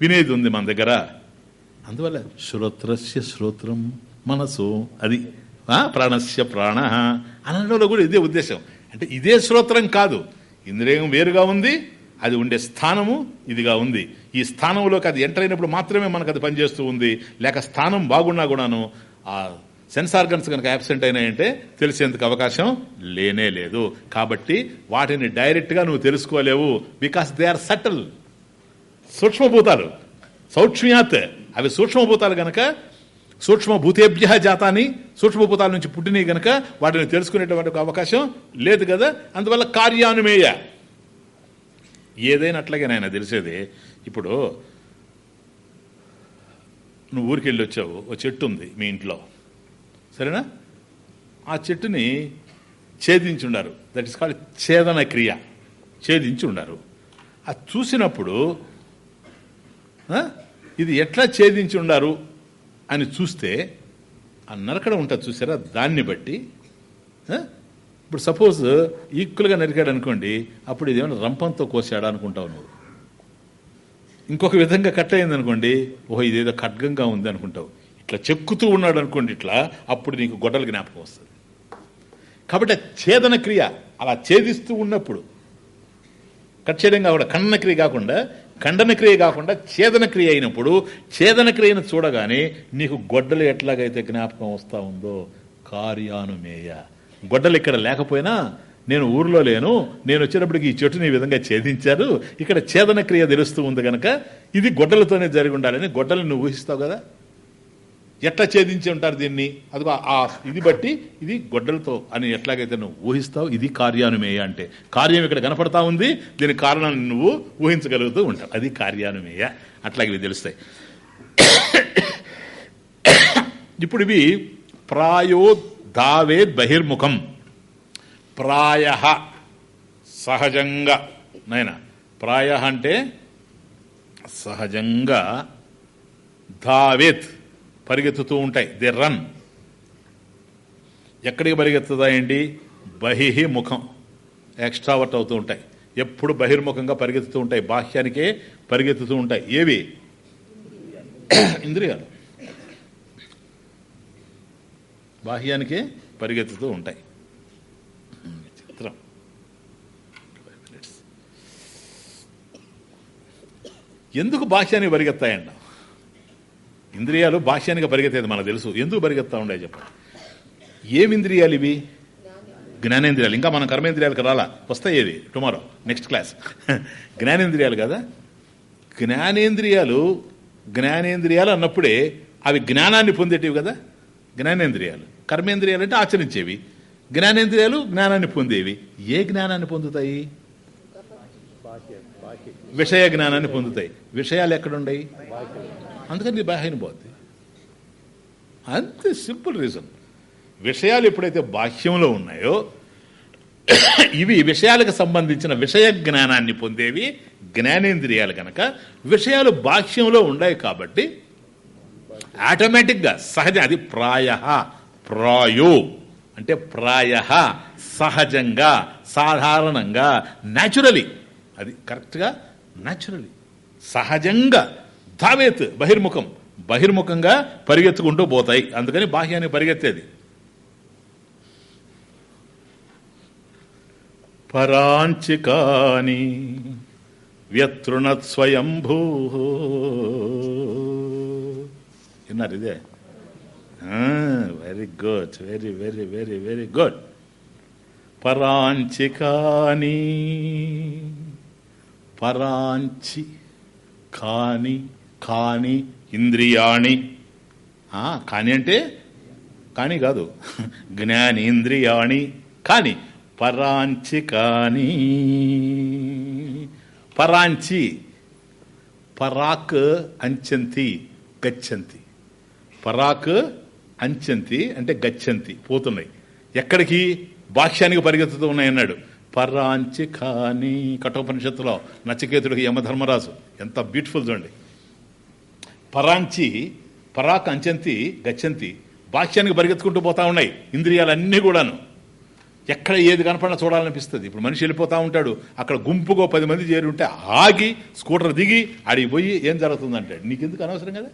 వినేది ఉంది మన దగ్గర. అందువల్ల శ్రోత్రస్య శ్రోత్రం మనసు అది ప్రాణస్య ప్రాణ అనడంలో కూడా ఇదే ఉద్దేశం. అంటే ఇదే శ్రోత్రం కాదు. ఇంద్రియం వేరుగా ఉంది అది ఉండే స్థానము ఇదిగా ఉంది. ఈ స్థానంలోకి అది ఎంటర్ అయినప్పుడు మాత్రమే మనకు అది పనిచేస్తూ ఉంది. లేక స్థానం బాగున్నా కూడాను ఆ సెన్స్ ఆర్గన్స్ కనుక యాబ్సెంట్ అయినాయంటే తెలిసేందుకు అవకాశం లేనే లేదు. కాబట్టి వాటిని డైరెక్ట్గా నువ్వు తెలుసుకోలేవు బికాస్ దే ఆర్ సటిల్. సూక్ష్మభూతాలు. సౌక్ష్మ్యాత్ అవి సూక్ష్మభూతాలు గనక సూక్ష్మభూతేభ్య జాతాని సూక్ష్మభూతాల నుంచి పుట్టినవి గనక వాటిని తెలుసుకునేటువంటి అవకాశం లేదు కదా? అందువల్ల కార్యానుమేయ. ఏదైనా అట్లాగే నాయన తెలిసేది. ఇప్పుడు నువ్వు ఊరికి వెళ్ళి వచ్చావు ఓ చెట్టు ఉంది మీ ఇంట్లో. సరేనా? ఆ చెట్టుని ఛేదించి ఉండారు. దట్ ఇస్ కాల్డ్ ఛేదన క్రియ. ఛేదించి ఉండారు. అది చూసినప్పుడు ఇది ఎట్లా ఛేదించి ఉండారు అని చూస్తే ఆ నరకడం ఉంటుంది చూసారా? దాన్ని బట్టి ఆ, ఇప్పుడు సపోజ్ ఈక్వల్గా నరికాడు అనుకోండి అప్పుడు ఇదేమైనా రంపంతో కోసాడా అనుకుంటావు నువ్వు. ఇంకొక విధంగా కట్ అయింది అనుకోండి ఓహో ఇదేదో ఖడ్గంగా ఉంది అనుకుంటావు. ఇట్లా చెక్కుతూ ఉన్నాడు అనుకోండి ఇట్లా అప్పుడు నీకు గొడ్డలు జ్ఞాపకం వస్తుంది. కాబట్టి ఆ ఛేదన క్రియ అలా ఛేదిస్తూ ఉన్నప్పుడు. కట్ చేయడం కాకుండా కన్న క్రియ కాకుండా ఖండన క్రియ కాకుండా ఛేదన క్రియ అయినప్పుడు ఛేదన క్రియను చూడగానే నీకు గొడ్డలు ఎట్లాగైతే జ్ఞాపకం వస్తూ ఉందో కార్యానుమేయ. గొడ్డలు ఇక్కడ లేకపోయినా నేను ఊర్లో లేను నేను వచ్చేటప్పటికి ఈ చెట్టుని ఈ విధంగా ఛేదించారు ఇక్కడ ఛేదన క్రియ తెలుస్తూ ఉంది కనుక ఇది గొడ్డలతోనే జరిగి ఉండాలని గొడ్డలు నువ్వు ఊహిస్తావు కదా? ఎట్లా ఛేదించి ఉంటారు దీన్ని? అదిగో ఆ ఇది బట్టి ఇది గొడ్డలతో అని ఎట్లాగైతే నువ్వు ఊహిస్తావు ఇది కార్యానుమేయ అంటే. కార్యం ఇక్కడ కనపడతా ఉంది దీని కారణాన్ని నువ్వు ఊహించగలుగుతూ ఉంటావు. అది కార్యానుమేయ. అట్లాగే ఇవి తెలుస్తాయి. ఇప్పుడు ఇవి ప్రాయో దావేద్ బహిర్ముఖం. ప్రాయ సహజంగా. నైనా ప్రాయ అంటే సహజంగా ధావేత్ పరిగెత్తుతూ ఉంటాయి. ది రన్ ఎక్కడికి పరిగెత్తుతాయండి బహిహి ముఖం. ఎక్స్ట్రావర్ట్ అవుతూ ఉంటాయి. ఎప్పుడు బహిర్ముఖంగా పరిగెత్తుతూ ఉంటాయి. బాహ్యానికే పరిగెత్తుతూ ఉంటాయి. ఏవి? ఇంద్రియాలు. బాహ్యానికే పరిగెత్తుతూ ఉంటాయి. చిత్రం. ఎందుకు బాహ్యానికి పరిగెత్తాయండి ఇంద్రియాలు బాహ్యానికి పరిగెత్తేది మనకు తెలుసు. ఎందుకు పరిగెత్తా ఉండే చెప్పండి ఏమి ఇంద్రియాలు ఇవి? జ్ఞానేంద్రియాలు. ఇంకా మన కర్మేంద్రియాలకు రాలా? వస్తాయి ఏవి? టుమారో. Next class. జ్ఞానేంద్రియాలు కదా? జ్ఞానేంద్రియాలు జ్ఞానేంద్రియాలు అన్నప్పుడే అవి జ్ఞానాన్ని పొందేటివి కదా? జ్ఞానేంద్రియాలు. కర్మేంద్రియాలు అంటే ఆచరించేవి. జ్ఞానేంద్రియాలు జ్ఞానాన్ని పొందేవి. ఏ జ్ఞానాన్ని పొందుతాయి? విషయ జ్ఞానాన్ని పొందుతాయి. విషయాలు ఎక్కడుండయి? అందుకని బాహ్యం పోద్ది అంతే సింపుల్ రీజన్. విషయాలు ఎప్పుడైతే బాహ్యంలో ఉన్నాయో ఇవి విషయాలకు సంబంధించిన విషయ జ్ఞానాన్ని పొందేవి జ్ఞానేంద్రియాలు కనుక విషయాలు బాహ్యంలో ఉన్నాయి కాబట్టి ఆటోమేటిక్గా సహజ అది ప్రాయ ప్రాయో అంటే ప్రాయ సహజంగా సాధారణంగా న్యాచురలీ అది కరెక్ట్గా న్యాచురలీ సహజంగా ధావేత్ బహిర్ముఖం. బహిర్ముఖంగా పరిగెత్తుకుంటూ పోతాయి. అందుకని బాహ్యాన్ని పరిగెత్తేది. పరాంచికాని వ్యతృణత్ స్వయంభూ. విన్నారు ఇదే? Very good very very very very good పరాంచికాని పరాంచి కాని కాని ఇంద్రియాణి. కాని అంటే కాని కాదు. జ్ఞానేంద్రియాణి కాని పరాంచి కాని. పరాంచి పరాక్ అంచంతి గచ్చంతి. పరాక్ అంచంతి అంటే గచ్చంతి పోతున్నాయి. ఎక్కడికి? బాహ్యానికి పరిగెత్తుతూ ఉన్నాయి అన్నాడు పరాంచి కాని. కఠోపనిషత్తులో నచికేతుడికి యమధర్మరాజు. ఎంత బ్యూటిఫుల్ చూడండి. పరాంచి పరాక్ అంచంతి గచ్చంతి బాహ్యానికి పరిగెత్తుకుంటూ పోతా ఉన్నాయి ఇంద్రియాలన్నీ కూడాను. ఎక్కడ ఏది కనపడినా చూడాలనిపిస్తుంది. ఇప్పుడు మనిషి వెళ్ళిపోతా ఉంటాడు అక్కడ గుంపుగా పది మంది చేరి ఉంటే ఆగి స్కూటర్ దిగి అడిగి పోయి ఏం జరుగుతుందంటాడు నీకెందుకు అనవసరం కదా?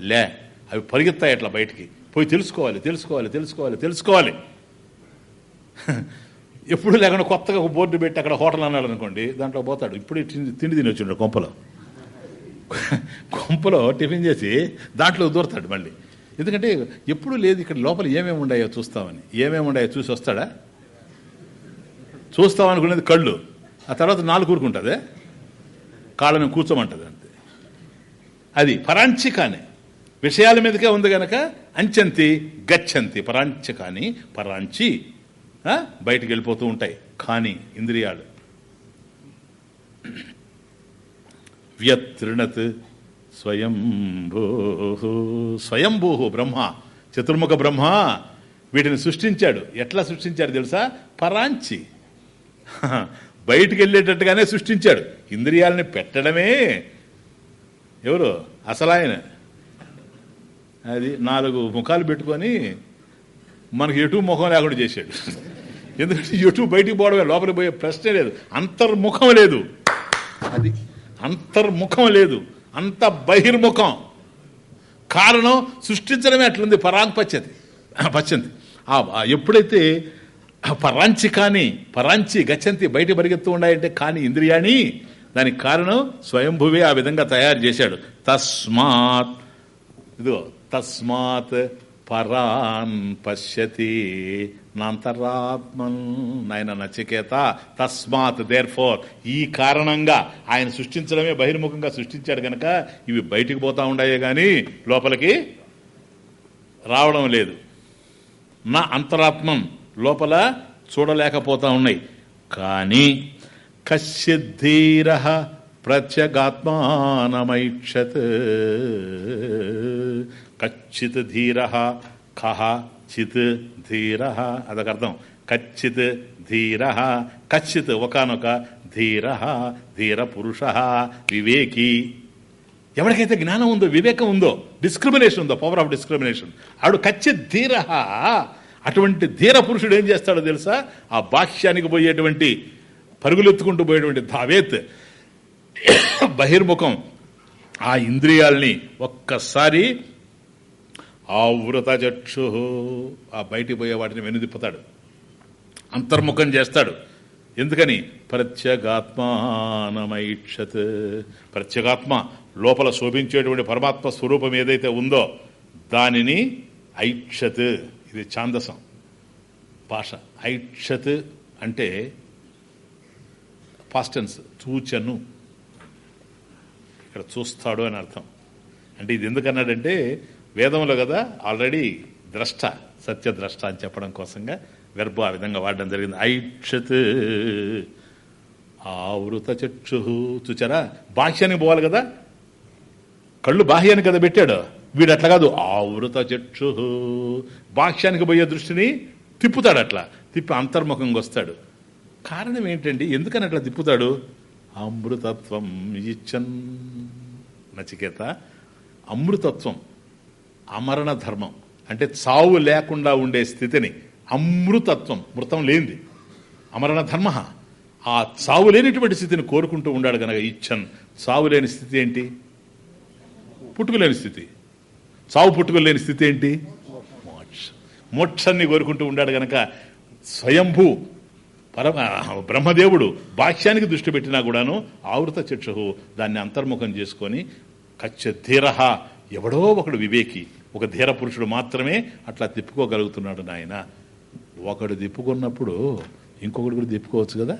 లే అవి పరిగెత్తాయి అట్లా బయటికి. పోయి తెలుసుకోవాలి తెలుసుకోవాలి తెలుసుకోవాలి తెలుసుకోవాలి. ఎప్పుడు లేకుండా కొత్తగా ఒక బోర్డు పెట్టి అక్కడ హోటల్ అన్నాడు అనుకోండి దాంట్లో పోతాడు. ఇప్పుడు తిండి తిండి తిని వచ్చిండు కొంపలో. కొంపలో టిఫిన్ చేసి దాంట్లో దూరతాడు మళ్ళీ. ఎందుకంటే ఎప్పుడు లేదు ఇక్కడ లోపల ఏమేమి ఉన్నాయో చూస్తామని. ఏమేమి ఉన్నాయో చూసి వస్తాడా? చూస్తామనుకునేది కళ్ళు. ఆ తర్వాత నాలుగు కూరుకుంటుంది కాళ్ళని కూర్చోమంటది అంతే. అది పరాంచికానే. విషయాల మీదకే ఉంది గనక అంచంతి గచ్చంతి. పరాంచికాని పరాంచి బయటికి వెళ్ళిపోతూ ఉంటాయి. కానీ ఇంద్రియాలు. వ్యతృణత్ స్వయంభూ. స్వయంభూ బ్రహ్మ చతుర్ముఖ బ్రహ్మ వీటిని సృష్టించాడు. ఎట్లా సృష్టించాడు తెలుసా? పరాంచి. బయటికి వెళ్ళేటట్టుగానే సృష్టించాడు. ఇంద్రియాలని పెట్టడమే. ఎవరు? అసలాయన. అది నాలుగు ముఖాలు పెట్టుకొని మనకి ఎటు ముఖం లేకుండా చేశాడు. ఎందుకంటే ఎటు బయటికి పోవడమే లోపలికి పోయే ప్రశ్నే లేదు. అంతర్ముఖం లేదు. అది అంతర్ముఖం లేదు. అంత బహిర్ముఖం. కారణం సృష్టించడమే అట్లుంది పరాంగ్ పచ్చది పచ్చంది ఎప్పుడైతే పరాంచి కానీ పరాంచి గచ్చంతి బయట పరిగెత్తు ఉన్నాయంటే కానీ ఇంద్రియాని దానికి కారణం స్వయంభువే ఆ విధంగా తయారు చేశాడు. తస్మాత్ ఇదిగో తస్మాత్ పరాన్ పశ్యతి. నాంతరాత్మన్ నాయన నచికేత. తస్మాత్ దేర్ ఫోర్ ఈ కారణంగా ఆయన సృష్టించడమే బహిర్ముఖంగా సృష్టించాడు గనక ఇవి బయటికి పోతా ఉండాయే కానీ లోపలికి రావడం లేదు. నా అంతరాత్మం లోపల చూడలేకపోతా ఉన్నాయి. కానీ కశ్యద్ధీర ప్రత్యగాత్మానమైక్షత్. కచ్చిత్ ధీర కహ చిత్ ధీర అదొక అర్థం కచ్చిత్ ధీర కచ్చిత్ ఒకనొక ధీర ధీర పురుష వివేకి. ఎవరికైతే జ్ఞానం ఉందో వివేకం ఉందో డిస్క్రిమినేషన్ ఉందో పవర్ ఆఫ్ డిస్క్రిమినేషన్ ఆడు కచ్చిత్ ధీర. అటువంటి ధీర పురుషుడు ఏం చేస్తాడో తెలుసా? ఆ బాహ్యానికి పోయేటువంటి పరుగులెత్తుకుంటూ పోయేటువంటి ధావేత్ బహిర్ముఖం ఆ ఇంద్రియాల్ని ఒక్కసారి ఆవృత చక్షు ఆ బయటికి పోయే వాటిని వెనుదిప్పుతాడు అంతర్ముఖం చేస్తాడు. ఎందుకని? ప్రత్యేగాత్మానమైక్షత్. ప్రత్యేగాత్మ లోపల శోభించేటువంటి పరమాత్మ స్వరూపం ఏదైతే ఉందో దానిని ఐక్షత్. ఇది ఛాందసం. భాష. ఐక్షత్ అంటే పాస్టెన్స్ చూచను. ఇక్కడ చూస్తాడు అని అర్థం. అంటే ఇది ఎందుకన్నాడంటే వేదంలో కదా ఆల్రెడీ ద్రష్ట సత్యద్రష్ట అని చెప్పడం కోసంగా వెర్బు ఆ విధంగా వాడడం జరిగింది. ఐక్షత్ ఆవృత చక్షు చూచారా? బాహ్యానికి పోవాలి కదా? కళ్ళు బాహ్యానికి కదా పెట్టాడు. వీడు అట్లా కాదు. ఆవృత చక్షు బాహ్యానికి పోయే దృష్టిని తిప్పుతాడు అట్లా. తిప్పి అంతర్ముఖంగా వస్తాడు. కారణం ఏంటండి? ఎందుకని అట్లా తిప్పుతాడు? అమృతత్వం ఇచ్చన్. నచికేత అమృతత్వం. అమరణ ధర్మం. అంటే చావు లేకుండా ఉండే స్థితిని అమృతత్వం మృతం లేనిది. అమరణ ధర్మ. ఆ చావు లేనిటువంటి స్థితిని కోరుకుంటూ ఉండాడు కనుక ఇచ్చన్ చావు లేని స్థితి ఏంటి? పుట్టుకులేని స్థితి. చావు పుట్టుకులేని స్థితి ఏంటి? మోక్ష. మోక్షాన్ని కోరుకుంటూ ఉండాడు గనక స్వయంభూ పరమ బ్రహ్మదేవుడు బాహ్యానికి దృష్టి పెట్టినా కూడాను ఆవృత చక్షు దాన్ని అంతర్ముఖం చేసుకొని కచ్చ ధీర ఎవడో ఒకడు వివేకి ఒక ధీర పురుషుడు మాత్రమే అట్లా తిప్పుకోగలుగుతున్నాడు నాయన. ఒకడు తిప్పుకున్నప్పుడు ఇంకొకడు కూడా తిప్పుకోవచ్చు కదా?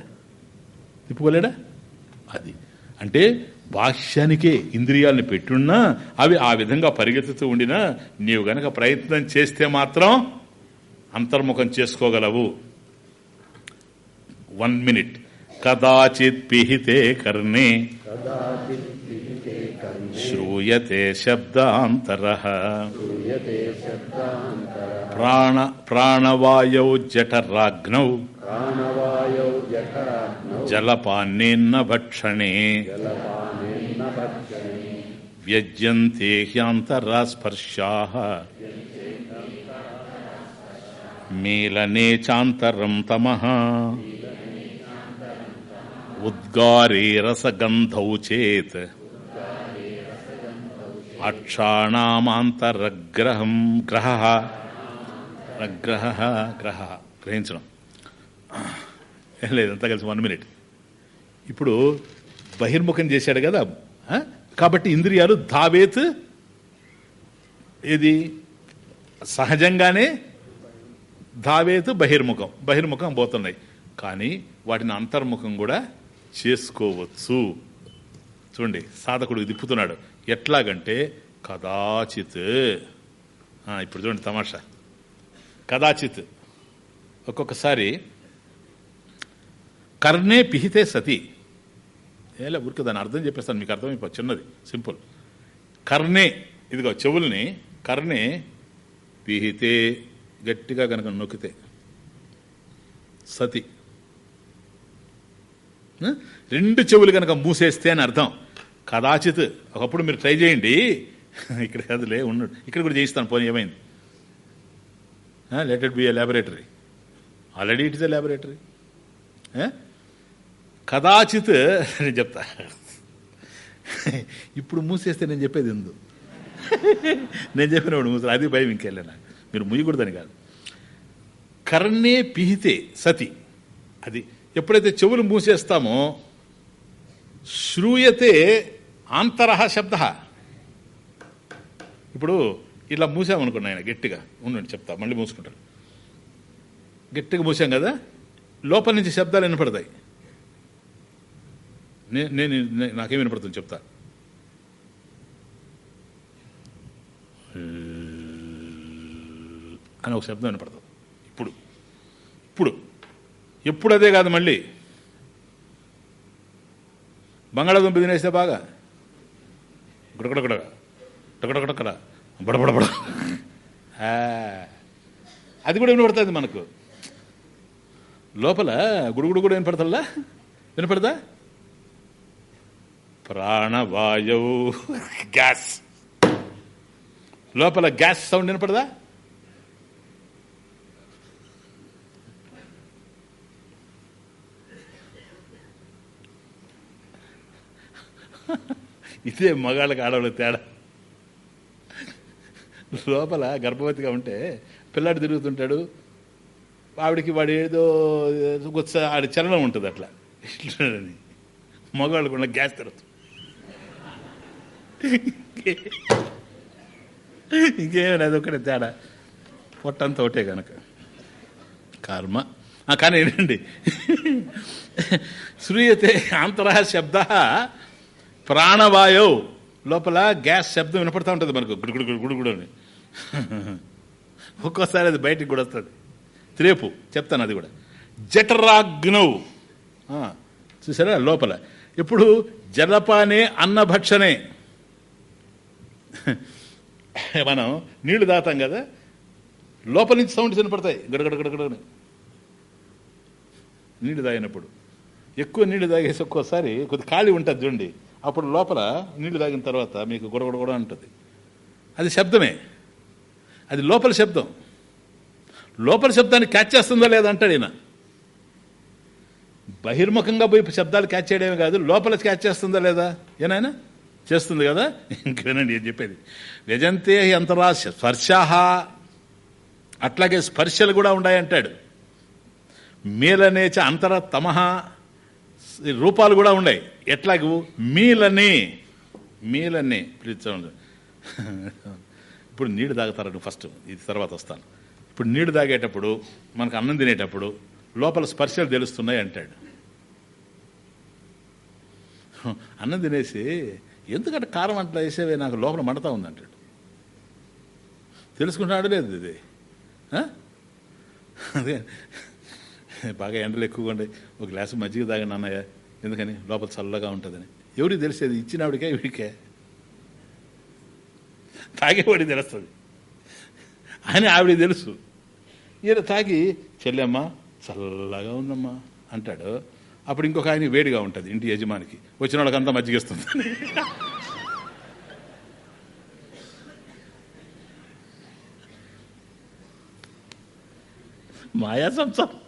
తిప్పుకోలేడా? అది. అంటే బాహ్యానికే ఇంద్రియాలను పెట్టున్నా అవి ఆ విధంగా పరిగెత్తుతూ ఉండినా నీవు గనక ప్రయత్నం చేస్తే మాత్రం అంతర్ముఖం చేసుకోగలవు. One minute. కదాచిత్ పిహితే కర్ణే. కదాచిత్ శ్రూయతే శబ్దాంతర ప్రాణ ప్రాణవాయౌ జఠరాగ్నౌ జలపాన్నేన్న భక్షణే వ్యజ్యంతే హ్యాంతరా స్పర్శా మీలనే చాంతరం తమ ఉద్గారే రసగంధౌ చేత్ అక్షాణామాంతరగ్రహం గ్రహ. గ్రహ గ్రహ. గ్రహించడం. లేదు అంతా కలిసి వన్ మినిట్ ఇప్పుడు బహిర్ముఖం చేశాడు కదా. కాబట్టి ఇంద్రియాలు ధావేత్ ఇది సహజంగానే ధావేత్ బహిర్ముఖం. బహిర్ముఖం పోతున్నాయి. కానీ వాటిని అంతర్ముఖం కూడా చేసుకోవచ్చు. చూడండి సాధకుడు దిప్పుతున్నాడు ఎట్లాగంటే కదాచిత్. ఇప్పుడు చూడండి తమాషా. కదాచిత్. ఒక్కొక్కసారి కర్ణే పిహితే సతి. ఏలే ఊరికి దాని అర్థం చెప్పేస్తాను మీకు అర్థమైపో చిన్నది సింపుల్. కర్ణే ఇదిగో చెవుల్ని కర్ణే పిహితే గట్టిగా కనుక నొక్కితే. సతి. రెండు చెవులు కనుక మూసేస్తే అని అర్థం. కదాచిత్ ఒకప్పుడు మీరు ట్రై చేయండి. ఇక్కడ కాదులే ఉన్నాడు ఇక్కడ కూడా చేయిస్తాను పోనీ ఏమైంది? Let it be a laboratory already it is a laboratory కదాచిత్ నేను చెప్తా. ఇప్పుడు మూసేస్తే నేను చెప్పేది ఎందు నేను చెప్పినప్పుడు మూసారు అది భయం ఇంకెళ్ళా మీరు ముయ్యకూడదని కాదు. కర్ణే పిహితే సతి. అది ఎప్పుడైతే చెవులు మూసేస్తామో శ్రూయతే ఆంతర శబ్ద. ఇప్పుడు ఇలా మూసామనుకున్నా ఆయన గట్టిగా. ఉండండి చెప్తా మళ్ళీ మూసుకుంటారు గట్టిగా మూసాం కదా లోపల నుంచి శబ్దాలు వినపడతాయి. నే- నేను నాకేం వినపడుతుంది చెప్తా. అని ఒక శబ్దం వినపడుతుంది ఇప్పుడు. ఇప్పుడు. ఎప్పుడు అదే కాదు మళ్ళీ. బంగాళాదుంప తినేస్తే బాగా. గుడగడగడ టకటకటకడ బడబడబడ. అది కూడా వినపడుతుంది మనకు. లోపల గుడుగుడు కూడా వినపడతల్లా? వినపడదా? ప్రాణవాయువు. గ్యాస్. లోపల గ్యాస్ సౌండ్ వినపడదా? ఇదే మగాళ్ళకి ఆడవాళ్ళకి తేడా. లోపల గర్భవతిగా ఉంటే పిల్లాడు తిరుగుతుంటాడు. ఆవిడికి వాడు ఏదో గుచ్చ ఆడి చలనం ఉంటుంది అట్లా. ఇట్లాడని. మగవాళ్ళకు ఉన్న గ్యాస్ తెరదు ఇంకేమైనా అదొకటే తేడా. పొట్టంతా ఒకటే కనుక కర్మ. ఆ, కానీ ఏంటండి? శ్రూయతే అంతర శబ్ద ప్రాణవాయువు లోపల గ్యాస్ శబ్దం వినపడతా ఉంటుంది మనకు. గుడుగుడు గుడుగుడు అని. ఒక్కోసారి అది బయటికి కూడా వస్తుంది. త్రేపు చెప్తాను అది కూడా. జఠరాగ్నవు చూసారా? లోపల. ఇప్పుడు జలపానే అన్నభక్షణే మనం నీళ్ళు దాతాం కదా లోపల నుంచి సౌండ్స్ వినపడతాయి. గడగడగడగడని నీళ్ళు తాగినప్పుడు. ఎక్కువ నీళ్ళు తాగేసి ఒక్కోసారి కొద్ది ఖాళీ ఉంటుంది చూడండి. అప్పుడు లోపల నీళ్ళు తాగిన తర్వాత మీకు గొడగొడ కూడా ఉంటుంది అది శబ్దమే. అది లోపల శబ్దం. లోపల శబ్దాన్ని క్యాచ్ చేస్తుందా లేదా అంటాడు ఈయన. బహిర్ముఖంగా పోయి శబ్దాలు క్యాచ్ చేయడమే కాదు లోపల క్యాచ్ చేస్తుందా లేదా? ఏనాయనా చేస్తుంది కదా? ఇంకేనండి ఏం చెప్పేది? వ్యజంతే అంతరా స్పర్శాహ. అట్లాగే స్పర్శలు కూడా ఉన్నాయంటాడు మేలనేచ అంతర తమహ. రూపాలు కూడా ఉన్నాయి. ఎట్లాగూ? మీలని మీలని పిలిచండి. ఇప్పుడు నీళ్ళు తాగుతారు ఫస్ట్ ఇది తర్వాత వస్తాను. ఇప్పుడు నీళ్ళు తాగేటప్పుడు మనకు అన్నం తినేటప్పుడు లోపల స్పర్శలు తెలుస్తున్నాయి అంటాడు. అన్నం తినేసి ఎందుకంటే కారం అట్లా వేసేవే నాకు లోపల మండతా ఉంది అంటాడు. తెలుసుకుంటాడు లేదు ఇది? అదే బాగా ఎండలు ఎక్కువగా ఉండే ఒక గ్లాసు మజ్జిగ తాగండి అన్నయ్య. ఎందుకని? లోపల చల్లగా ఉంటుందని. ఎవరికి తెలిసేది? ఇచ్చినవాడికే వీడికే. తాగేవాడికి తెలుస్తుంది. అని ఆవిడ తెలుసు. ఈయన తాగి చెల్లెమ్మ చల్లగా ఉందమ్మా అంటాడు. అప్పుడు ఇంకొక ఆయన వేడిగా ఉంటుంది ఇంటి యజమానికి. వచ్చిన వాళ్ళకంతా మజ్జిగిస్తుంది మాయా సంసారం.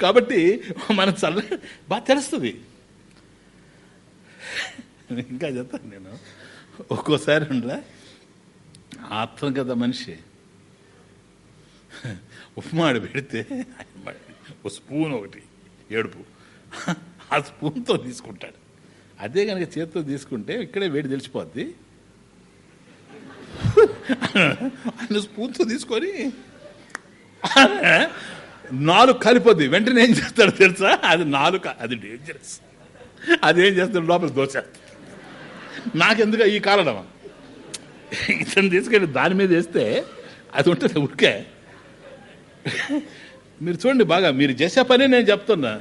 కాబట్టి మన చల్ల బాగా తెలుస్తుంది. ఇంకా చెప్తాను నేను. ఒక్కోసారి ఉండలే. ఆత్మ కదా మనిషి. ఉప్మాడు పెడితే ఒక స్పూన్ ఒకటి ఏడుపు. ఆ స్పూన్తో తీసుకుంటాడు. అదే కనుక చేతితో తీసుకుంటే ఇక్కడే వేడి తెలిసిపోద్ది. ఆయన స్పూన్తో తీసుకొని నాలుగు కలిపోద్ది. వెంటనే ఏం చేస్తాడు తెలుసా? అది నాలుక అది డేంజరస్ అదేం చేస్తాడు? లోపల దోచేస్తాడు నాకెందుకు ఈ కారణం? ఇతను తీసుకెళ్ళి దాని మీద వేస్తే అది ఉంటుంది ఉడికే మీరు చూడండి బాగా మీరు చేసే పనే నేను చెప్తున్నా.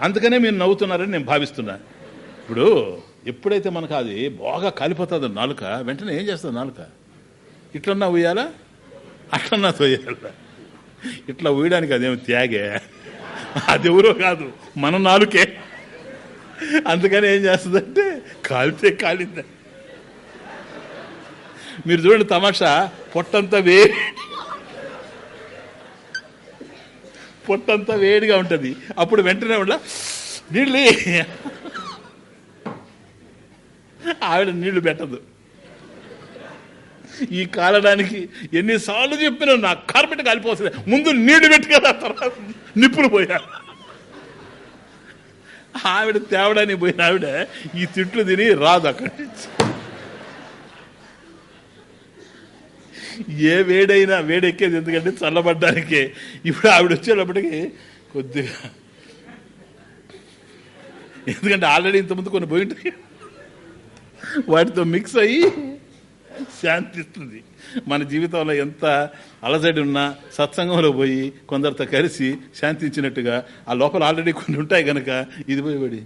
అందుకనే మీరు నవ్వుతున్నారని నేను భావిస్తున్నా. ఇప్పుడు ఎప్పుడైతే మనకు అది బాగా కాలిపోతుందో నాలుక వెంటనే ఏం చేస్తుంది నాలుక? ఇట్లన్నా ఉయ్యాలా? అట్లన్నా తోయాలా ఇట్లా ఊయడానికి అదేమి త్యాగే? అది ఎవరో కాదు మన నాలుకే. అందుకని ఏం చేస్తుందంటే కాలితే కాలింద మీరు చూడండి తమాషా పొట్టంతా వేడి పొట్టంతా వేడిగా ఉంటుంది. అప్పుడు వెంటనే ఉండ నీళ్ళు ఆవిడ నీళ్ళు పెట్టదు. ఈ కాలడానికి ఎన్నిసార్లు చెప్పినా నా కార్పెట్ కాలిపోతుంది ముందు నీళ్ళు పెట్టి తర్వాత నిప్పులు పోయా. ఆవిడ తేవడానికి పోయిన ఆవిడ ఈ తిట్లు తిని రాదు అక్కడి నుంచి ఏ వేడైనా వేడెక్కేది ఎందుకంటే చల్లబడ్డానికే. ఇప్పుడు ఆవిడ వచ్చేటప్పటికి కొద్దిగా ఎందుకంటే ఆల్రెడీ ఇంతకుముందు కొన్ని పోయింటాయి వాటితో మిక్స్ అయ్యి శాంతిస్తుంది మన జీవితంలో ఎంత అలజడి ఉన్నా సత్సంగంలో పోయి కొందరితో కలిసి శాంతించినట్టుగా ఆ లోపల ఆల్రెడీ కొన్ని ఉంటాయి కనుక ఇది పోయి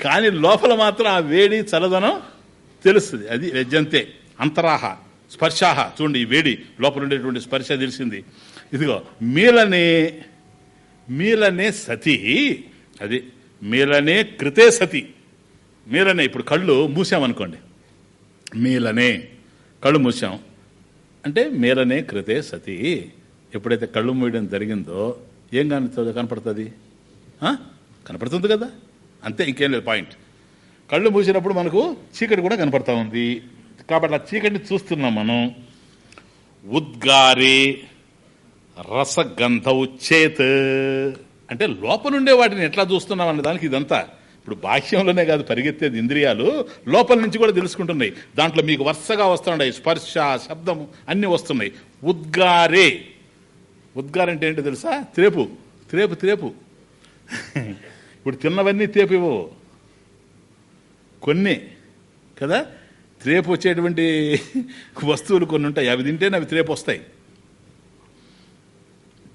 కానీ లోపల మాత్రం ఆ వేడి చల్లదనం తెలుస్తుంది. అది వెజ్జంతే అంతరాహ స్పర్శాహ. చూడండి ఈ వేడి లోపల ఉండేటువంటి స్పర్శ తెలిసింది. ఇదిగో మీలనే మీలనే సతి. అది మీలనే కృతే సతి. మీలనే ఇప్పుడు కళ్ళు మూసామనుకోండి. మీలనే. కళ్ళు మూసాం అంటే మీలనే కృతే సతి. ఎప్పుడైతే కళ్ళు మూయడం జరిగిందో ఏం కనిపిస్తుంది కనపడుతుంది? కనపడుతుంది కదా? అంతే ఇంకేం లేదు పాయింట్. కళ్ళు మూసినప్పుడు మనకు చీకటి కూడా కనపడతా ఉంది. కాబట్టి ఆ చీకటిని చూస్తున్నాం మనం. ఉద్గారే రసగంధ ఉచ్చేత్ అంటే లోపలుండే వాటిని ఎట్లా చూస్తున్నాం అనే దానికి ఇదంతా. ఇప్పుడు బాహ్యంలోనే కాదు పరిగెత్తేది ఇంద్రియాలు లోపల నుంచి కూడా తెలుసుకుంటున్నాయి. దాంట్లో మీకు వరుసగా వస్తున్నాయి స్పర్శ శబ్దము అన్నీ వస్తున్నాయి. ఉద్గారే. ఉద్గారం అంటే ఏంటో తెలుసా? త్రేపు. త్రేపు త్రేపు. ఇప్పుడు తిన్నవన్నీ తేపు ఇవ్వవు కొన్ని కదా? త్రేపు వచ్చేటువంటి వస్తువులు కొన్ని ఉంటాయి. అవి తింటేనే అవి త్రేపు వస్తాయి.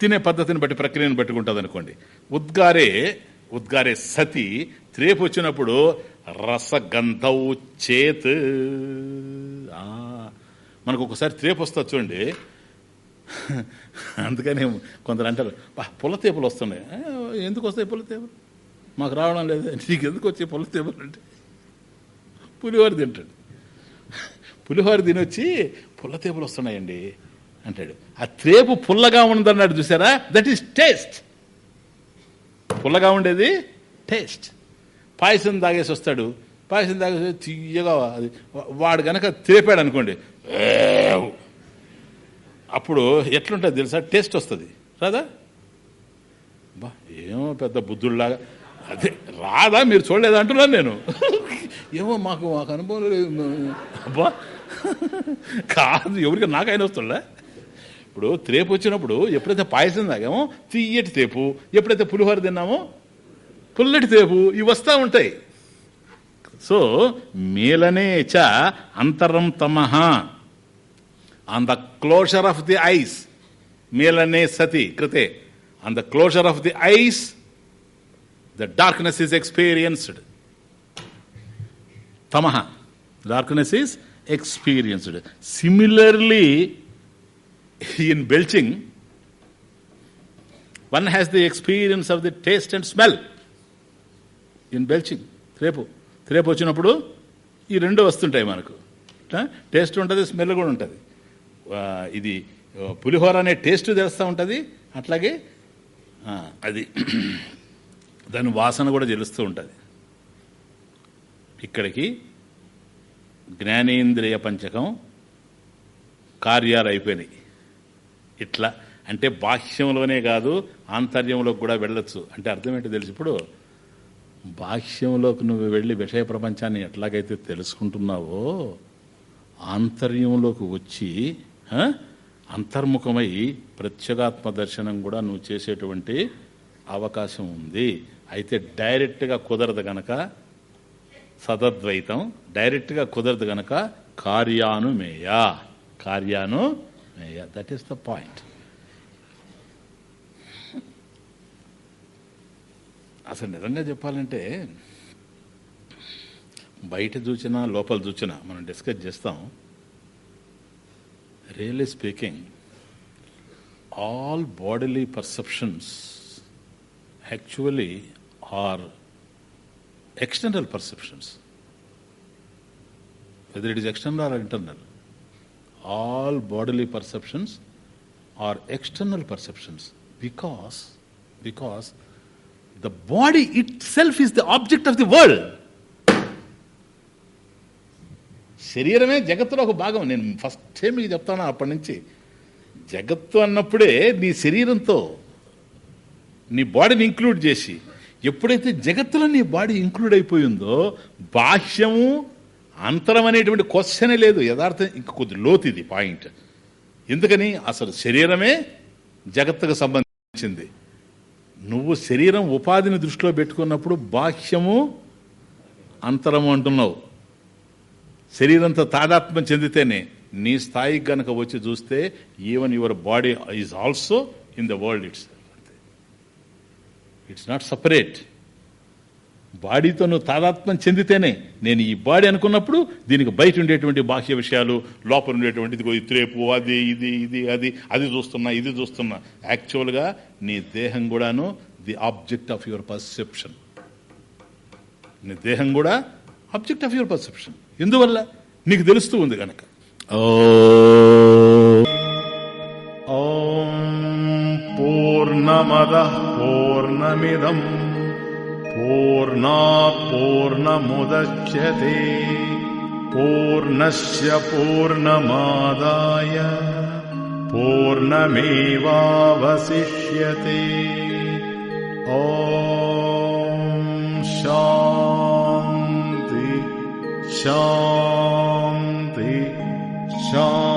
తినే పద్ధతిని బట్టి ప్రక్రియను బట్టి అనుకోండి ఉద్గారే ఉద్గారే సతి త్రేపు వచ్చినప్పుడు రసగంధౌ చేత్. ఆ, మనకు ఒకసారి త్రేపు వస్తుంది చూడండి. అందుకని కొందరు అంటారు "బా, పుల్ల తేపులు వస్తున్నాయి. ఎందుకు వస్తాయి పుల్ల తేపులు? మాకు రావడం లేదు. నీకు ఎందుకు వచ్చాయి పుల్ల తేపులు? అంటే పులిహోర తింటాడు. పులిహోర తినొచ్చి పుల్ల తేపులు వస్తున్నాయండి. అంటాడు. ఆ త్రేపు పుల్లగా ఉందన్నాడు చూసారా? That is taste. పుల్లగా ఉండేది? టేస్ట్. పాయసం తాగేసి వస్తాడు. పాయసం తాగేసి తీయగా అది వాడు గనక త్రేపాడు అనుకోండి అప్పుడు ఎట్లుంటుంది తెలుసా? టేస్ట్ వస్తుంది. రాదా? బా ఏమో పెద్ద బుద్ధుడిలాగా. అదే రాదా? మీరు చూడలేదు అంటున్నాను నేను. ఏమో మాకు మాకు అనుభవం లేదు. అబ్బా! కాదు ఎవరికి నాకైనా వస్తుందా? ఇప్పుడు త్రేపు వచ్చినప్పుడు ఎప్పుడైతే పాయసం తాగామో తీయటి తేపు ఎప్పుడైతే పులిహోర తిన్నామో పుల్లటి తేపు ఇవి వస్తూ ఉంటాయి. సో మేలనే చ అంతరం తమః. On the closure of the eyes మేలనే సతి కృతే. On the closure of the eyes the darkness is experienced తమః. Darkness is experienced similarly in belching, one has the experience of the taste and smell. In belching రేపు రేపు వచ్చినప్పుడు ఈ రెండు వస్తుంటాయి మనకు. టేస్ట్ ఉంటుంది స్మెల్ కూడా ఉంటుంది. ఇది పులిహోర అనే టేస్ట్ తెలుస్తూ ఉంటుంది. అట్లాగే అది దాని వాసన కూడా తెలుస్తూ ఉంటుంది. ఇక్కడికి జ్ఞానేంద్రియ పంచకం కార్యాలు అయిపోయినాయి ఇట్లా అంటే బాహ్యంలోనే కాదు ఆంతర్యంలోకి కూడా వెళ్ళొచ్చు. అంటే అర్థం ఏంటో తెలుసు. ఇప్పుడు బాహ్యంలోకి నువ్వు వెళ్ళి విషయ ప్రపంచాన్ని ఎట్లాగైతే తెలుసుకుంటున్నావో ఆంతర్యంలోకి వచ్చి అంతర్ముఖమై ప్రత్యేగాత్మ దర్శనం కూడా నువ్వు చేసేటువంటి అవకాశం ఉంది. అయితే డైరెక్ట్గా కుదరదు గనక సతద్వైతం డైరెక్ట్గా కుదరదు గనక కార్యానుమేయ. కార్యానుమేయ. దట్ ఈస్ ద పాయింట్ అసలు నిజంగా చెప్పాలంటే బయట చూచిన లోపల చూచిన మనం డిస్కస్ చేస్తాం. Really speaking all bodily perceptions actually are external perceptions whether it is external or internal all bodily perceptions are external perceptions because because the body itself is the object of the world. శరీరమే జగత్తులో ఒక భాగం. నేను ఫస్ట్ మీకు చెప్తాను అప్పటి నుంచి. జగత్తు అన్నప్పుడే నీ శరీరంతో నీ బాడీని ఇంక్లూడ్ చేసి ఎప్పుడైతే జగత్తులో నీ బాడీ ఇంక్లూడ్ అయిపోయిందో బాహ్యము అంతరం అనేటువంటి క్వశ్చనే లేదు. యథార్థం ఇంక కొద్ది లోతు ఇది పాయింట్ ఎందుకని? అసలు శరీరమే జగత్తుకు సంబంధించింది. నువ్వు శరీరం ఉపాధిని దృష్టిలో పెట్టుకున్నప్పుడు బాహ్యము అంతరము అంటున్నావు. శరీరంతో తాదాత్మ్యం చెందితేనే నీ స్థాయికి గనక వచ్చి చూస్తే even your body is also in the world it's it's not separate బాడీతో నువ్వు తాదాత్మ్యం చెందితేనే నేను ఈ బాడీ అనుకున్నప్పుడు దీనికి బయట ఉండేటువంటి బాహ్య విషయాలు లోపల ఉండేటువంటి ఇదిగో త్రేపు అది ఇది ఇది అది అది చూస్తున్నా ఇది చూస్తున్నా. యాక్చువల్గా నీ దేహం కూడాను the object of your perception నీ దేహం కూడా ఆబ్జెక్ట్ ఆఫ్ యువర్ పర్సెప్షన్ ఎందువల్ల? నీకు తెలుస్తూ ఉంది కనుక ఓం పూర్ణమద పూర్ణమిదం. पूर्णा पूर्णमुदच्यते पूर्णस्य पूर्णमादाय पूर्णमेवावशिष्यते। ओ शान्ति शान्ति शान्ति।